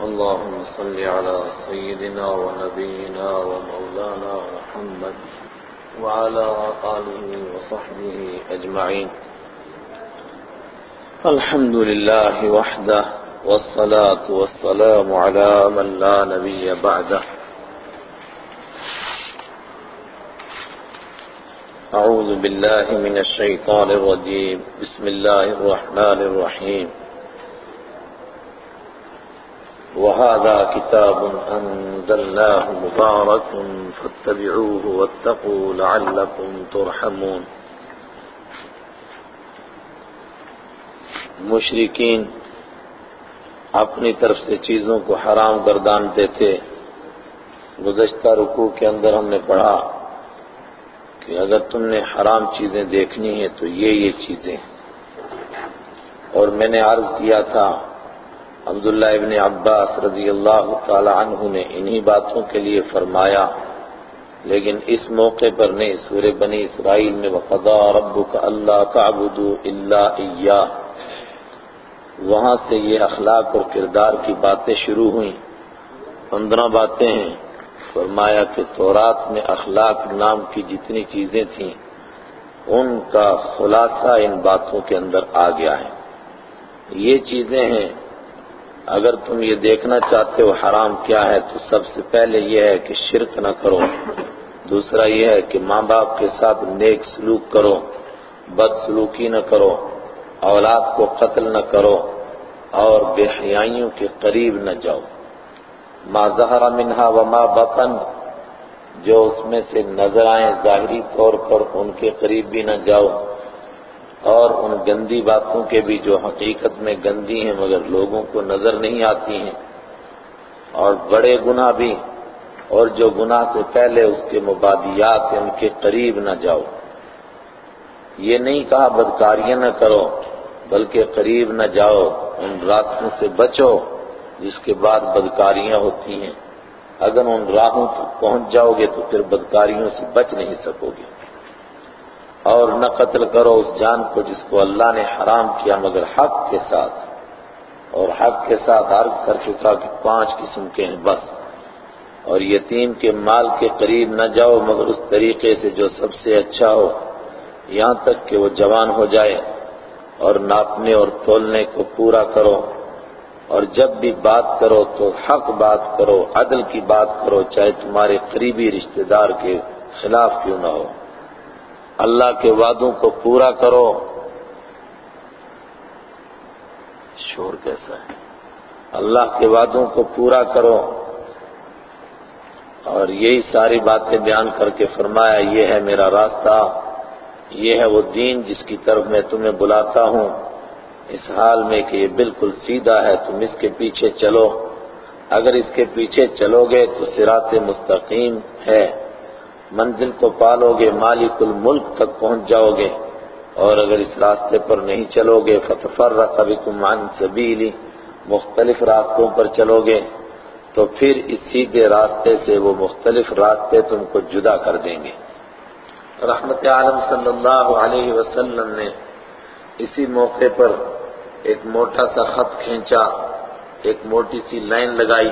اللهم صل على سيدنا ونبينا ومولانا محمد وعلى آله وصحبه أجمعين. الحمد لله وحده والصلاة والسلام على من لا نبي بعده. أعوذ بالله من الشيطان الرجيم. بسم الله الرحمن الرحيم. وهذا كتاب أنزلناه مبارك فاتبعوه واتقوا لعلكم ترحمون. مشرقین اپنی طرف سے چیزوں کو حرام گردانتے تھے گزشتہ رکوع کے اندر ہم نے پڑھا کہ اگر تم نے حرام چیزیں دیکھنی ہیں تو یہ یہ چیزیں اور میں نے عرض کیا تھا عبداللہ ابن عباس رضی اللہ تعالی عنہ نے انہی باتوں کے لیے فرمایا، لیکن اس موقع پر نہیں سورہ بنی اسرائیل میں وقضا ربک اللہ تعبدوا الا ایاہ وہاں سے یہ اخلاق اور کردار کی باتیں شروع ہوئیں۔ پندرہ باتیں ہیں۔ فرمایا کہ تورات میں اخلاق نام کی جتنی چیزیں تھیں، ان کا خلاصہ ان باتوں کے اندر آ گیا ہے۔ یہ چیزیں ہیں اگر تم یہ دیکھنا چاہتے ہو حرام کیا ہے، تو سب سے پہلے یہ ہے کہ شرک نہ کرو۔ دوسرا یہ ہے کہ ماں باپ کے ساتھ نیک سلوک کرو، بد سلوکی نہ کرو، اولاد کو قتل نہ کرو اور بے حیائیوں کے قریب نہ جاؤ۔ ما ظہر منہا وما بطن۔ جو اس میں سے نظر آئیں، ظاہری طور پر ان کے قریب بھی نہ جاؤ۔ اور ان گندی باتوں کے بھی جو حقیقت میں گندی ہیں مگر لوگوں کو نظر نہیں آتی ہیں اور بڑے گناہ بھی اور جو گناہ سے پہلے اس کے مبادیات ہیں، ان کے قریب نہ جاؤ۔ یہ نہیں کہا بدکاریاں نہ کرو، بلکہ قریب نہ جاؤ، ان راستوں سے بچو جس کے بعد بدکاریاں ہوتی ہیں۔ اگر ان راہوں تک پہنچ جاؤ گے تو پھر بدکاریوں سے بچ نہیں سکو گے۔ اور نہ قتل کرو اس جان کو جس کو اللہ نے حرام کیا مگر حق کے ساتھ۔ اور حق کے ساتھ عرض کر چکا کہ پانچ قسم کے ہیں بس۔ اور یتیم کے مال کے قریب نہ جاؤ مگر اس طریقے سے جو سب سے اچھا ہو، یہاں تک کہ وہ جوان ہو جائے۔ اور ناپنے اور تولنے کو پورا کرو۔ اور جب بھی بات کرو تو حق بات کرو، عدل کی بات کرو، چاہے تمہارے قریبی رشتہ دار کے خلاف کیوں نہ ہو۔ اللہ کے وعدوں کو پورا کرو۔ شور کیسا ہے۔ اللہ کے وعدوں کو پورا کرو۔ اور یہی ساری باتیں بیان کر کے فرمایا، یہ ہے میرا راستہ۔ یہ ہے وہ دین جس کی طرف میں تمہیں بلاتا ہوں۔ اس حال میں کہ یہ بالکل سیدھا ہے، تم اس کے پیچھے چلو۔ اگر اس کے پیچھے چلو گے تو سرات مستقیم ہے۔ منزل کو پالو گے مالک الملک تک پہنچ جاؤ گے اور اگر اس راستے پر نہیں چلو گے فتفرق بکم عن سبیلی مختلف راستوں پر چلو گے تو پھر اس سیدھے راستے سے وہ مختلف راستے تم کو جدا کر دیں گے۔ رحمت عالم صلی اللہ علیہ وسلم نے اسی موقع پر ایک موٹا سا خط کھینچا، ایک موٹی سی لائن لگائی۔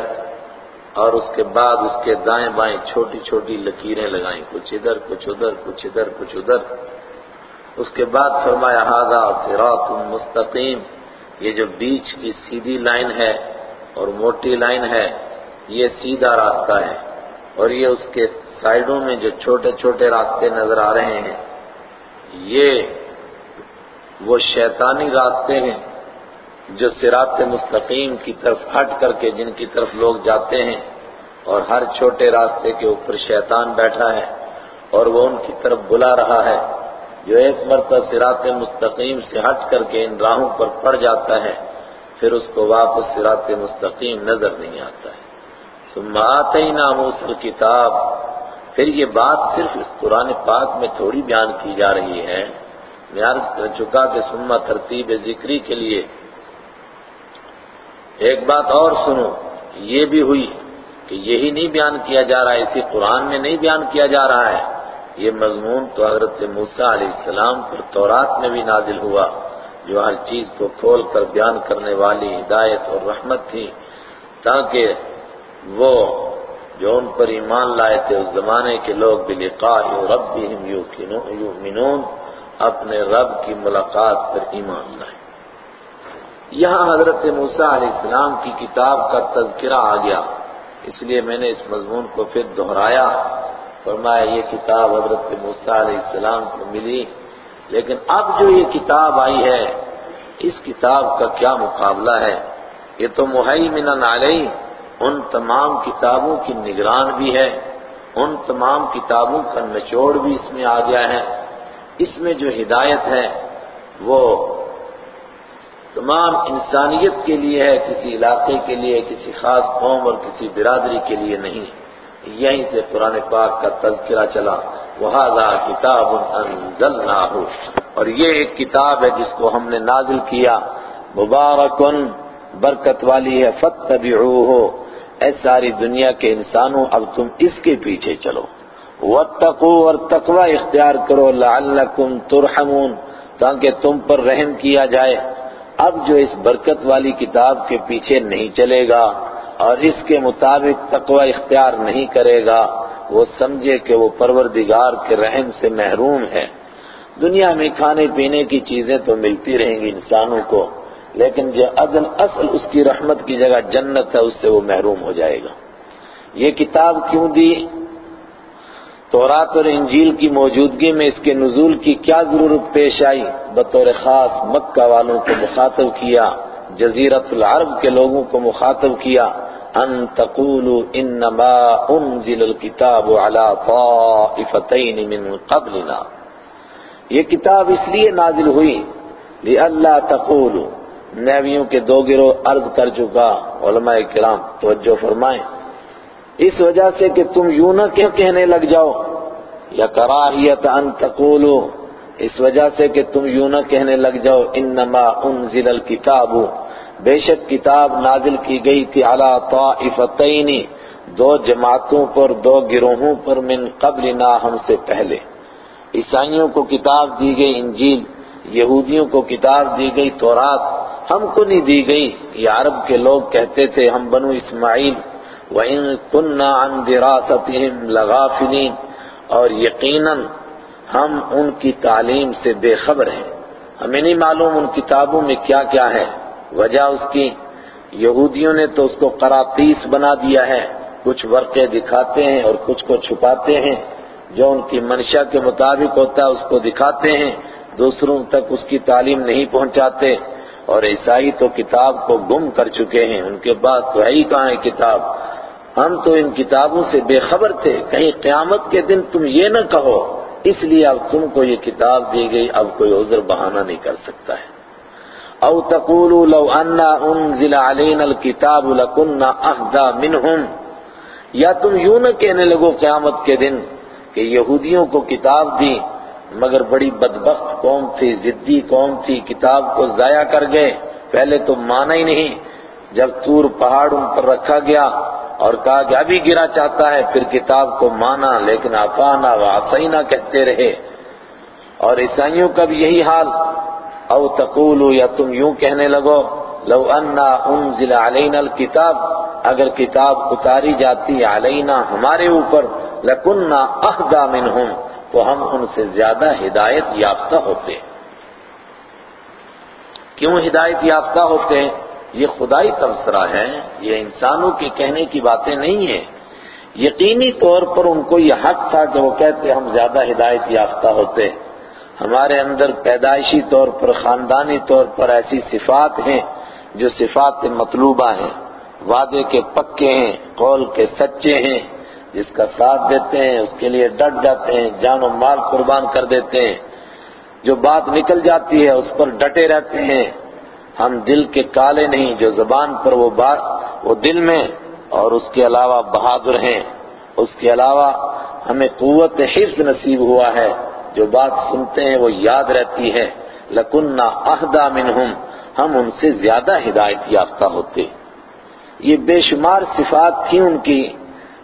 اور اس کے بعد اس کے دائیں بائیں چھوٹی چھوٹی لکیریں لگائیں، کچھ ادھر کچھ ادھر کچھ ادھر کچھ ادھر۔ اس کے بعد فرمایا ہاضا صراط مستقیم. یہ جو بیچ کی سیدھی لائن ہے اور موٹی لائن ہے، یہ سیدھا راستہ ہے۔ اور یہ اس کے سائیڈوں میں جو چھوٹے چھوٹے راستے نظر آ رہے ہیں، یہ وہ شیطانی راستے ہیں۔ جو سرات مستقیم کی طرف ہٹ کر کے جن کی طرف لوگ جاتے ہیں اور ہر چھوٹے راستے کے اوپر شیطان بیٹھا ہے اور وہ ان کی طرف بلا رہا ہے، جو ایک مرتبہ سرات مستقیم سے ہٹ کر کے ان راہوں پر پڑ جاتا ہے، پھر اس کو واپس سرات مستقیم نظر نہیں آتا ہے۔ ثم آتینا موسیٰ کتاب پھر یہ بات صرف اس قرآن پاک میں تھوڑی بیان کی جا رہی ہے۔ میں عرض کر چکا کہ سما ترتیب ذکری کے لیے ایک بات اور سنو، یہ بھی ہوئی کہ یہی نہیں بیان کیا جا رہا ہے اسی قرآن میں نہیں بیان کیا جا رہا ہے۔ یہ مضمون تو حضرت موسیٰ علیہ السلام پر تورات میں بھی نازل ہوا، جو ہر چیز کو کھول کر بیان کرنے والی ہدایت اور رحمت تھی، تاکہ وہ جو ان پر ایمان لائے تھے، اس زمانے کے لوگ بلقاء ربهم یؤمنون اپنے رب کی ملاقات پر ایمان لائے۔ یہاں حضرت موسیٰ علیہ السلام کی کتاب کا تذکرہ آ گیا۔ اس لیے میں نے اس مضمون کو پھر دہرایا۔ فرمایا، یہ کتاب حضرت موسیٰ علیہ السلام کو ملی۔ لیکن اب جو یہ کتاب آئی ہے، اس کتاب کا کیا مقابلہ ہے؟ یہ تو محیمن علیہ۔ ان تمام کتابوں کی نگران بھی ہے۔ ان تمام کتابوں کا نچوڑ بھی اس میں آ گیا ہے۔ اس میں جو ہدایت ہے، وہ تمام انسانیت کے لیے ہے، کسی علاقے کے لیے، کسی خاص قوم اور کسی برادری کے لیے نہیں۔ یہیں سے قرآن پاک کا تذکرہ چلا۔ وَهَذَا كِتَابٌ أَنزَلْنَاهُ۔ اور یہ ایک کتاب ہے جس کو ہم نے نازل کیا۔ مبارکن، برکت والی ہے۔ فَاتَّبِعُوهُ۔ اے ساری دنیا کے انسانوں، اب تم اس کے پیچھے چلو۔ وَاتَّقُوا اور تقوی اختیار کرو۔ لَعَلَّكُمْ تُرْحَمُونَ۔ تاکہ تم پر رحم کیا جائے۔ اب جو اس برکت والی کتاب کے پیچھے نہیں چلے گا اور اس کے مطابق تقوی اختیار نہیں کرے گا، وہ سمجھے کہ وہ پروردگار کے رحم سے محروم ہے۔ دنیا میں کھانے پینے کی چیزیں تو ملتی رہیں گی انسانوں کو، لیکن جو عدل اصل اس کی رحمت کی جگہ جنت ہے، اس سے وہ محروم ہو جائے گا۔ یہ کتاب کیوں دی؟ تورات اور انجیل کی موجودگی میں اس کے نزول کی کیا ضرورت پیش آئی؟ بطور خاص مکہ والوں کو مخاطب کیا جزیرت العرب کے لوگوں کو مخاطب کیا، ان تقولوا انما انزل الكتاب على طائفتين من قبلنا۔ یہ کتاب اس لیے نازل ہوئی، لئلا تقولوا، نبیوں کے دو گروہ عرض کر چکا، علماء کرام، توجہ فرمائیں۔ اس وجہ سے کہ تم یوں نہ کہنے لگ جاؤ۔ یا کراہیت ان تقولوا اس وجہ سے کہ تم یوں نہ کہنے لگ جاؤ، انما انزل الكتاب بے شک کتاب نازل کی گئی تھی علی طائفتین۔ دو جماعتوں پر، دو گروہوں پر من قبلنا ہم سے پہلے۔ عیسائیوں کو کتاب دی گئی انجیل، یہودیوں کو کتاب دی گئی تورات۔ ہم کو نہیں دی گئی۔ یہ عرب کے لوگ کہتے تھے، ہم بنو اسماعیل۔ وَإِن كُنَّا عَن دِرَاسَتِهِمْ لَغَافِلِينَ۔ اور یقیناً ہم ان کی تعلیم سے بے خبر ہیں۔ ہمیں نہیں معلوم ان کتابوں میں کیا کیا ہے۔ وجہ اس کی، یہودیوں نے تو اس کو قراطیس بنا دیا ہے۔ کچھ ورقے دکھاتے ہیں اور کچھ کو چھپاتے ہیں۔ جو ان کی منشا کے مطابق ہوتا ہے اس کو دکھاتے ہیں۔ دوسروں تک اس کی تعلیم نہیں پہنچاتے۔ اور عیسائی تو کتاب کو گم کر چکے ہیں۔ ان کے پاس تو ہے ہی کہاں ہے کتاب؟ ہم تو ان کتابوں سے بے خبر تھے۔ کہیں قیامت کے دن تم یہ نہ کہو۔ اس لیے اب تم کو یہ کتاب دی گئی۔ اب کوئی عذر بہانہ نہیں کر سکتا ہے۔ او تقولوا لو انا انزل علينا الكتاب لكنا اهدى منهم یا تم یوں نہ کہنے لگو قیامت کے دن کہ یہودیوں کو کتاب دی مگر بڑی بدبخت قوم تھی ضدی قوم تھی، کتاب کو ضائع کر گئے۔ پہلے تو مانا ہی نہیں۔ جب تور پہاڑ ان پر رکھا گیا اور کہا کہ ابھی گرا چاہتا ہے، پھر کتاب کو مانا، لیکن افانا واسینا کہتے رہے۔ اور عیسائیوں کا بھی یہی حال۔ او تقولوا یا تم یوں کہنے لگو، لو انا انزل علینا الكتاب اگر کتاب اتاری جاتی علینا ہمارے اوپر، لکننا اہدا منہم۔ تو ہم ان سے زیادہ ہدایت یافتہ ہوتے کیوں ہدایت یافتہ ہوتے یہ خدائی تبصرہ ہے یہ انسانوں کے کہنے کی باتیں نہیں ہیں۔ یقینی طور پر ان کو یہ حق تھا کہ وہ کہتے ہم زیادہ ہدایت یافتہ ہوتے ہمارے اندر پیدائشی طور پر، خاندانی طور پر ایسی صفات ہیں جو صفات مطلوبہ ہیں۔ وعدے کے پکے ہیں، قول کے سچے ہیں۔ جس کا ساتھ دیتے ہیں، اس کے لیے ڈٹ جاتے ہیں، جان و مال قربان کر دیتے ہیں۔ جو بات نکل جاتی ہے، اس پر ڈٹے رہتے ہیں۔ ہم دل کے کالے نہیں، جو زبان پر وہ بات، وہ دل میں اور اس کے علاوہ بہادر ہیں۔ اس کے علاوہ ہمیں قوت حفظ نصیب ہوا ہے۔ جو بات سنتے ہیں، وہ یاد رہتی ہے۔ لکننا اہدا منہم، ہم ان سے زیادہ ہدایت یافتہ ہوتے۔ یہ بے شمار صفات تھیں ان کی۔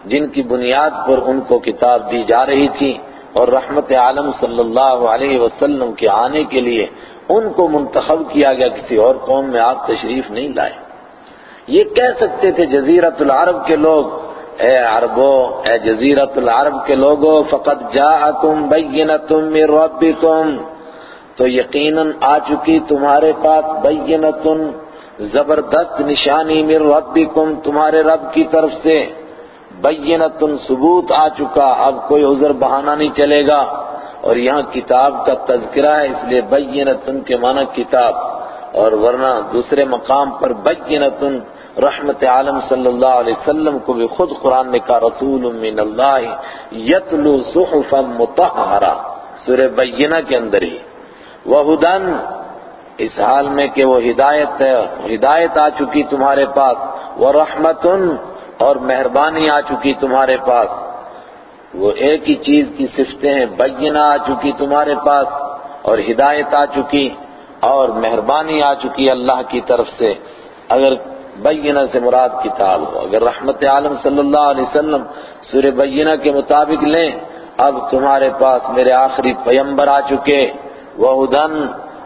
جن کی بنیاد پر ان کو کتاب دی جا رہی تھی اور رحمت عالم صلی اللہ علیہ وسلم کے آنے کے لیے ان کو منتخب کیا گیا، کسی اور قوم میں آپ تشریف نہیں لائے۔ یہ کہہ سکتے تھے جزیرت العرب کے لوگ، اے عربو، اے جزیرت العرب کے لوگوں فقط جاءکم بینتم من ربکم۔ تو یقیناً آ چکی تمہارے پاس بینتن زبردست نشانی من ربکم تمہارے رب کی طرف سے۔ بینتن ثبوت آ چکا، اب کوئی عذر بہانہ نہیں چلے گا۔ اور یہاں کتاب کا تذکرہ ہے، اس لیے بینتن کے معنی کتاب۔ اور ورنہ دوسرے مقام پر بینتن رحمت عالم صلی اللہ علیہ وسلم کو بھی خود قرآن نے کہا، رسول من اللہ یتلو صحفا متحرا سورہ بینہ کے اندر ہی۔ وہدن، اس حال میں کہ وہ ہدایت ہے، ہدایت آ چکی تمہارے پاس۔ وہ اور مہربانی آ چکی تمہارے پاس۔ وہ ایک ہی چیز کی صفتیں ہیں بینہ آ چکی تمہارے پاس اور ہدایت آ چکی اور مہربانی آ چکی اللہ کی طرف سے۔ اگر بینہ سے مراد کتاب ہو، اگر رحمت عالم صلی اللہ علیہ وسلم سورہ بینہ کے مطابق لیں، اب تمہارے پاس میرے آخری پیمبر آ چکے۔ وہ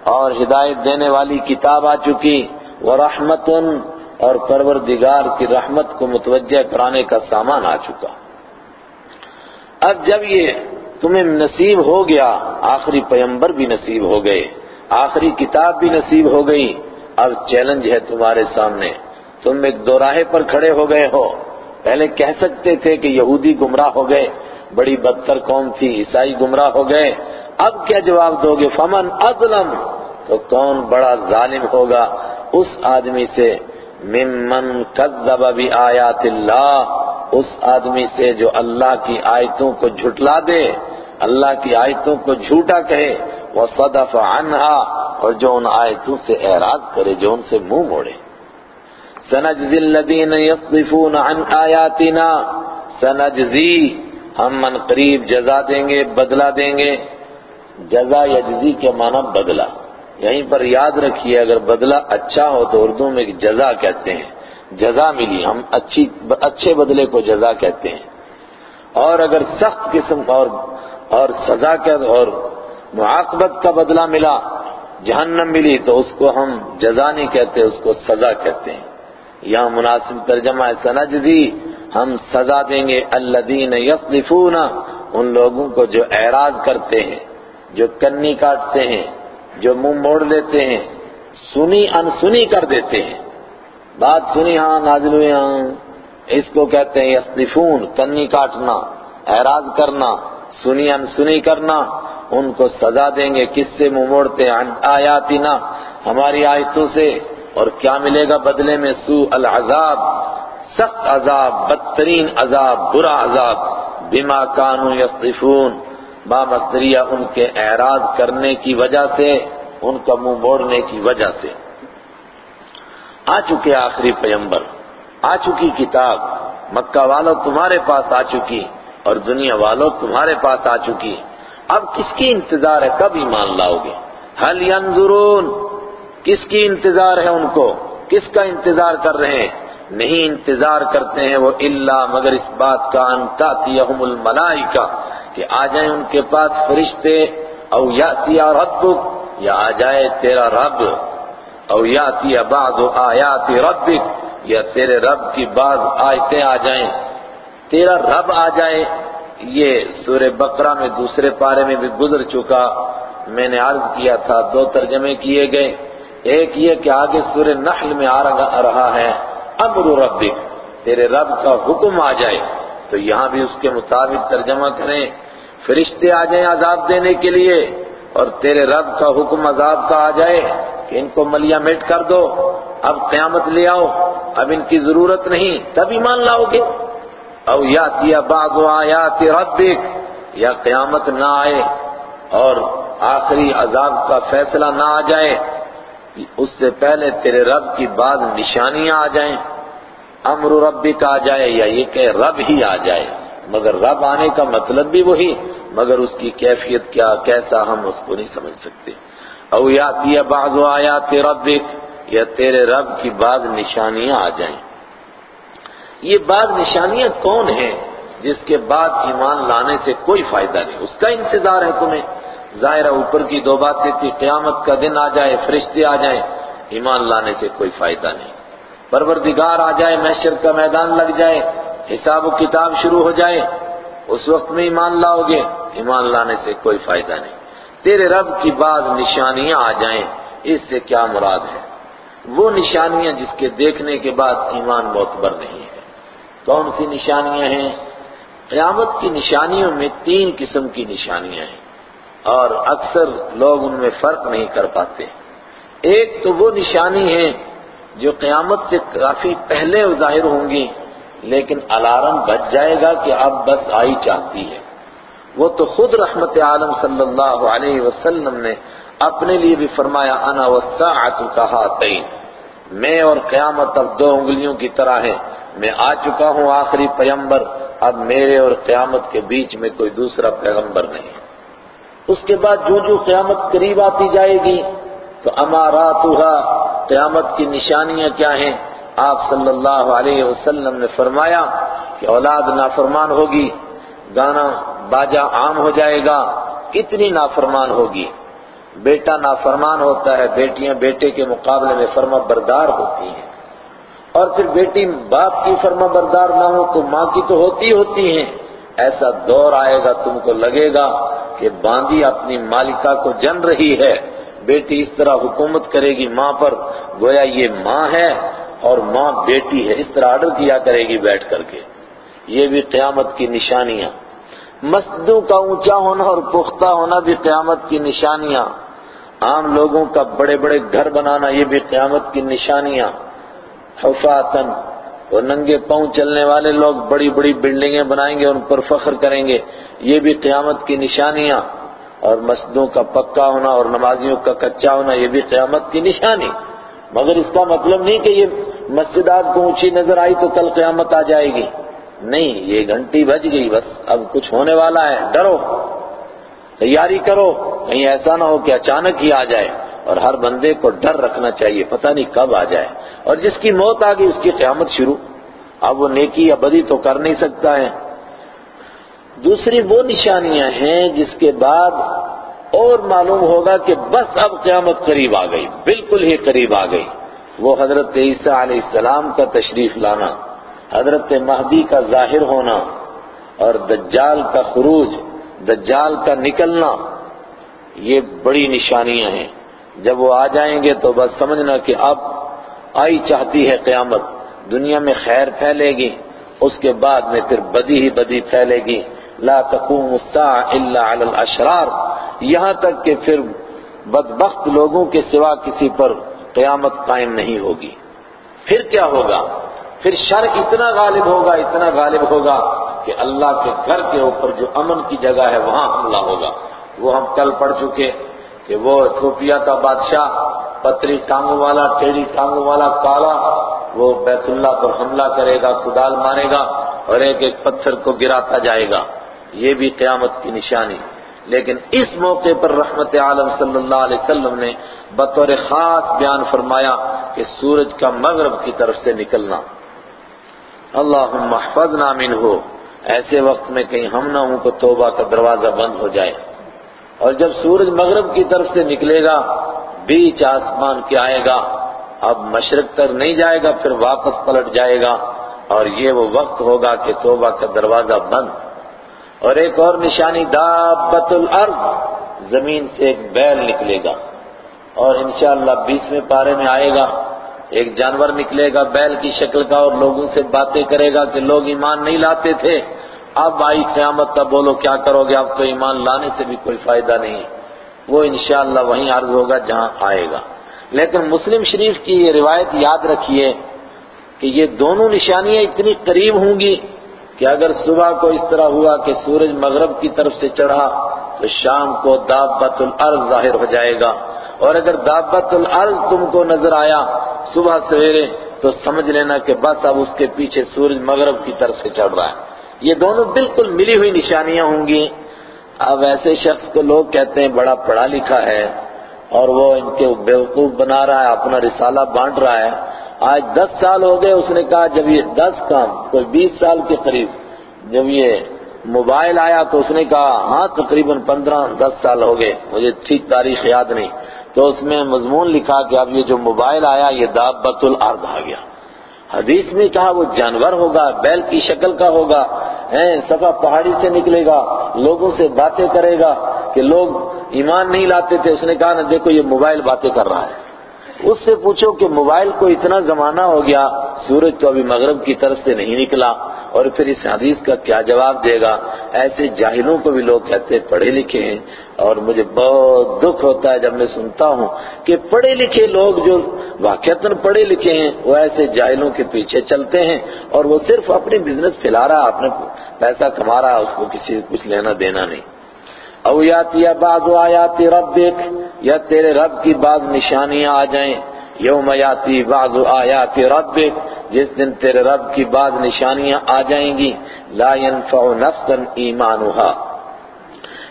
اور ہدایت دینے والی کتاب آ چکی۔ وہ اور پروردگار کی رحمت کو متوجہ کرانے کا سامان آ چکا۔ اب جب یہ تمہیں نصیب ہو گیا، آخری پیمبر بھی نصیب ہو گئے، آخری کتاب بھی نصیب ہو گئی، اب چیلنج ہے تمہارے سامنے۔ تم ایک دوراہے پر کھڑے ہو گئے ہو۔ پہلے کہہ سکتے تھے کہ یہودی گمراہ ہو گئے، بڑی بدتر قوم تھی، عیسائی گمراہ ہو گئے۔ اب کیا جواب دو گے؟ فمن اظلم تو کون بڑا ظالم ہوگا؟ اس آدمی سے ممن کذب بآیات اللہ، اس آدمی سے جو اللہ کی آیتوں کو جھٹلا دے، اللہ کی آیتوں کو جھوٹا کہے وہ صدف عنہا، اور جو ان آیتوں سے اعراض کرے، جو ان سے منہ موڑے۔ سنجزی الذین یصدفون عن آیاتنا، سنجزی، ہم من قریب جزا دیں گے، بدلہ دیں گے۔ جزا یجزی کے معنی بدلہ۔ یہیں پر یاد رکھیے، اگر بدلہ اچھا ہو تو اردو میں جزا کہتے ہیں۔ جزا ملی، ہم اچھی، اچھے بدلے کو جزا کہتے ہیں۔ اور اگر سخت قسم اور اور سزا کا اور معاقبت کا بدلہ ملا، جہنم ملی، تو اس کو ہم جزا نہیں کہتے، اس کو سزا کہتے ہیں۔ یہاں مناسب ترجمہ ہے سنجزی ہم سزا دیں گے، الذین یصدفون، ان لوگوں کو جو اعراض کرتے ہیں، جو کنی کاٹتے ہیں۔ جو منہ موڑ دیتے ہیں، سنی انسنی کر دیتے ہیں۔ بات سنی ہاں نازل ہوئی ہاں۔ اس کو کہتے ہیں یصدفون کنی کاٹنا، اعراض کرنا، سنی انسنی کرنا۔ ان کو سزا دیں گے۔ کس سے منہ موڑتے ہیں؟ آیاتنا، ہماری آیتوں سے۔ اور کیا ملے گا بدلے میں؟ سو العذاب، سخت عذاب، بدترین عذاب، برا عذاب۔ بما کانو یصفون با ان کے اعراض کرنے کی وجہ سے، ان کا منہ موڑنے کی وجہ سے۔ آ چکے آخری پیمبر، آ چکی کتاب، مکہ والوں تمہارے پاس آ چکی اور دنیا والوں تمہارے پاس آ چکی۔ اب کس کی انتظار ہے؟ کب ایمان لاؤ گے؟ حل ينظرون؟ کس کی انتظار ہے ان کو؟ کس کا انتظار کر رہے ہیں؟ نہیں انتظار کرتے ہیں وہ اللہ مگر اس بات کا انتاتیہم الملائکہ۔ کہ آ جائیں ان کے پاس فرشتے، او یاتی ربک، یا آ جائے تیرا رب، او یاتی بعض آیات ربک، یا تیرے رب کی بعض آیتیں آ جائیں۔ تیرا رب آ جائے، یہ سورہ بقرہ میں دوسرے پارے میں بھی گزر چکا۔ میں نے عرض کیا تھا، دو ترجمے کیے گئے۔ ایک یہ کہ آگے سورہ نحل میں آ رہا ہے، امر ربک، تیرے رب کا حکم آ جائے۔ تو یہاں بھی اس کے مطابق ترجمہ کریں۔ فرشتے آ جائیں عذاب دینے کے لیے اور تیرے رب کا حکم عذاب کا آ جائے کہ ان کو ملیا میٹ کر دو، اب قیامت لے آؤ، اب ان کی ضرورت نہیں، تب ایمان لاؤ گے۔ او یا بعض آیات ربک، یا قیامت نہ آئے اور آخری عذاب کا فیصلہ نہ آ جائے۔ اس سے پہلے تیرے رب کی بعض نشانیاں آ جائیں۔ امر ربی کا آ جائے یا یہ کہ رب ہی آ جائے۔ مگر رب آنے کا مطلب بھی وہی مگر اس کی کیفیت کیا، کیسا ہم اس کو نہیں سمجھ سکتے۔ او یا بعض آیات ربک، یا تیرے رب کی بعض نشانیاں آ جائیں۔ یہ بعض نشانیاں کون ہیں جس کے بعد ایمان لانے سے کوئی فائدہ نہیں؟ اس کا انتظار ہے تمہیں۔ ظاہر اوپر کی دو باتیں تھی قیامت کا دن آ جائے، فرشتے آ جائیں، ایمان لانے سے کوئی فائدہ نہیں۔ پروردگار آ جائے، محشر کا میدان لگ جائے حساب و کتاب شروع ہو جائے، اس وقت میں ایمان لاؤ گے، ایمان لانے سے کوئی فائدہ نہیں۔ تیرے رب کی بعض نشانیاں آ جائیں، اس سے کیا مراد ہے؟ وہ نشانیاں جس کے دیکھنے کے بعد ایمان معتبر نہیں ہے کون سی نشانیاں ہیں؟ قیامت کی نشانیوں میں تین قسم کی نشانیاں ہیں۔ اور اکثر لوگ ان میں فرق نہیں کر پاتے۔ ایک تو وہ نشانی ہے جو قیامت سے کافی پہلے ظاہر ہوں گی لیکن الارم بچ جائے گا کہ اب بس آئی چاہتی ہے۔ وہ تو خود رحمت عالم صلی اللہ علیہ وسلم نے اپنے لیے بھی فرمایا، انا والساعت کہا تین میں اور قیامت اب دو انگلیوں کی طرح ہے میں آ چکا ہوں آخری پیغمبر اب میرے اور قیامت کے بیچ میں کوئی دوسرا پیغمبر نہیں۔ اس کے بعد جو جو قیامت قریب آتی جائے گی تو اماراتها قیامت کی نشانیاں کیا ہیں؟ آپ صلی اللہ علیہ وسلم نے فرمایا کہ اولاد نافرمان ہوگی، گانا باجا عام ہو جائے گا، اتنی نافرمان ہوگی۔ بیٹا نافرمان ہوتا ہے، بیٹیاں بیٹے کے مقابلے میں فرما بردار ہوتی ہیں۔ اور پھر بیٹی باپ کی فرما بردار نہ ہو تو ماں کی تو ہوتی ہوتی ہیں۔ ایسا دور آئے گا، تم کو لگے گا کہ باندی اپنی مالکہ کو جن رہی ہے۔ بیٹی اس طرح حکومت کرے گی ماں پر، گویا یہ ماں ہے۔ اور ماں بیٹی ہے، اس طرح آرڈر کیا کرے گی بیٹھ کر کے۔ یہ بھی قیامت کی نشانیاں۔ مسجدوں کا اونچا ہونا اور پختہ ہونا بھی قیامت کی نشانیاں۔ عام لوگوں کا بڑے بڑے گھر بنانا یہ بھی قیامت کی نشانیاں۔ حفاظن اور ننگے پاؤں چلنے والے لوگ بڑی بڑی بلڈنگیں بنائیں گے، ان پر فخر کریں گے۔ یہ بھی قیامت کی نشانیاں۔ اور مسجدوں کا پکا ہونا اور نمازیوں کا کچا ہونا یہ بھی قیامت کی نشانی۔ مگر اس کا مطلب نہیں کہ یہ مسجد آپ کو اونچی نظر آئی تو کل قیامت آ جائے گی۔ نہیں، یہ گھنٹی بج گئی، بس اب کچھ ہونے والا ہے، ڈرو، تیاری کرو، کہیں ایسا نہ ہو کہ اچانک ہی آ جائے۔ اور ہر بندے کو ڈر رکھنا چاہیے، پتہ نہیں کب آ جائے۔ اور جس کی موت آ گئی، اس کی قیامت شروع۔ اب وہ نیکی یا بدی تو کر نہیں سکتا ہے۔ دوسری وہ نشانیاں ہیں جس کے بعد اور معلوم ہوگا کہ بس اب قیامت قریب آ گئی، بالکل ہی قریب آ گئی۔ وہ حضرت عیسیٰ علیہ السلام کا تشریف لانا، حضرت مہدی کا ظاہر ہونا اور دجال کا خروج، دجال کا نکلنا، یہ بڑی نشانیاں ہیں۔ جب وہ آ جائیں گے تو بس سمجھنا کہ اب آئی چاہتی ہے قیامت، دنیا میں خیر پھیلے گی، اس کے بعد میں پھر بدی ہی بدی پھیلے گی۔ لا تقوم الساعة الا على الاشرار یہاں تک کہ پھر بدبخت لوگوں کے سوا کسی پر قیامت قائم نہیں ہوگی۔ پھر کیا ہوگا؟ پھر شر اتنا غالب ہوگا، اتنا غالب ہوگا کہ اللہ کے گھر کے اوپر جو امن کی جگہ ہے، وہاں حملہ ہوگا۔ وہ ہم کل پڑھ چکے کہ وہ ایتھوپیا کا بادشاہ، پتری ٹانگوں والا، ٹیڑھی ٹانگوں والا، کالا، وہ بیت اللہ پر حملہ کرے گا کدال مارے گا اور ایک ایک پتھر کو گراتا جائے گا۔ یہ بھی قیامت کی نشانی۔ لیکن اس موقع پر رحمت عالم صلی اللہ علیہ وسلم نے بطور خاص بیان فرمایا کہ سورج کا مغرب کی طرف سے نکلنا۔ اللہم احفظنا منہ۔ ایسے وقت میں کہیں ہم نہ ہوں کو توبہ کا دروازہ بند ہو جائے۔ اور جب سورج مغرب کی طرف سے نکلے گا، بیچ آسمان کے آئے گا۔ اب مشرق تک نہیں جائے گا، پھر واپس پلٹ جائے گا۔ اور یہ وہ وقت ہوگا کہ توبہ کا دروازہ بند۔ اور ایک اور نشانی، دابت الارض۔ زمین سے ایک بیل نکلے گا۔ اور انشاءاللہ بیسویں پارے میں آئے گا۔ ایک جانور نکلے گا بیل کی شکل کا اور لوگوں سے باتیں کرے گا کہ لوگ ایمان نہیں لاتے تھے۔ اب آئی قیامت کا بولو کیا کرو گے؟ اب تو ایمان لانے سے بھی کوئی فائدہ نہیں۔ وہ انشاءاللہ وہیں عرض ہوگا جہاں آئے گا۔ لیکن مسلم شریف کی یہ روایت یاد رکھیے کہ یہ دونوں نشانیاں اتنی قریب ہوں گی کہ اگر صبح کو اس طرح ہوا کہ سورج مغرب کی طرف سے چڑھا تو شام کو دابت الارض ظاہر ہو جائے گا۔ اور اگر دابت الارض تم کو نظر آیا صبح سویرے، تو سمجھ لینا کہ بس اب اس کے پیچھے سورج مغرب کی طرف سے چڑھ رہا ہے۔ یہ دونوں بالکل ملی ہوئی نشانیاں ہوں گی۔ اب ایسے شخص کو لوگ کہتے ہیں بڑا پڑھا لکھا ہے اور وہ ان کے بیوقوف بنا رہا ہے، اپنا رسالہ بانٹ رہا ہے۔ آج دس سال ہو گئے، اس نے کہا جب یہ دس کام، کوئی بیس سال کے قریب جب یہ موبائل آیا تو اس نے کہا ہاں تقریباً پندرہ دس سال ہو گئے، مجھے ٹھیک تاریخ یاد نہیں۔ تو اس میں مضمون لکھا کہ اب یہ جو موبائل آیا، یہ دابت الارض آ گیا۔ حدیث میں کہا وہ جانور ہوگا، بیل کی شکل کا ہوگا صفا پہاڑی سے نکلے گا، لوگوں سے باتیں کرے گا کہ لوگ ایمان نہیں لاتے تھے۔ اس نے کہا نا دیکھو یہ موبائل باتیں کر رہا ہے۔ اس سے پوچھو کہ موبائل کو اتنا زمانہ ہو گیا، سورج تو ابھی مغرب کی طرف سے نہیں نکلا، اور پھر اس حدیث کا کیا جواب دے گا؟ ایسے جاہلوں کو بھی لوگ کہتے پڑھے لکھے ہیں، اور مجھے بہت دکھ ہوتا ہے جب میں سنتا ہوں کہ پڑھے لکھے لوگ جو واقعتاً پڑھے لکھے ہیں، وہ ایسے جاہلوں کے پیچھے چلتے ہیں، اور وہ صرف اپنی بزنس پھیلا رہا، اپنے پیسہ کما رہا، اس کو کسی کچھ لینا دینا نہیں۔ او یا بعض آیاتی رب یا تیرے رب کی بعض نشانیاں آ جائیں۔ یوم یاتی بعض آیات ربک، جس دن تیرے رب کی بعض نشانیاں آ جائیں گی۔ لا ينفع نفسا ایمانها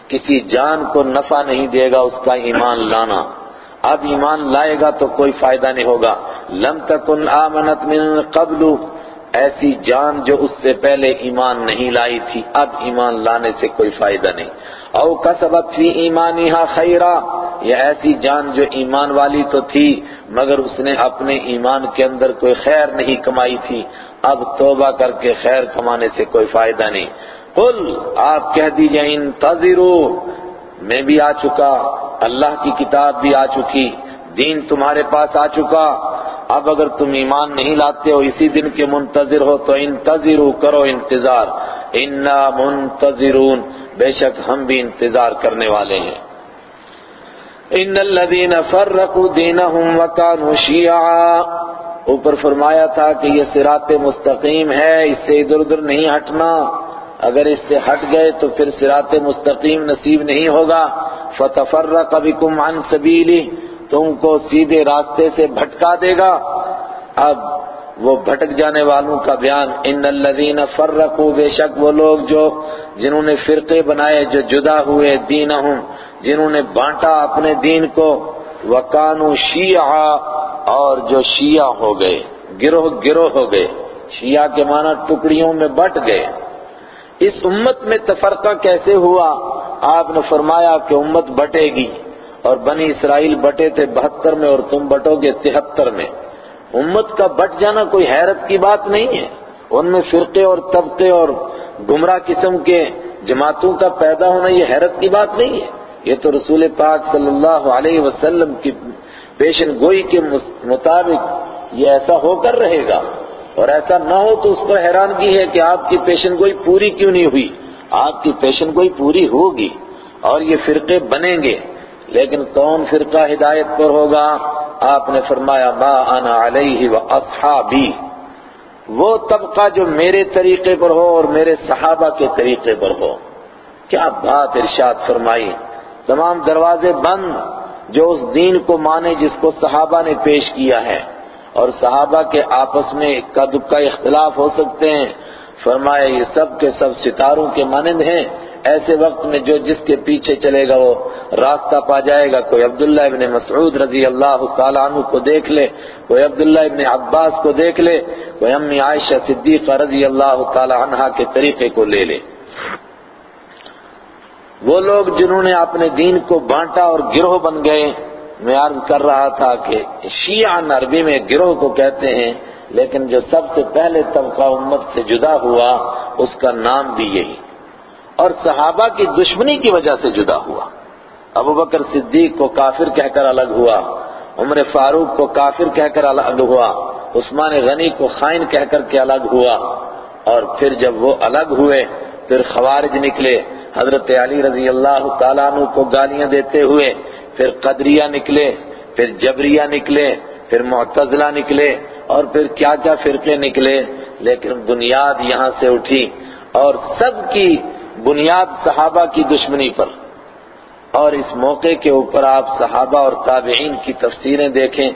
کسی جان کو نفع نہیں دے گا اس کا ایمان لانا۔ اب ایمان لائے گا تو کوئی فائدہ نہیں ہوگا۔ لم تکن آمنت من قبل ایسی جان جو اس سے پہلے ایمان نہیں لائی تھی، اب ایمان لانے سے کوئی فائدہ نہیں۔ او کسبت فی ایمانیہا خیرہ یہ ایسی جان جو ایمان والی تو تھی، مگر اس نے اپنے ایمان کے اندر کوئی خیر نہیں کمائی تھی۔ اب توبہ کر کے خیر کمانے سے کوئی فائدہ نہیں۔ قل، آپ کہہ دیجیے انتظروا میں بھی آ چکا، اللہ کی کتاب بھی آ چکی، دین تمہارے پاس آ چکا۔ اب اگر تم ایمان نہیں لاتے ہو اسی دن کے منتظر ہو تو انتظروا کرو انتظار۔ انا منتظرون۔ بے شک ہم بھی انتظار کرنے والے ہیں۔ ان الذين فرقوا دينهم وكانوا شيعا۔ اوپر فرمایا تھا کہ یہ صراط مستقیم ہے، اس سے ادھر ادھر نہیں ہٹنا۔ اگر اس سے ہٹ گئے تو پھر صراط مستقیم نصیب نہیں ہوگا۔ فتفرق بكم عن سبيلي تم کو سیدھے راستے سے بھٹکا دے گا۔ اب وہ بھٹک جانے والوں کا بیان، ان الذین فرقوا، بے شک وہ لوگ جو جنہوں نے فرقے بنائے، جو جدا ہوئے دینہم، جنہوں نے بانٹا اپنے دین کو وکانو شیعہ، اور جو شیعہ ہو گئے، گروہ گروہ ہو گئے، شیعہ کے معنی ٹکڑیوں میں بٹ گئے۔ اس امت میں تفرقہ کیسے ہوا؟ آپ نے فرمایا کہ امت بٹے گی۔ اور بنی اسرائیل بٹے تھے بہتر میں اور تم بٹو گے تہتر میں۔ امت کا بٹ جانا کوئی حیرت کی بات نہیں ہے۔ ان میں فرقے اور طبقے اور گمراہ قسم کے جماعتوں کا پیدا ہونا یہ حیرت کی بات نہیں ہے۔ یہ تو رسول پاک صلی اللہ علیہ وسلم کی پیشن گوئی کے مطابق یہ ایسا ہو کر رہے گا۔ اور ایسا نہ ہو تو اس پر حیرانگی ہے کہ آپ کی پیشن گوئی پوری کیوں نہیں ہوئی؟ آپ کی پیشن گوئی پوری ہوگی اور یہ فرقے بنیں گے۔ لیکن کون فرقہ ہدایت پر ہوگا؟ آپ نے فرمایا، ما انا علیہ و اصحابی۔ وہ طبقہ جو میرے طریقے پر ہو اور میرے صحابہ کے طریقے پر ہو۔ کیا بات ارشاد فرمائی۔ تمام دروازے بند، جو اس دین کو مانے جس کو صحابہ نے پیش کیا ہے۔ اور صحابہ کے آپس میں قد کا اختلاف ہو سکتے ہیں۔ فرمایا، یہ سب کے سب ستاروں کے مانند ہیں۔ ایسے وقت میں جو جس کے پیچھے چلے گا وہ راستہ پا جائے گا، کوئی عبداللہ ابن مسعود رضی اللہ تعالیٰ عنہ کو دیکھ لے، کوئی عبداللہ ابن عباس کو دیکھ لے، کوئی امی عائشہ صدیقہ رضی اللہ تعالیٰ عنہ کے طریقے کو لے لے۔ وہ لوگ جنہوں نے اپنے دین کو بانٹا اور گروہ بن گئے، میں عرض کر رہا تھا کہ شیعہ عربی میں گروہ کو کہتے ہیں، لیکن جو سب سے پہلے طبقہ امت سے جدا ہوا، اس کا نام بھی یہی۔ اور صحابہ کی دشمنی کی وجہ سے جدا ہوا۔ ابو بکر صدیق کو کافر کہہ کر الگ ہوا، عمر فاروق کو کافر کہہ کر الگ ہوا، عثمان غنی کو خائن کہہ کر کے الگ ہوا۔ اور پھر جب وہ الگ ہوئے، پھر خوارج نکلے، حضرت علی رضی اللہ تعالیٰ عنہ کو گالیاں دیتے ہوئے، پھر قدریہ نکلے، پھر جبریہ نکلے، پھر معتزلہ نکلے، اور پھر کیا کیا فرقے نکلے، لیکن بنیاد یہاں سے اٹھی۔ اور سب کی بنیاد صحابہ کی دشمنی پر۔ اور اس موقع کے اوپر آپ صحابہ اور تابعین کی تفسیریں دیکھیں۔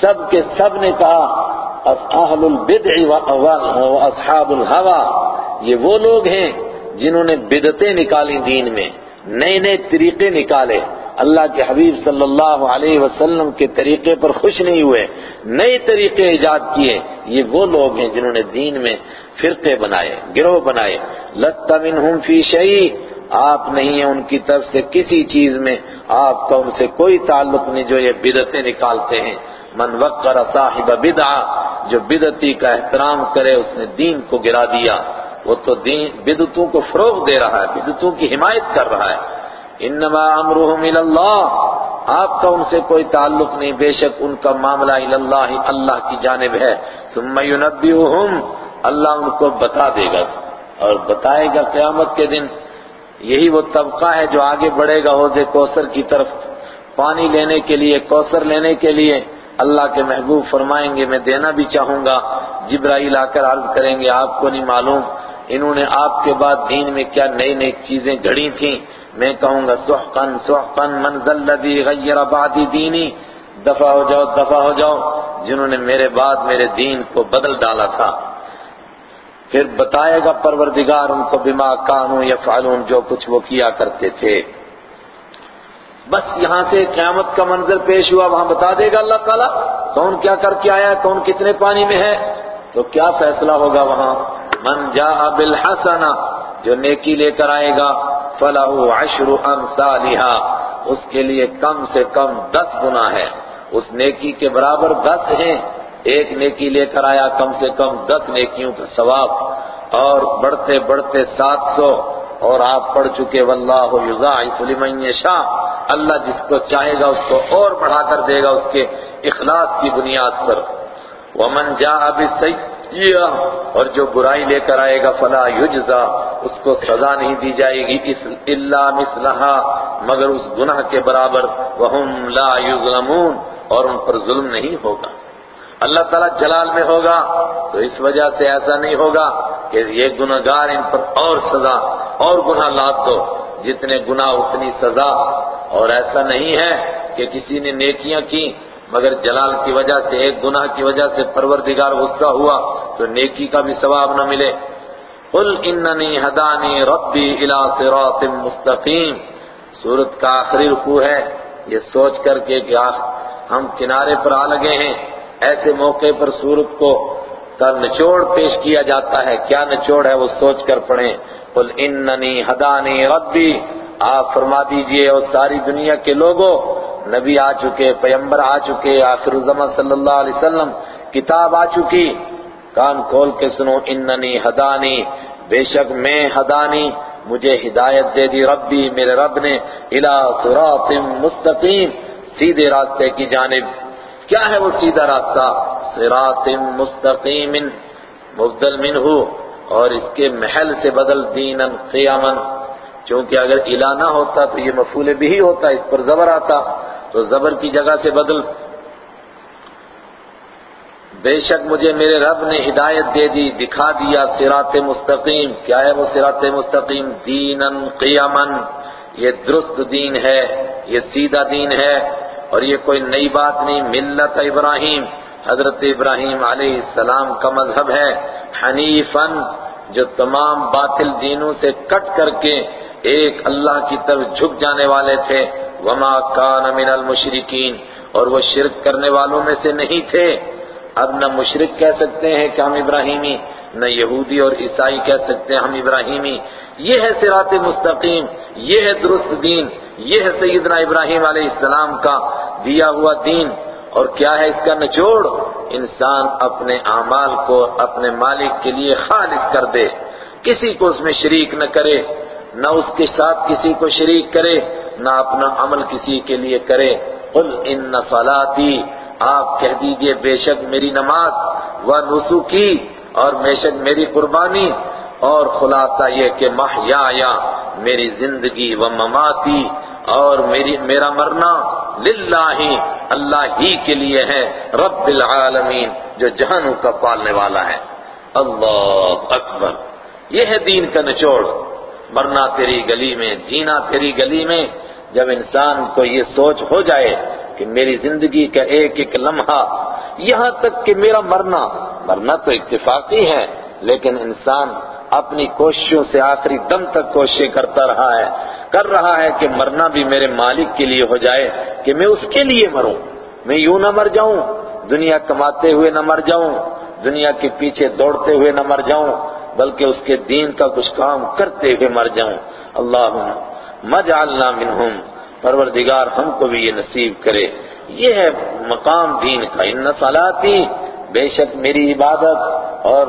سب کے سب نے کہا اہل البدع و اصحاب الحوا یہ وہ لوگ ہیں جنہوں نے بدتیں نکالی دین میں۔ نئے نئے طریقے نکالے۔ اللہ کے حبیب صلی اللہ علیہ وسلم کے طریقے پر خوش نہیں ہوئے، نئے طریقے ایجاد کیے۔ یہ وہ لوگ ہیں جنہوں نے دین میں فرقے بنائے، گروہ بنائے۔ لست منہم فی شیء، آپ نہیں ہیں ان کی طرف سے کسی چیز میں، آپ کا ان سے کوئی تعلق نہیں جو یہ بدعتیں نکالتے ہیں۔ من وقر صاحب بدعا جو بدعتی کا احترام کرے، اس نے دین کو گرا دیا۔ وہ تو دین کو فروغ دے رہا ہے، بدعتوں کی حمایت کر رہا ہے۔ انما امرهم الى اللہ، آپ کا ان سے کوئی تعلق نہیں، بے شک ان کا معاملہ اللہ اللہ کی جانب ہے۔ ثم ينبئهم، اللہ ان کو بتا دے گا۔ اور بتائے گا قیامت کے دن۔ یہی وہ طبقہ ہے جو آگے بڑھے گا، حوض کوثر کی طرف۔ پانی لینے کے لیے، کوثر لینے کے لیے۔ اللہ کے محبوب فرمائیں گے، میں دینا بھی چاہوں گا۔ جبرائیل آ کر عرض کریں گے، آپ کو نہیں معلوم۔ انہوں نے آپ کے بعد دین میں کیا نئی نئی چیزیں گھڑی تھیں؟ میں کہوں گا سحقن سحقن منزل لدی غیر بعدی دینی۔ دفع ہو جاؤ، دفع ہو جاؤ۔ جنہوں نے میرے بعد میرے دین کو بدل ڈالا تھا۔ پھر بتائے گا پروردگار، ان کو بما کانو یفعلون، جو کچھ وہ کیا کرتے تھے۔ بس یہاں سے قیامت کا منظر پیش ہوا۔ وہاں بتا دے گا اللہ تعالیٰ، کون کیا کر کے آیا کون کتنے پانی میں ہے۔ تو کیا فیصلہ ہوگا وہاں؟ من جاء بالحسنہ، جو نیکی لے کر آئے گا فلاح عشر امثالها اس کے لیے کم سے کم دس گنا ہے۔ اس نیکی کے برابر دس ہیں۔ ایک نیکی لے کر آیا، کم سے کم دس نیکیوں کا ثواب۔ اور بڑھتے بڑھتے سات سو۔ اور آپ پڑھ چکے، واللہ یضاعف لمن یشاء۔ اللہ جس کو چاہے گا، اس کو اور بڑھا کر دے گا، اس کے اخلاص کی بنیاد پر۔ ومن جاء بالسیئہ اور جو برائی لے کر آئے گا فلا یجزا، اس کو سزا نہیں دی جائے گی، اس الا مثلہا، مگر اس گناہ کے برابر وہم لا یظلمون اور ان پر ظلم نہیں ہوگا۔ اللہ تعالیٰ جلال میں ہوگا، تو اس وجہ سے ایسا نہیں ہوگا کہ یہ گناہگار ان پر اور سزا، اور گناہ لاد دو، جتنے گناہ اتنی سزا۔ اور ایسا نہیں ہے کہ کسی نے نیکیاں کی مگر جلال کی وجہ سے ایک گناہ کی وجہ سے پروردگار غصہ ہوا تو نیکی کا بھی ثواب نہ ملے۔ قل اننی ہدانی ربی الى صراط مستقیم۔ سورت کا آخری رکوع ہے۔ یہ سوچ کر کے کہ ہم کنارے پر آ لگے ہیں۔ ایسے موقع پر سورت کو کا نچوڑ پیش کیا جاتا ہے۔ کیا نچوڑ ہے وہ سوچ کر پڑھیں۔ قل اننی ہدانی ربی۔ آپ فرما دیجیے اور ساری دنیا کے لوگوں نبی آ چکے پیمبر آ چکے، آخر الزمن صلی اللہ علیہ وسلم، کتاب آ چکی۔ کان کھول کے سنو، اننی ہدانی، بے شک میں ہدانی، مجھے ہدایت دے دی ربی، میرے رب نے، الى صراط مستقیم، سیدھے راستے کی جانب۔ کیا ہے وہ سیدھا راستہ؟ صراط مستقیم، مبدل منہ، اور اس کے محل سے بدل دینا قیاما۔ چونکہ اگر الہ نہ ہوتا تو یہ مفعول بھی ہی ہوتا، اس پر زبر آتا۔ تو زبر کی جگہ سے بدل۔ بے شک مجھے میرے رب نے ہدایت دے دی، دکھا دیا صراط مستقیم۔ کیا ہے وہ صراط مستقیم؟ دینا قیاما۔ یہ درست دین ہے، یہ سیدھا دین ہے۔ اور یہ کوئی نئی بات نہیں، ملت ابراہیم۔ حضرت ابراہیم علیہ السلام کا مذہب ہے حنیفن جو تمام باطل دینوں سے کٹ کر کے ایک اللہ کی طرف جھک جانے والے تھے۔ وما کان من المشرکین اور وہ شرک کرنے والوں میں سے نہیں تھے۔ اب نہ مشرک کہہ سکتے ہیں کہ ہم ابراہیمی، نہ یہودی اور عیسائی کہہ سکتے ہیں ہم ابراہیمی۔ یہ ہے صراط مستقیم، یہ ہے درست دین، یہ ہے سیدنا ابراہیم علیہ السلام کا دیا ہوا دین۔ اور کیا ہے اس کا نچوڑ؟ انسان اپنے اعمال کو اپنے مالک کے لیے خالص کر دے۔ کسی کو اس میں شریک نہ کرے۔ نہ اس کے ساتھ کسی کو شریک کرے، نہ اپنا عمل کسی کے لیے کرے۔ قل ان صلاتی، آپ کہہ دیجیے، بے شک میری نماز، و نسخی اور بے شک میری قربانی۔ اور خلاصہ یہ کہ محیا میری زندگی و مماتی، اور میری، میرا مرنا للہ، اللہ ہی کے لیے ہے، رب العالمین، جو جہانوں کا پالنے والا ہے۔ اللہ اکبر۔ یہ ہے دین کا نچوڑ۔ مرنا تیری گلی میں، جینا تیری گلی میں۔ جب انسان کو یہ سوچ ہو جائے کہ میری زندگی کا ایک ایک لمحہ یہاں تک کہ میرا مرنا مرنا تو اتفاقی ہے، لیکن انسان اپنی کوششوں سے آخری دم تک کوششیں کرتا رہا ہے، کر رہا ہے کہ مرنا بھی میرے مالک کے لیے ہو جائے کہ میں اس کے لیے مروں۔ میں یوں نہ مر جاؤں، دنیا کماتے ہوئے نہ مر جاؤں، دنیا کے پیچھے دوڑتے ہوئے نہ مر جاؤں۔ بلکہ اس کے دین کا کچھ کام کرتے ہوئے مر جاؤں۔ اللہ مجعلنا منہم۔ پروردگار ہم کو بھی یہ نصیب کرے۔ یہ ہے مقام دین کا۔ ان صلاتی بے شک میری عبادت اور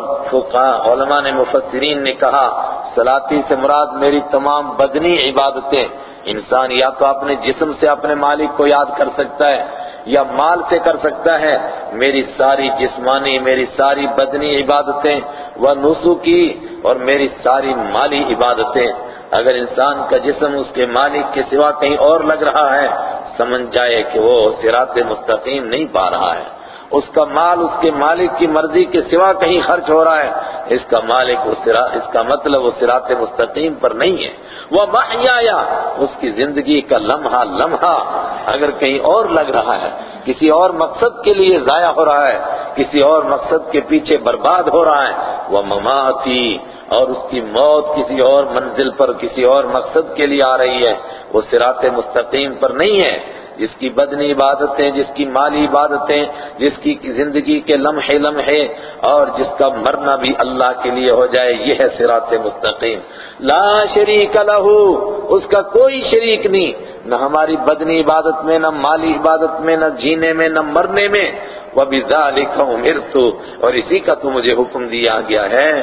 علماء نے مفسرین نے کہا صلاتی سے مراد میری تمام بدنی عبادتیں۔ انسان یا تو اپنے جسم سے اپنے مالک کو یاد کر سکتا ہے یا مال سے کر سکتا ہے۔ میری ساری جسمانی، میری ساری بدنی عبادتیں وہ نسو کی اور میری ساری مالی عبادتیں۔ اگر انسان کا جسم اس کے مالک کے سوا کہیں اور لگ رہا ہے، سمجھ جائے کہ وہ سرات مستقیم نہیں پا رہا ہے۔ اس کا مال اس کے مالک کی مرضی کے سوا کہیں خرچ ہو رہا ہے۔ اس کا مالک اس کا مطلب وہ سرات مستقیم پر نہیں ہے۔ وہ محیا اس کی زندگی کا لمحہ لمحہ۔ اگر کہیں اور لگ رہا ہے، کسی اور مقصد کے لیے ضائع ہو رہا ہے، کسی اور مقصد کے پیچھے برباد ہو رہا ہے۔ وہ مماتی اور اس کی موت کسی اور منزل پر، کسی اور مقصد کے لیے آ رہی ہے۔ وہ سرات مستقیم پر نہیں ہے۔ جس کی بدنی عبادتیں، جس کی مالی عبادتیں، جس کی زندگی کے لمحے لمحے، اور جس کا مرنا بھی اللہ کے لیے ہو جائے، یہ ہے سرات مستقیم۔ لا شریک لہو اس کا کوئی شریک نہیں۔ نہ ہماری بدنی عبادت میں، نہ مالی عبادت میں، نہ جینے میں، نہ مرنے میں۔ وہ بھی لکھا اور اسی کا تو مجھے حکم دیا گیا ہے۔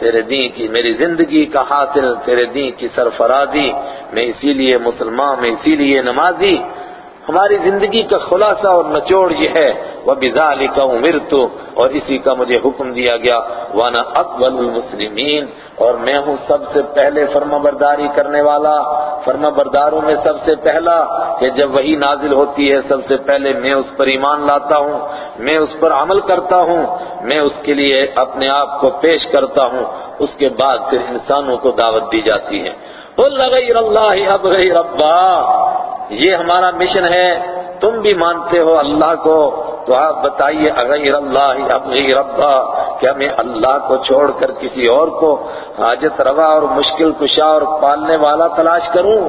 تیرے دین کی میری زندگی کا حاصل تیرے دین کی سرفرازی، میں اسی لیے مسلمان، میں اسی لیے نمازی ہماری زندگی کا خلاصہ اور نچوڑ یہ ہے وہ بزالی کا تو اور اسی کا مجھے حکم دیا گیا وانا اقبل المسلمین اور میں ہوں سب سے پہلے فرما برداری کرنے والا۔ فرما برداروں میں سب سے پہلا کہ جب وہی نازل ہوتی ہے، سب سے پہلے میں اس پر ایمان لاتا ہوں، میں اس پر عمل کرتا ہوں، میں اس کے لیے اپنے آپ کو پیش کرتا ہوں، اس کے بعد پھر انسانوں کو دعوت دی جاتی ہے۔ غیر اللہ اب غیر ربا۔ یہ ہمارا مشن ہے۔ تم بھی مانتے ہو اللہ کو۔ تو آپ بتائیے، اغیر اللہ اب غیر ربا۔ کیا میں اللہ کو چھوڑ کر کسی اور کو حاجت روا اور مشکل کشا اور پالنے والا تلاش کروں؟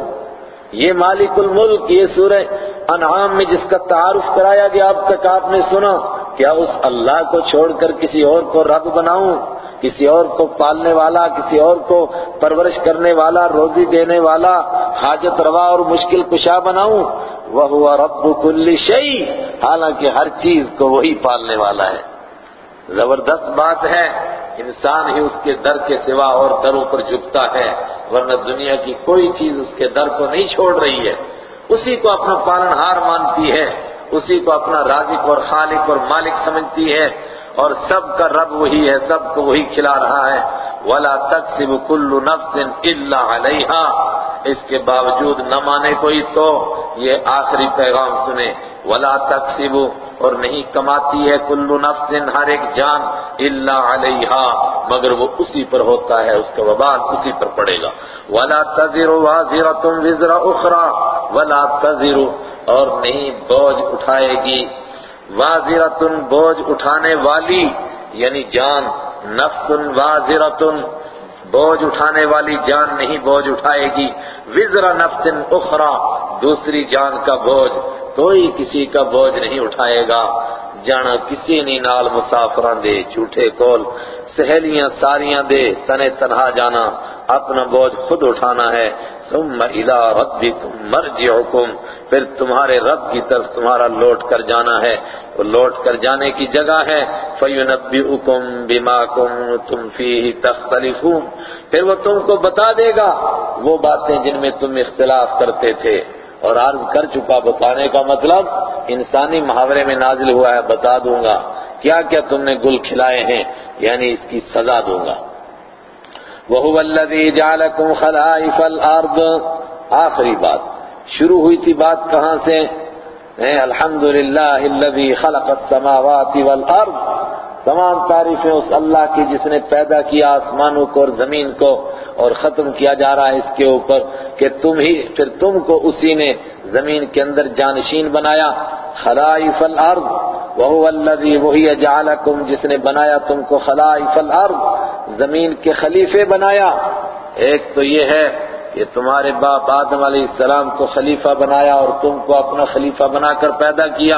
یہ مالک الملک، یہ سورہ انعام میں جس کا تعارف کرایا گیا اب تک آپ نے سنا۔ کیا اس اللہ کو چھوڑ کر کسی اور کو رب بناؤں؟ کسی اور کو پالنے والا، کسی اور کو پرورش کرنے والا، روزی دینے والا، حاجت روا اور مشکل کشا بناؤں؟ وہ رب کل شعی حالانکہ ہر چیز کو وہی پالنے والا ہے۔ زبردست بات ہے، انسان ہی اس کے در کے سوا اور دروں پر جھکتا ہے، ورنہ دنیا کی کوئی چیز اس کے در کو نہیں چھوڑ رہی ہے۔ اسی کو اپنا پالن ہار مانتی ہے۔ اسی کو اپنا رازق اور خالق اور مالک سمجھتی ہے اور سب کا رب وہی ہے، سب کو وہی کھلا رہا ہے۔ ولا تقسم کل نفس الا علیہا اس کے باوجود نہ مانے کوئی تو یہ آخری پیغام سنے ولا تکسب اور نہیں کماتی ہے کل نفس ہر ایک جان الا علیہا، مگر وہ اسی پر ہوتا ہے، اس کا وبال اسی پر پڑے گا۔ ولا تزر وازرۃ وزر اخرى، ولا تزر اور نہیں بوجھ اٹھائے گی۔ واضرتن بوجھ اٹھانے والی یعنی جان نفس واضرتن بوجھ اٹھانے والی جان نہیں بوجھ اٹھائے گی۔ وزر نفس اخرى، دوسری جان کا بوجھ۔ کوئی کسی کا بوجھ نہیں اٹھائے گا۔ جانا کسی نہیں نال مسافران دے جھوٹے کول، سہیلیاں ساریاں دے تنے تنہا جانا۔ اپنا بوجھ خود اٹھانا ہے۔ ثم الى ربكم مرجعكم پھر تمہارے رب کی طرف تمہارا لوٹ کر جانا ہے۔ وہ لوٹ کر جانے کی جگہ ہے۔ فَيُنَبِّئُكُمْ بِمَا كُنْتُمْ فِيهِ تَخْتَلِفُونَ۔ پھر وہ تم کو بتا دے گا۔ وہ باتیں جن میں تم اختلاف کرتے تھے۔ اور عرض کر چکا بتانے کا مطلب انسانی محاورے میں نازل ہوا ہے، بتا دوں گا۔ کیا کیا تم نے گل کھلائے ہیں؟ یعنی اس کی سزا دوں گا۔ وَهُوَ الَّذِي جَعَلَكُمْ خَلَائِفَ الْأَرْضِ۔ آخری بات۔ شروع ہوئی تھی بات کہاں سے؟ الحمدللہ الذي خلق السماوات والارض۔ تمام تعریفیں اس اللہ کی جس نے پیدا کیا آسمانوں کو اور زمین کو اور ختم کیا جا رہا ہے اس کے اوپر کہ تم ہی پھر تم کو اسی نے زمین کے اندر جانشین بنایا، خلائف الارض وهو الذي وہی جعلکم، جس نے بنایا تم کو خلائف الارض، زمین کے خلیفے بنایا۔ ایک تو یہ ہے کہ تمہارے باپ آدم علیہ السلام کو خلیفہ بنایا اور تم کو اپنا خلیفہ بنا کر پیدا کیا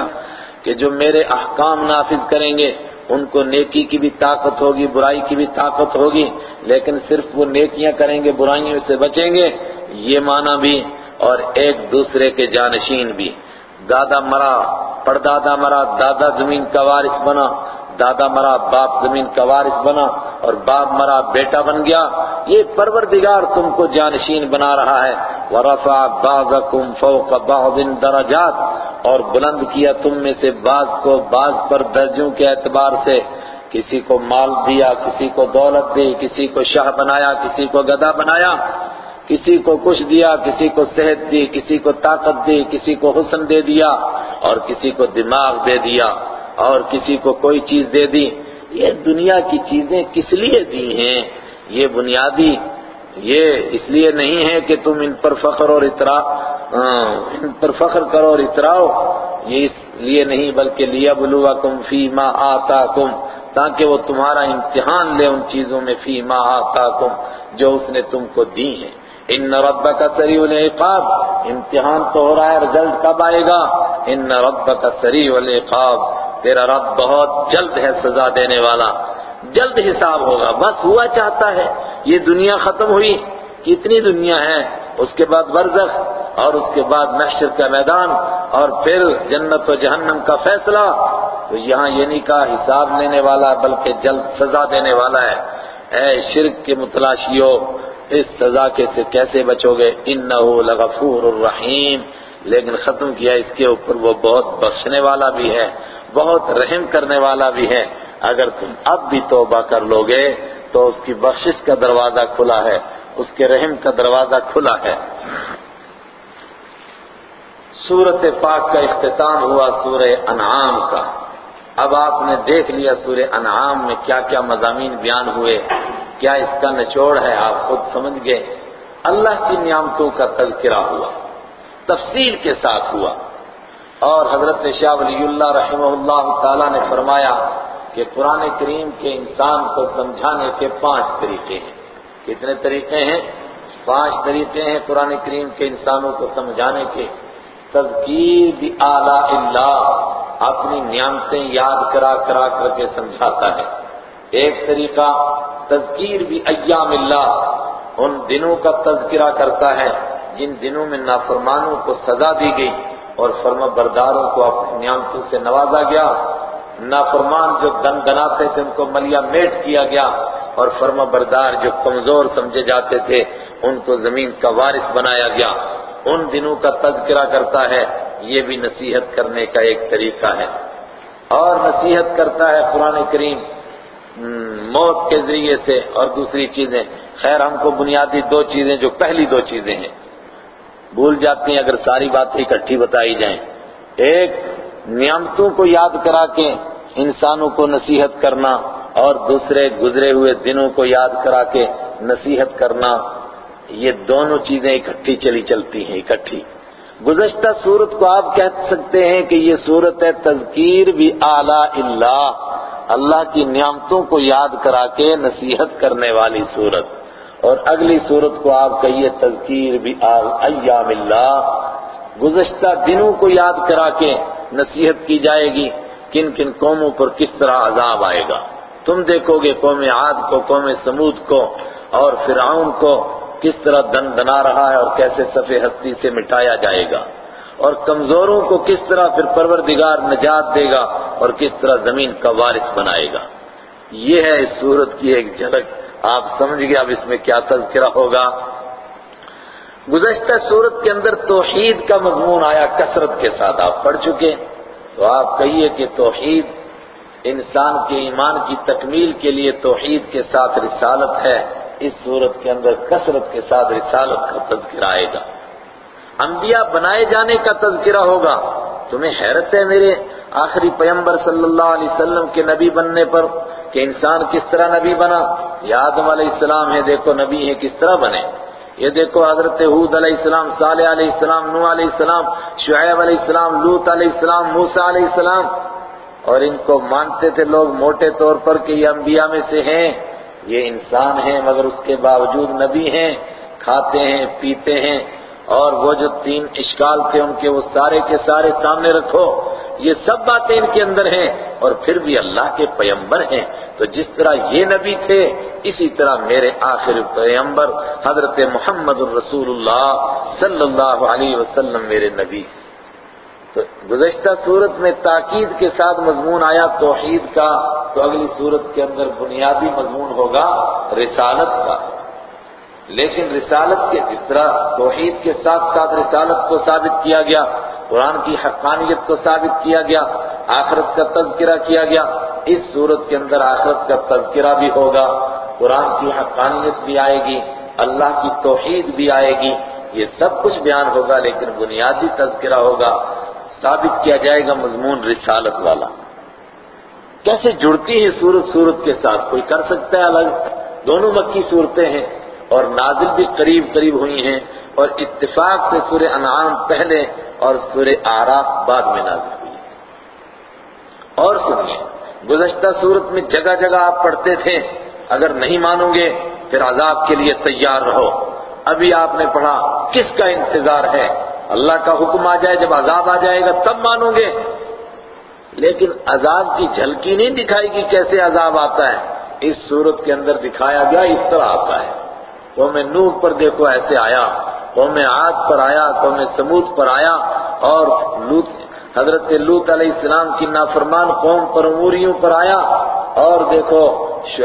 کہ جو میرے احکام نافذ کریں گے۔ ان کو نیکی کی بھی طاقت ہوگی، برائی کی بھی طاقت ہوگی، لیکن صرف وہ نیکیاں کریں گے، برائیوں سے بچیں گے، یہ معنی بھی اور ایک دوسرے کے جانشین بھی۔ دادا مرا، پردادا مرا، دادا زمین کا وارث بنا دادا مرا باپ زمین کا وارث بنا اور باپ مرا بیٹا بن گیا۔ یہ پروردگار تم کو جانشین بنا رہا ہے۔ ورفع بعضکم فوق بعض درجات اور بلند کیا تم میں سے بعض کو بعض پر درجوں کے اعتبار سے۔ کسی کو مال دیا، کسی کو دولت دی، کسی کو شاہ بنایا، کسی کو گدا بنایا۔ کسی کو کچھ دیا، کسی کو صحت دی، کسی کو طاقت دی، کسی کو حسن دے دیا اور کسی کو دماغ دے دیا۔ اور کسی کو کوئی چیز دے دی، یہ دنیا کی چیزیں کس لیے دی ہیں؟ یہ بنیادی، یہ اس لیے نہیں ہے کہ تم ان پر فخر اور اترا ان پر فخر کرو اور اتراؤ یہ اس لیے نہیں، بلکہ لیا بلوا کم فی ما آتا کم تاکہ وہ تمہارا امتحان لے ان چیزوں میں فی ما آتا کم جو اس نے تم کو دی ہیں۔ ان رب کا سری العقاب، امتحان تو ہو رہا ہے رزلٹ کب آئے گا؟ ان رب کا سری العقاب۔ تیرا رب بہت جلد ہے سزا دینے والا، جلد حساب ہوگا، بس ہوا چاہتا ہے، یہ دنیا ختم ہوئی، کتنی دنیا ہے اس کے بعد برزخ اور اس کے بعد محشر کا میدان اور پھر جنت و جہنم کا فیصلہ۔ تو یہاں یہ نہیں کہا حساب لینے والا، بلکہ جلد سزا دینے والا ہے۔ اے شرک کے متلاشیوں، اس سزا کے سے کیسے بچو گے؟ انہو لغفور الرحیم۔ لیکن ختم کیا اس کے اوپر، وہ بہت بخشنے والا بھی ہے۔ بہت رحم کرنے والا بھی ہے۔ اگر تم اب بھی توبہ کر لو گے تو اس کی بخشش کا دروازہ کھلا ہے۔ اس کے رحم کا دروازہ کھلا ہے۔ سورت پاک کا اختتام ہوا سورہ انعام کا۔ اب آپ نے دیکھ لیا سورہ انعام میں کیا کیا مضامین بیان ہوئے۔ کیا اس کا نچوڑ ہے آپ خود سمجھ گئے۔ اللہ کی نعمتوں کا تذکرہ ہوا۔ تفصیل کے ساتھ ہوا۔ اور حضرت شاہ ولی اللہ رحمہ اللہ تعالی نے فرمایا کہ قرآن کریم کے انسان کو سمجھانے کے پانچ طریقے ہیں۔ کتنے طریقے ہیں؟ پانچ طریقے ہیں قرآن کریم کے انسانوں کو سمجھانے کے۔ تذکیر بھی اعلیٰ اللہ، اپنی نعمتیں یاد کرا کرا کر کے سمجھاتا ہے۔ ایک طریقہ تذکیر بھی ایام اللہ، ان دنوں کا تذکرہ کرتا ہے جن دنوں میں نافرمانوں کو سزا دی گئی۔ اور فرما برداروں کو اپنی نعمتوں سے نوازا گیا۔ نافرمان جو دن دناتے تھے، ان کو ملیا میٹ کیا گیا۔ اور فرما بردار جو کمزور سمجھے جاتے تھے، ان کو زمین کا وارث بنایا گیا۔ ان دنوں کا تذکرہ کرتا ہے، یہ بھی نصیحت کرنے کا ایک طریقہ ہے۔ اور نصیحت کرتا ہے قرآن کریم، موت کے ذریعے سے۔ اور دوسری چیزیں، خیر ہم کو بنیادی دو چیزیں جو پہلی دو چیزیں ہیں۔ بھول جاتی ہیں اگر ساری باتیں اکٹھی بتائی جائیں۔ ایک، نعمتوں کو یاد کرا کے انسانوں کو نصیحت کرنا اور دوسرے گزرے ہوئے دنوں کو یاد کرا کے نصیحت کرنا، یہ دونوں چیزیں اکٹھی چلی چلتی ہیں، اکٹھی۔ گزشتہ صورت کو آپ کہہ سکتے ہیں کہ یہ صورت ہے تذکیر بھی اعلیٰ اللہ اللہ کی نعمتوں کو یاد کرا کے نصیحت کرنے والی صورت اور اگلی صورت کو آپ کہیے، تذکیر بھی ایام اللہ۔ گزشتہ دنوں کو یاد کرا کے نصیحت کی جائے گی، کن کن قوموں پر کس طرح عذاب آئے گا۔ تم دیکھو گے قوم عاد کو، قوم سمود کو اور فرعون کو کس طرح دن دنا رہا ہے اور کیسے صفحے ہستی سے مٹایا جائے گا۔ اور کمزوروں کو کس طرح پھر پروردگار نجات دے گا اور کس طرح زمین کا وارث بنائے گا۔ یہ ہے اس صورت کی ایک جھلک۔ آپ سمجھ گئے اب اس میں کیا تذکرہ ہوگا۔ گزشتہ صورت کے اندر توحید کا مضمون آیا، کثرت کے ساتھ آپ پڑھ چکے۔ تو آپ کہیے کہ توحید انسان کے ایمان کی تکمیل کے لیے توحید کے ساتھ رسالت ہے۔ اس صورت کے اندر کثرت کے ساتھ رسالت کا تذکرہ آئے گا۔ انبیاء بنائے جانے کا تذکرہ ہوگا۔ تمہیں حیرت ہے میرے آخری پیمبر صلی اللہ علیہ وسلم کے نبی بننے پر۔ کہ انسان کس طرح نبی بنا؟ یہ آدم علیہ السلام ہے، دیکھو نبی ہے کس طرح بنے؟ یہ دیکھو حضرت حود علیہ السلام، صالح علیہ السلام نو علیہ السلام، شعیب علیہ السلام لوت علیہ السلام، موسیٰ علیہ السلام۔ اور ان کو مانتے تھے لوگ موٹے طور پر کہ یہ انبیاء میں سے ہیں۔ یہ انسان ہیں، مگر اس کے باوجود نبی ہیں، کھاتے ہیں، پیتے ہیں اور وہ جو تین اشکال تھے ان کے وہ سارے کے سارے سامنے رکھو۔ یہ سب باتیں ان کے اندر ہیں اور پھر بھی اللہ کے پیمبر ہیں۔ تو جس طرح یہ نبی تھے، اسی طرح میرے آخر پیمبر حضرت محمد الرسول اللہ صلی اللہ علیہ وسلم میرے نبی۔ تو گزشتہ صورت میں تاکید کے ساتھ مضمون آیا توحید کا، تو اگلی صورت کے اندر بنیادی مضمون ہوگا رسالت کا۔ لیکن رسالت کے جس طرح توحید کے ساتھ ساتھ رسالت کو ثابت کیا گیا، قرآن کی حقانیت کو ثابت کیا گیا، آخرت کا تذکرہ کیا گیا، اس صورت کے اندر آخرت کا تذکرہ بھی ہوگا، قرآن کی حقانیت بھی آئے گی، اللہ کی توحید بھی آئے گی، یہ سب کچھ بیان ہوگا لیکن بنیادی تذکرہ ہوگا، ثابت کیا جائے گا مضمون رسالت والا۔ کیسے جڑتی ہے صورت صورت کے ساتھ؟ کوئی کر سکتا ہے الگ؟ دونوں مکی صورتیں ہیں۔ اور نازل بھی قریب قریب ہوئی ہیں اور اتفاق سے سورہ انعام پہلے اور سورہ آراف بعد میں نازل ہوئی اور سنیے، گزشتہ صورت میں جگہ جگہ آپ پڑھتے تھے، اگر نہیں مانو گے پھر عذاب کے لیے تیار رہو۔ ابھی آپ نے پڑھا، کس کا انتظار ہے؟ اللہ کا حکم آ جائے، جب عذاب آ جائے گا تب مانو گے۔ لیکن عذاب کی جھلکی نہیں دکھائی گی کیسے عذاب آتا ہے۔ اس صورت کے اندر دکھایا گیا اس طرح آتا ہے۔ قوم نوح پر دیکھو ایسے آیا، قوم عاد پر آیا، قوم سمود پر آیا، اور لوت حضرت لوت علیہ السلام کی نافرمان قوم پر، اموریوں پر آیا، اور دیکھو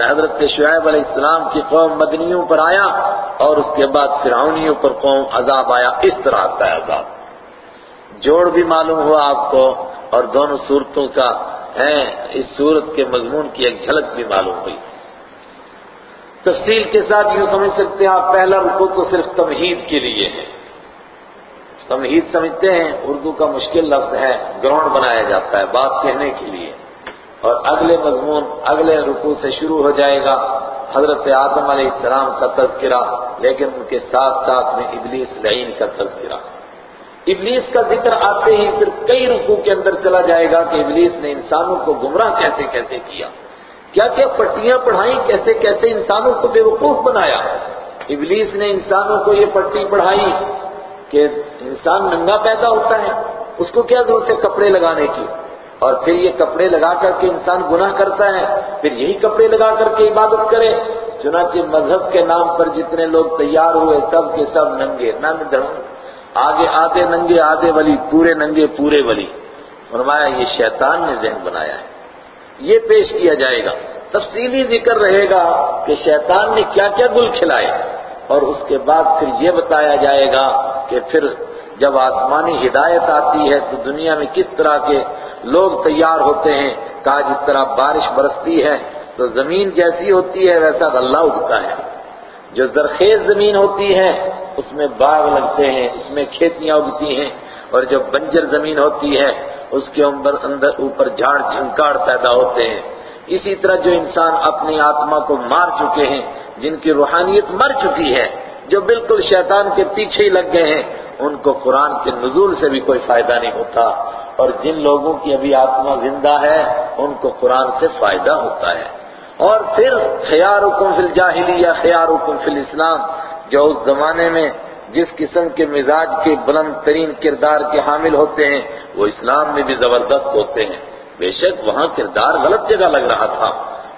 حضرت شعیب علیہ السلام کی قوم مدنیوں پر آیا، اور اس کے بعد فرعونیوں پر قوم عذاب آیا، اس طرح آتا ہے عذاب۔ جوڑ بھی معلوم ہوا آپ کو، اور دونوں صورتوں کا ہے، اس صورت کے مضمون کی ایک جھلک بھی معلوم ہوئی۔ تفصیل کے ساتھ یوں سمجھ سکتے ہیں آپ، پہلا رکو تو صرف تمہید کے لیے ہے۔ تمہید سمجھتے ہیں، اردو کا مشکل لفظ ہے، گراؤنڈ بنایا جاتا ہے بات کہنے کے لیے۔ اور اگلے مضمون، اگلے رکو سے شروع ہو جائے گا۔ حضرت آدم علیہ السلام کا تذکرہ، لیکن ان کے ساتھ ساتھ میں ابلیس لعین کا تذکرہ۔ ابلیس کا ذکر آتے ہی پھر کئی رکو کے اندر چلا جائے گا کہ ابلیس نے انسانوں کو گمراہ کیسے کیسے کیا۔ کیا کیا پٹیاں پڑھائیں، کیسے کیسے انسانوں کو بے وقوف بنایا۔ ابلیس نے انسانوں کو یہ پٹی پڑھائی کہ انسان ننگا پیدا ہوتا ہے، اس کو کیا ضرورت ہے کپڑے لگانے کی؟ اور پھر یہ کپڑے لگا کر کے انسان گناہ کرتا ہے، پھر یہی کپڑے لگا کر کے عبادت کرے۔ چنانچہ مذہب کے نام پر جتنے لوگ تیار ہوئے، سب کے سب ننگے ننگ دھڑنگ آگے آدھے ننگے، آدھے ولی، پورے ننگے، پورے ولی۔ فرمایا یہ شیطان نے ذہن بنایا ہے۔ یہ پیش کیا جائے گا۔ تفصیلی ذکر رہے گا کہ شیطان نے کیا کیا گل کھلائے اور اس کے بعد پھر یہ بتایا جائے گا کہ پھر جب آسمانی ہدایت آتی ہے تو دنیا میں کس طرح کے لوگ تیار ہوتے ہیں۔ کہا جس طرح بارش برستی ہے تو زمین جیسی ہوتی ہے، ویسا غلہ اگتا ہے۔ جو زرخیز زمین ہوتی ہے، اس میں باغ لگتے ہیں، اس میں کھیتیاں اگتی ہیں اور جو بنجر زمین ہوتی ہے اس کے اندر اوپر جھاڑ جھنکاڑ پیدا ہوتے ہیں۔ اسی طرح جو انسان اپنی آتما کو مار چکے ہیں، جن کی روحانیت مر چکی ہے، جو بالکل شیطان کے پیچھے ہی لگ گئے ہیں، ان کو قرآن کے نزول سے بھی کوئی فائدہ نہیں ہوتا۔ اور جن لوگوں کی ابھی آتما زندہ ہے، ان کو قرآن سے فائدہ ہوتا ہے۔ اور پھر خیارکم فی الجاہلی یا خیارکم فی الاسلام، جو اس زمانے میں جس قسم کے مزاج کے بلند ترین کردار کے حامل ہوتے ہیں، وہ اسلام میں بھی زبردست ہوتے ہیں۔ بے شک وہاں کردار غلط جگہ لگ رہا تھا۔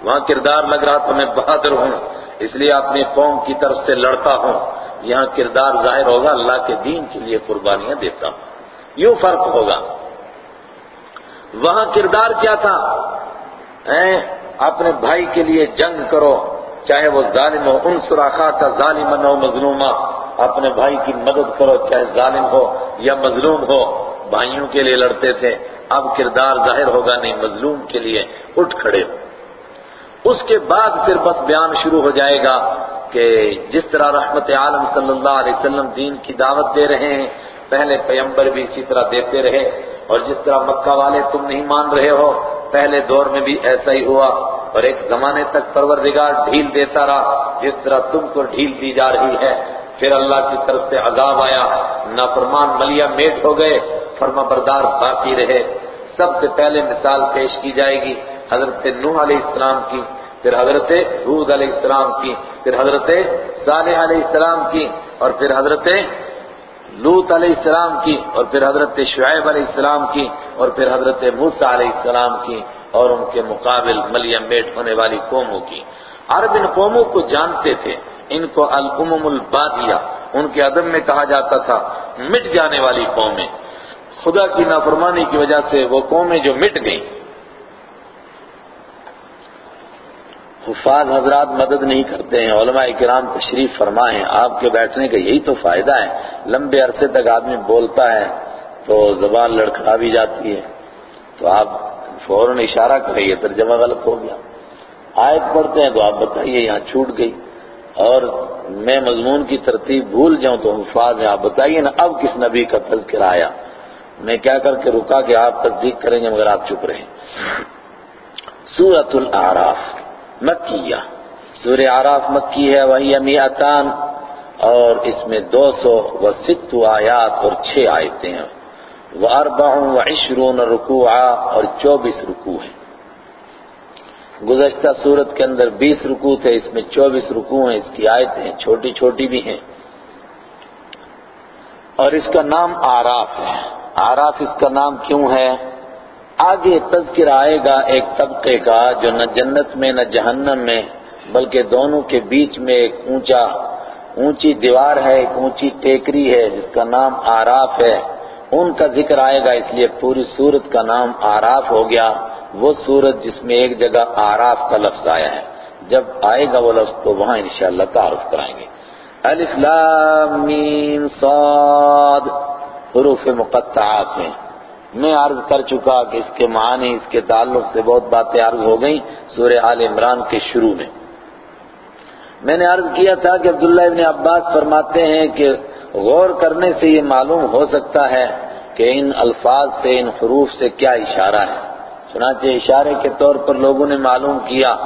وہاں کردار لگ رہا تھا، میں بہادر ہوں۔ اس لیے اپنی قوم کی طرف سے لڑتا ہوں۔ یہاں کردار ظاہر ہوگا، اللہ کے دین کے لیے قربانیاں دیتا ہوں۔ یوں فرق ہوگا۔ وہاں کردار کیا تھا؟ اپنے بھائی کے لیے جنگ کرو، چاہے وہ ظالم ہو ان سراخا کا ظالم ہو مظلومہ اپنے بھائی کی مدد کرو، چاہے ظالم ہو یا مظلوم ہو، بھائیوں کے لیے لڑتے تھے۔ اب کردار ظاہر ہوگا نہیں، مظلوم کے لیے اٹھ کھڑے۔ ہو اس کے بعد پھر بس بیان شروع ہو جائے گا کہ جس طرح رحمت عالم صلی اللہ علیہ وسلم دین کی دعوت دے رہے ہیں، پہلے پیمبر بھی اسی طرح دیتے رہے۔ اور جس طرح مکہ والے تم نہیں مان رہے ہو، پہلے دور میں بھی ایسا ہی ہوا۔ اور ایک زمانے تک پروردگار ڈھیل دیتا رہا، جس طرح تم کو ڈھیل دی جا رہی ہے۔ پھر اللہ کی طرف سے عذاب آیا، نافرمان ملیا میٹ ہو گئے، فرما بردار باقی رہے۔ سب سے پہلے مثال پیش کی جائے گی حضرت نوح علیہ السلام کی، پھر حضرت حود علیہ السلام کی، پھر حضرت صالح علیہ السلام کی، اور پھر حضرت لوت علیہ السلام کی، اور پھر حضرت شعیب علیہ السلام کی، اور پھر حضرت موسیٰ علیہ السلام کی، اور ان کے مقابل ملیم میٹ ہونے والی قوموں کی۔ عرب ان قوموں کو جانتے تھے ان کو الامم البادیہ، ان کے عدم میں کہا جاتا تھا، مٹ جانے والی قومیں۔ خدا کی نافرمانی کی وجہ سے وہ قومیں جو مٹ گئیں۔ حفاظ حضرات مدد نہیں کرتے ہیں، علماء کرام تشریف فرمائیں، آپ کے بیٹھنے کا یہی تو فائدہ ہے۔ لمبے عرصے تک آدمی بولتا ہے تو زبان لڑکھڑا بھی جاتی ہے۔ تو آپ فوراً اشارہ کریں، یہ ترجمہ غلط ہو گیا۔ آیت پڑھتے ہیں تو آپ بتائیے، یہاں چھوٹ گئی۔ اور میں مضمون کی ترتیب بھول جاؤں تو حفاظ ہیں، آپ بتائیے نا، اب کس نبی کا تذکر آیا؟ میں کیا کر کے رکا کہ آپ تصدیق کریں گے مگر آپ چپ رہیں۔ سورت الاعراف مکیہ۔ سورہ عراف مکی ہے، وہی امیتان اور اس میں دو سو و ست آیات اور چھ آیتیں ہیں۔ وہ اربع و عشرون رکوعا اور چوبیس رکوع ہیں۔ گزشتہ صورت کے اندر بیس رکوع تھے، اس میں چوبیس رکوع ہیں، اس کی آیتیں چھوٹی چھوٹی بھی ہیں۔ اور اس کا نام آراف ہے۔ آراف اس کا نام کیوں ہے؟ آگے تذکر آئے گا ایک طبقے کا جو نہ جنت میں، نہ جہنم میں، بلکہ دونوں کے بیچ میں ایک اونچا، اونچی دیوار ہے، ایک اونچی ٹیکری ہے، جس کا نام آراف ہے۔ ان کا ذکر آئے گا، اس لیے پوری سورت کا نام آراف ہو گیا۔ وہ سورت جس میں ایک جگہ آراف کا لفظ آیا ہے۔ جب آئے گا وہ لفظ تو وہاں انشاءاللہ تعارف کرائیں گے۔ الف لام میم صاد، حروف مقطعات میں میں عرض کر چکا کہ اس کے معنی، اس کے تعلق سے بہت باتیں عرض ہو گئیں سورہ آل عمران کے شروع میں۔ میں نے عرض کیا تھا کہ عبداللہ ابن عباس فرماتے ہیں کہ غور کرنے سے یہ معلوم ہو سکتا ہے کہ ان الفاظ سے، ان حروف سے کیا اشارہ ہے۔ چنانچہ اشارے کے طور پر لوگوں نے معلوم کیا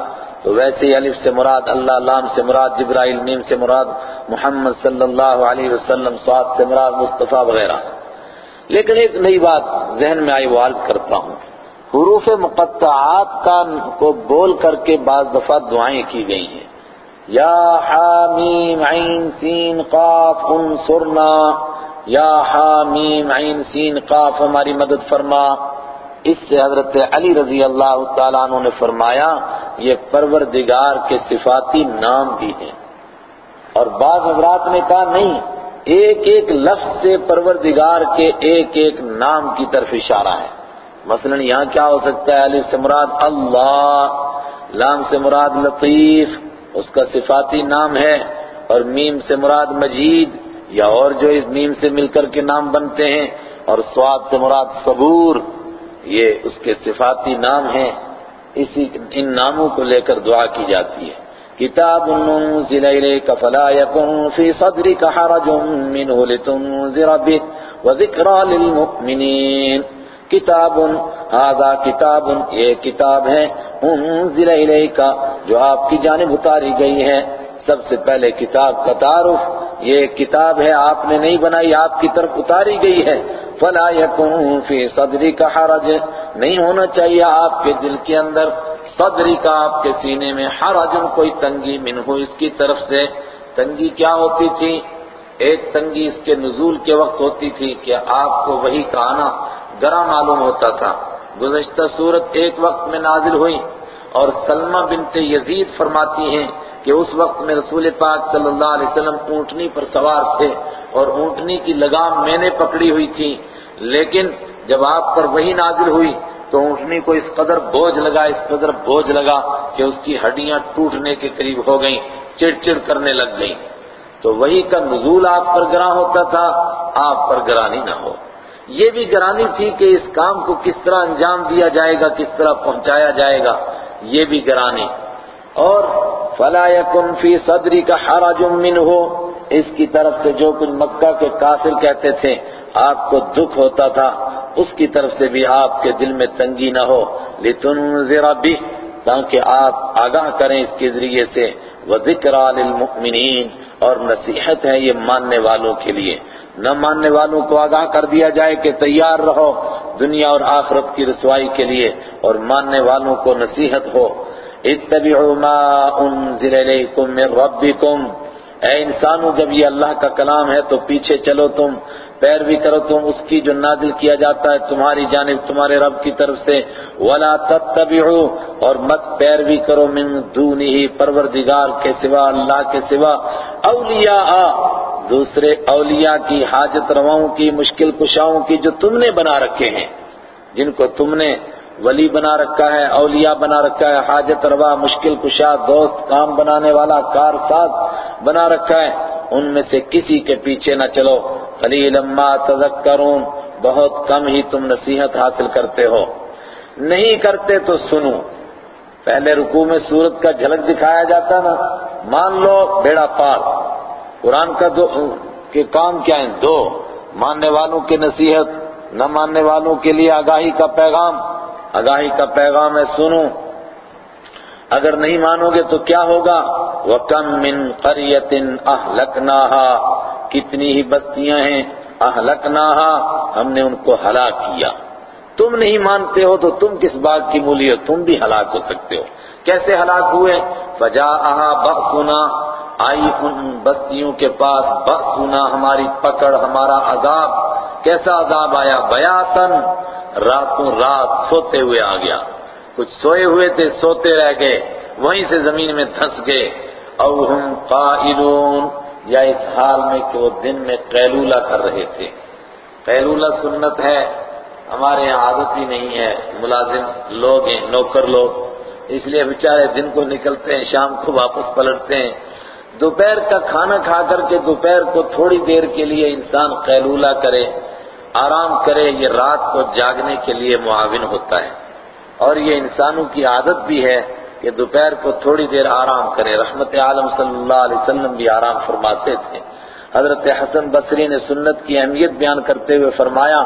تو ویسے ہی الف سے مراد اللہ، لام سے مراد جبرائیل نیم سے مراد محمد صلی اللہ علیہ وسلم سعاد سے مراد مصطفیٰ وغیرہ۔ لیکن ایک نئی بات ذہن میں آئی وہ عرض کرتا ہوں۔ حروف مقطعات کا کو بول کر کے بعض دفعہ دعائیں کی گئی ہیں۔ یا حامیم عین سین قاف، انصرنا۔ یا حامیم عین سین قاف، ہماری مدد فرما۔ اس سے حضرت علی رضی اللہ تعالیٰ عنہ نے فرمایا، یہ پروردگار کے صفاتی نام بھی ہیں۔ اور بعض حضرات نے کہا، نہیں، ایک ایک لفظ سے پروردگار کے ایک ایک نام کی طرف اشارہ ہے۔ مثلا یہاں کیا ہو سکتا ہے؟ علی سے مراد اللہ، لام سے مراد لطیف، اس کا صفاتی نام ہے۔ اور میم سے مراد مجید، یا اور جو اس میم سے مل کر کے نام بنتے ہیں۔ اور سواد سے مراد صبور۔ یہ اس کے صفاتی نام ہیں، اسی ان ناموں کو لے کر دعا کی جاتی ہے۔ کتاب انزل الیک فلا یکن فی صدرک حرج منه لتنذر به وذکرى للمؤمنین۔ کتاب هذا کتاب، یہ کتاب ہے، انزل الیک جو آپ کی جانب اتاری گئی ہے۔ سب سے پہلے کتاب کا تعارف، یہ کتاب ہے، آپ نے نہیں بنائی، آپ کی طرف اتاری گئی ہے۔ فلا یکن فی صدری کا حرج۔ نہیں ہونا چاہیے آپ کے دل کے اندر صدری کا آپ کے سینے میں حرج، کوئی تنگی منہ اس کی طرف سے۔ تنگی کیا ہوتی تھی؟ ایک تنگی اس کے نزول کے وقت ہوتی تھی کہ آپ کو وہی کا آنا گرا معلوم ہوتا تھا۔ گزشتہ صورت ایک وقت میں نازل ہوئی۔ اور سلمہ بنت یزید فرماتی ہیں کہ اس وقت میں رسول پاک صلی اللہ علیہ وسلم اونٹنی پر سوار تھے اور اونٹنی کی لگام میں نے پکڑی ہوئی تھی۔ لیکن جب آپ پر وہی نازل ہوئی تو اونٹنی کو اس قدر بوجھ لگا، اس قدر بوجھ لگا کہ اس کی ہڈیاں ٹوٹنے کے قریب ہو گئیں، چڑ چڑ کرنے لگ گئیں۔ تو وہی کا نزول آپ پر گراں ہوتا تھا، آپ پر گرانی نہ ہو۔ یہ بھی گرانی تھی کہ اس کام کو کس طرح انجام دیا جائے گا، کس طرح پہنچایا جائے گا۔ یہ بھی گرانی اور فلا يكن فی صدری کا حرج منه۔ ہو اس کی طرف سے جو کچھ مکہ کے کافر کہتے تھے، آپ کو دکھ ہوتا تھا۔ اس کی طرف سے بھی آپ کے دل میں تنگی نہ ہو۔ لتنذر به۔ تاکہ آپ آگاہ کریں اس کے ذریعے سے۔ وذکرى للمؤمنین اور نصیحت ہے یہ ماننے والوں کے لیے۔ نہ ماننے والوں کو آگاہ کر دیا جائے کہ تیار رہو دنیا اور آخرت کی رسوائی کے لیے اور ماننے والوں کو نصیحت ہو۔ اتبعوا ما انزل الیکم من ربکم۔ اے انسانوں، جب یہ اللہ کا کلام ہے تو پیچھے چلو تم، پیروی کرو تم، اس کی جو نادل کیا جاتا ہے تمہاری جانب، تمہارے رب کی طرف سے۔ ولا تتبعوا، اور مت پیروی کرو من دونی پروردگار کے سوا، اللہ کے سوا۔ اولیاء دوسرے اولیاء کی حاجت رواؤں کی، مشکل کشاؤں کی جو تم نے بنا رکھے ہیں، جن کو تم نے ولی بنا رکھا ہے، اولیاء بنا رکھا ہے، حاجت روا، مشکل کشا، دوست، کام بنانے والا، کار ساز بنا رکھا ہے، ان میں سے کسی کے پیچھے نہ چلو۔ قلیل ما تذکرون، بہت کم ہی تم نصیحت حاصل کرتے ہو۔ نہیں کرتے تو سنو۔ پہلے رکوع میں سورت کا جھلک دکھایا جاتا نا۔ مان لو بیڑا پار۔ قرآن کا دو کہ کام کیا ہیں؟ دو، ماننے والوں کی نصیحت، نہ ماننے والوں کے لیے آگاہی کا پیغام۔ آگاہی کا پیغام ہے، سنو۔ اگر نہیں مانو گے تو کیا ہوگا؟ وَكَمْ مِنْ قَرْيَةٍ أَهْلَكْنَاهَا۔ کتنی ہی بستیاں ہیں، أَهْلَكْنَاهَا۔ ہم نے ان کو ہلاک کیا۔ تم نہیں مانتے ہو تو تم کس بات کی مولی ہو؟ تم بھی ہلاک ہو سکتے ہو۔ کیسے ہلاک ہوئے؟ فَجَاءَهَا بَأْسُنَا۔ آئی ان بستیوں کے پاس بأسنا ہماری پکڑ، ہمارا عذاب۔ کیسا عذاب آیا؟ بیاتن راتوں رات سوتے ہوئے آ گیا۔ کچھ سوئے ہوئے تھے، سوتے رہ گئے۔ وہیں سے زمین میں دھنس گئے۔ او ہم قائلون۔ یا اس حال میں کہ وہ دن میں قیلولہ کر رہے تھے۔ قیلولہ سنت ہے۔ ہمارے یہاں عادت ہی نہیں ہے۔ ملازم لوگ ہیں، نوکر لوگ۔ اس لیے بیچارے دن کو نکلتے ہیں، شام کو واپس پلٹتے ہیں۔ دوپہر کا کھانا کھا کر کے دوپہر کو تھوڑی دیر کے لیے انسان قیلولہ کرے، آرام کرے، یہ رات کو جاگنے کے لیے معاون ہوتا ہے۔ اور یہ انسانوں کی عادت بھی ہے کہ دوپہر کو تھوڑی دیر آرام کرے۔ رحمت عالم صلی اللہ علیہ وسلم بھی آرام فرماتے تھے۔ حضرت حسن بصری نے سنت کی اہمیت بیان کرتے ہوئے فرمایا،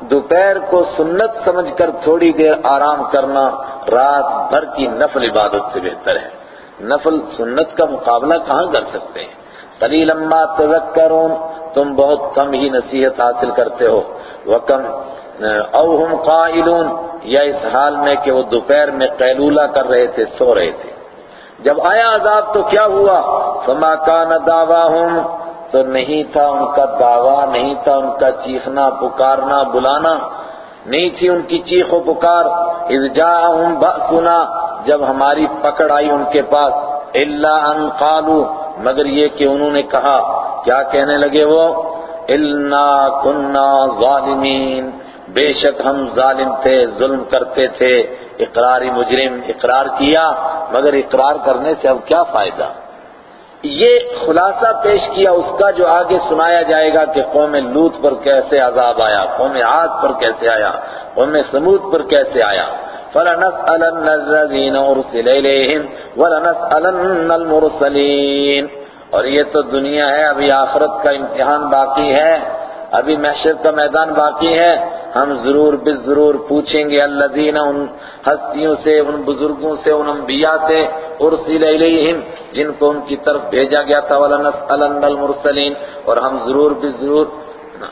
دوپہر کو سنت سمجھ کر تھوڑی دیر آرام کرنا رات بھر کی نفل عبادت سے بہتر ہے۔ نفل سنت کا مقابلہ کہاں کر سکتے ہیں؟ قلیل اما تذکرون، تم بہت کم ہی نصیحت حاصل کرتے ہو۔ وکم، او ہم قائلون، یا اس حال میں کہ وہ دوپہر میں قیلولہ کر رہے تھے، سو رہے تھے۔ جب آیا عذاب تو کیا ہوا؟ فما کان دعواہم تو نہیں تھا ان کا دعویٰ، نہیں تھا ان کا چیخنا، پکارنا، بلانا۔ نہیں تھی ان کی چیخ و پکار۔ اذ جاءہم بأسنا جب ہماری پکڑ آئی ان کے پاس، الا ان قالوا، مگر یہ کہ انہوں نے کہا، کیا کہنے لگے وہ؟ النا کننا ظالمین بے شک ہم ظالم تھے، ظلم کرتے تھے اقراری مجرم اقرار کیا، مگر اقرار کرنے سے اب کیا فائدہ؟ یہ خلاصہ پیش کیا اس کا جو آگے سنایا جائے گا کہ قوم لوت پر کیسے عذاب آیا، قوم عاد پر کیسے آیا، قوم سمود پر کیسے آیا۔ فَلَنَسْأَلَنَّ الَّذِينَ أُرْسِلَ إِلَيْهِمْ وَلَنَسْأَلَنَّ الْمُرْسَلِينَ اور یہ تو دنیا ہے، ابھی آخرت کا امتحان باقی ہے۔ ابھی محشر کا میدان باقی ہے۔ ہم ضرور بے ضرور پوچھیں گے الذین ان ہستیوں سے، ان بزرگوں سے، ان انبیاء سے ارسل الیہم جن کو ان کی طرف بھیجا گیا تھا۔ ولنسألن المرسلین اور ہم ضرور بے ضرور،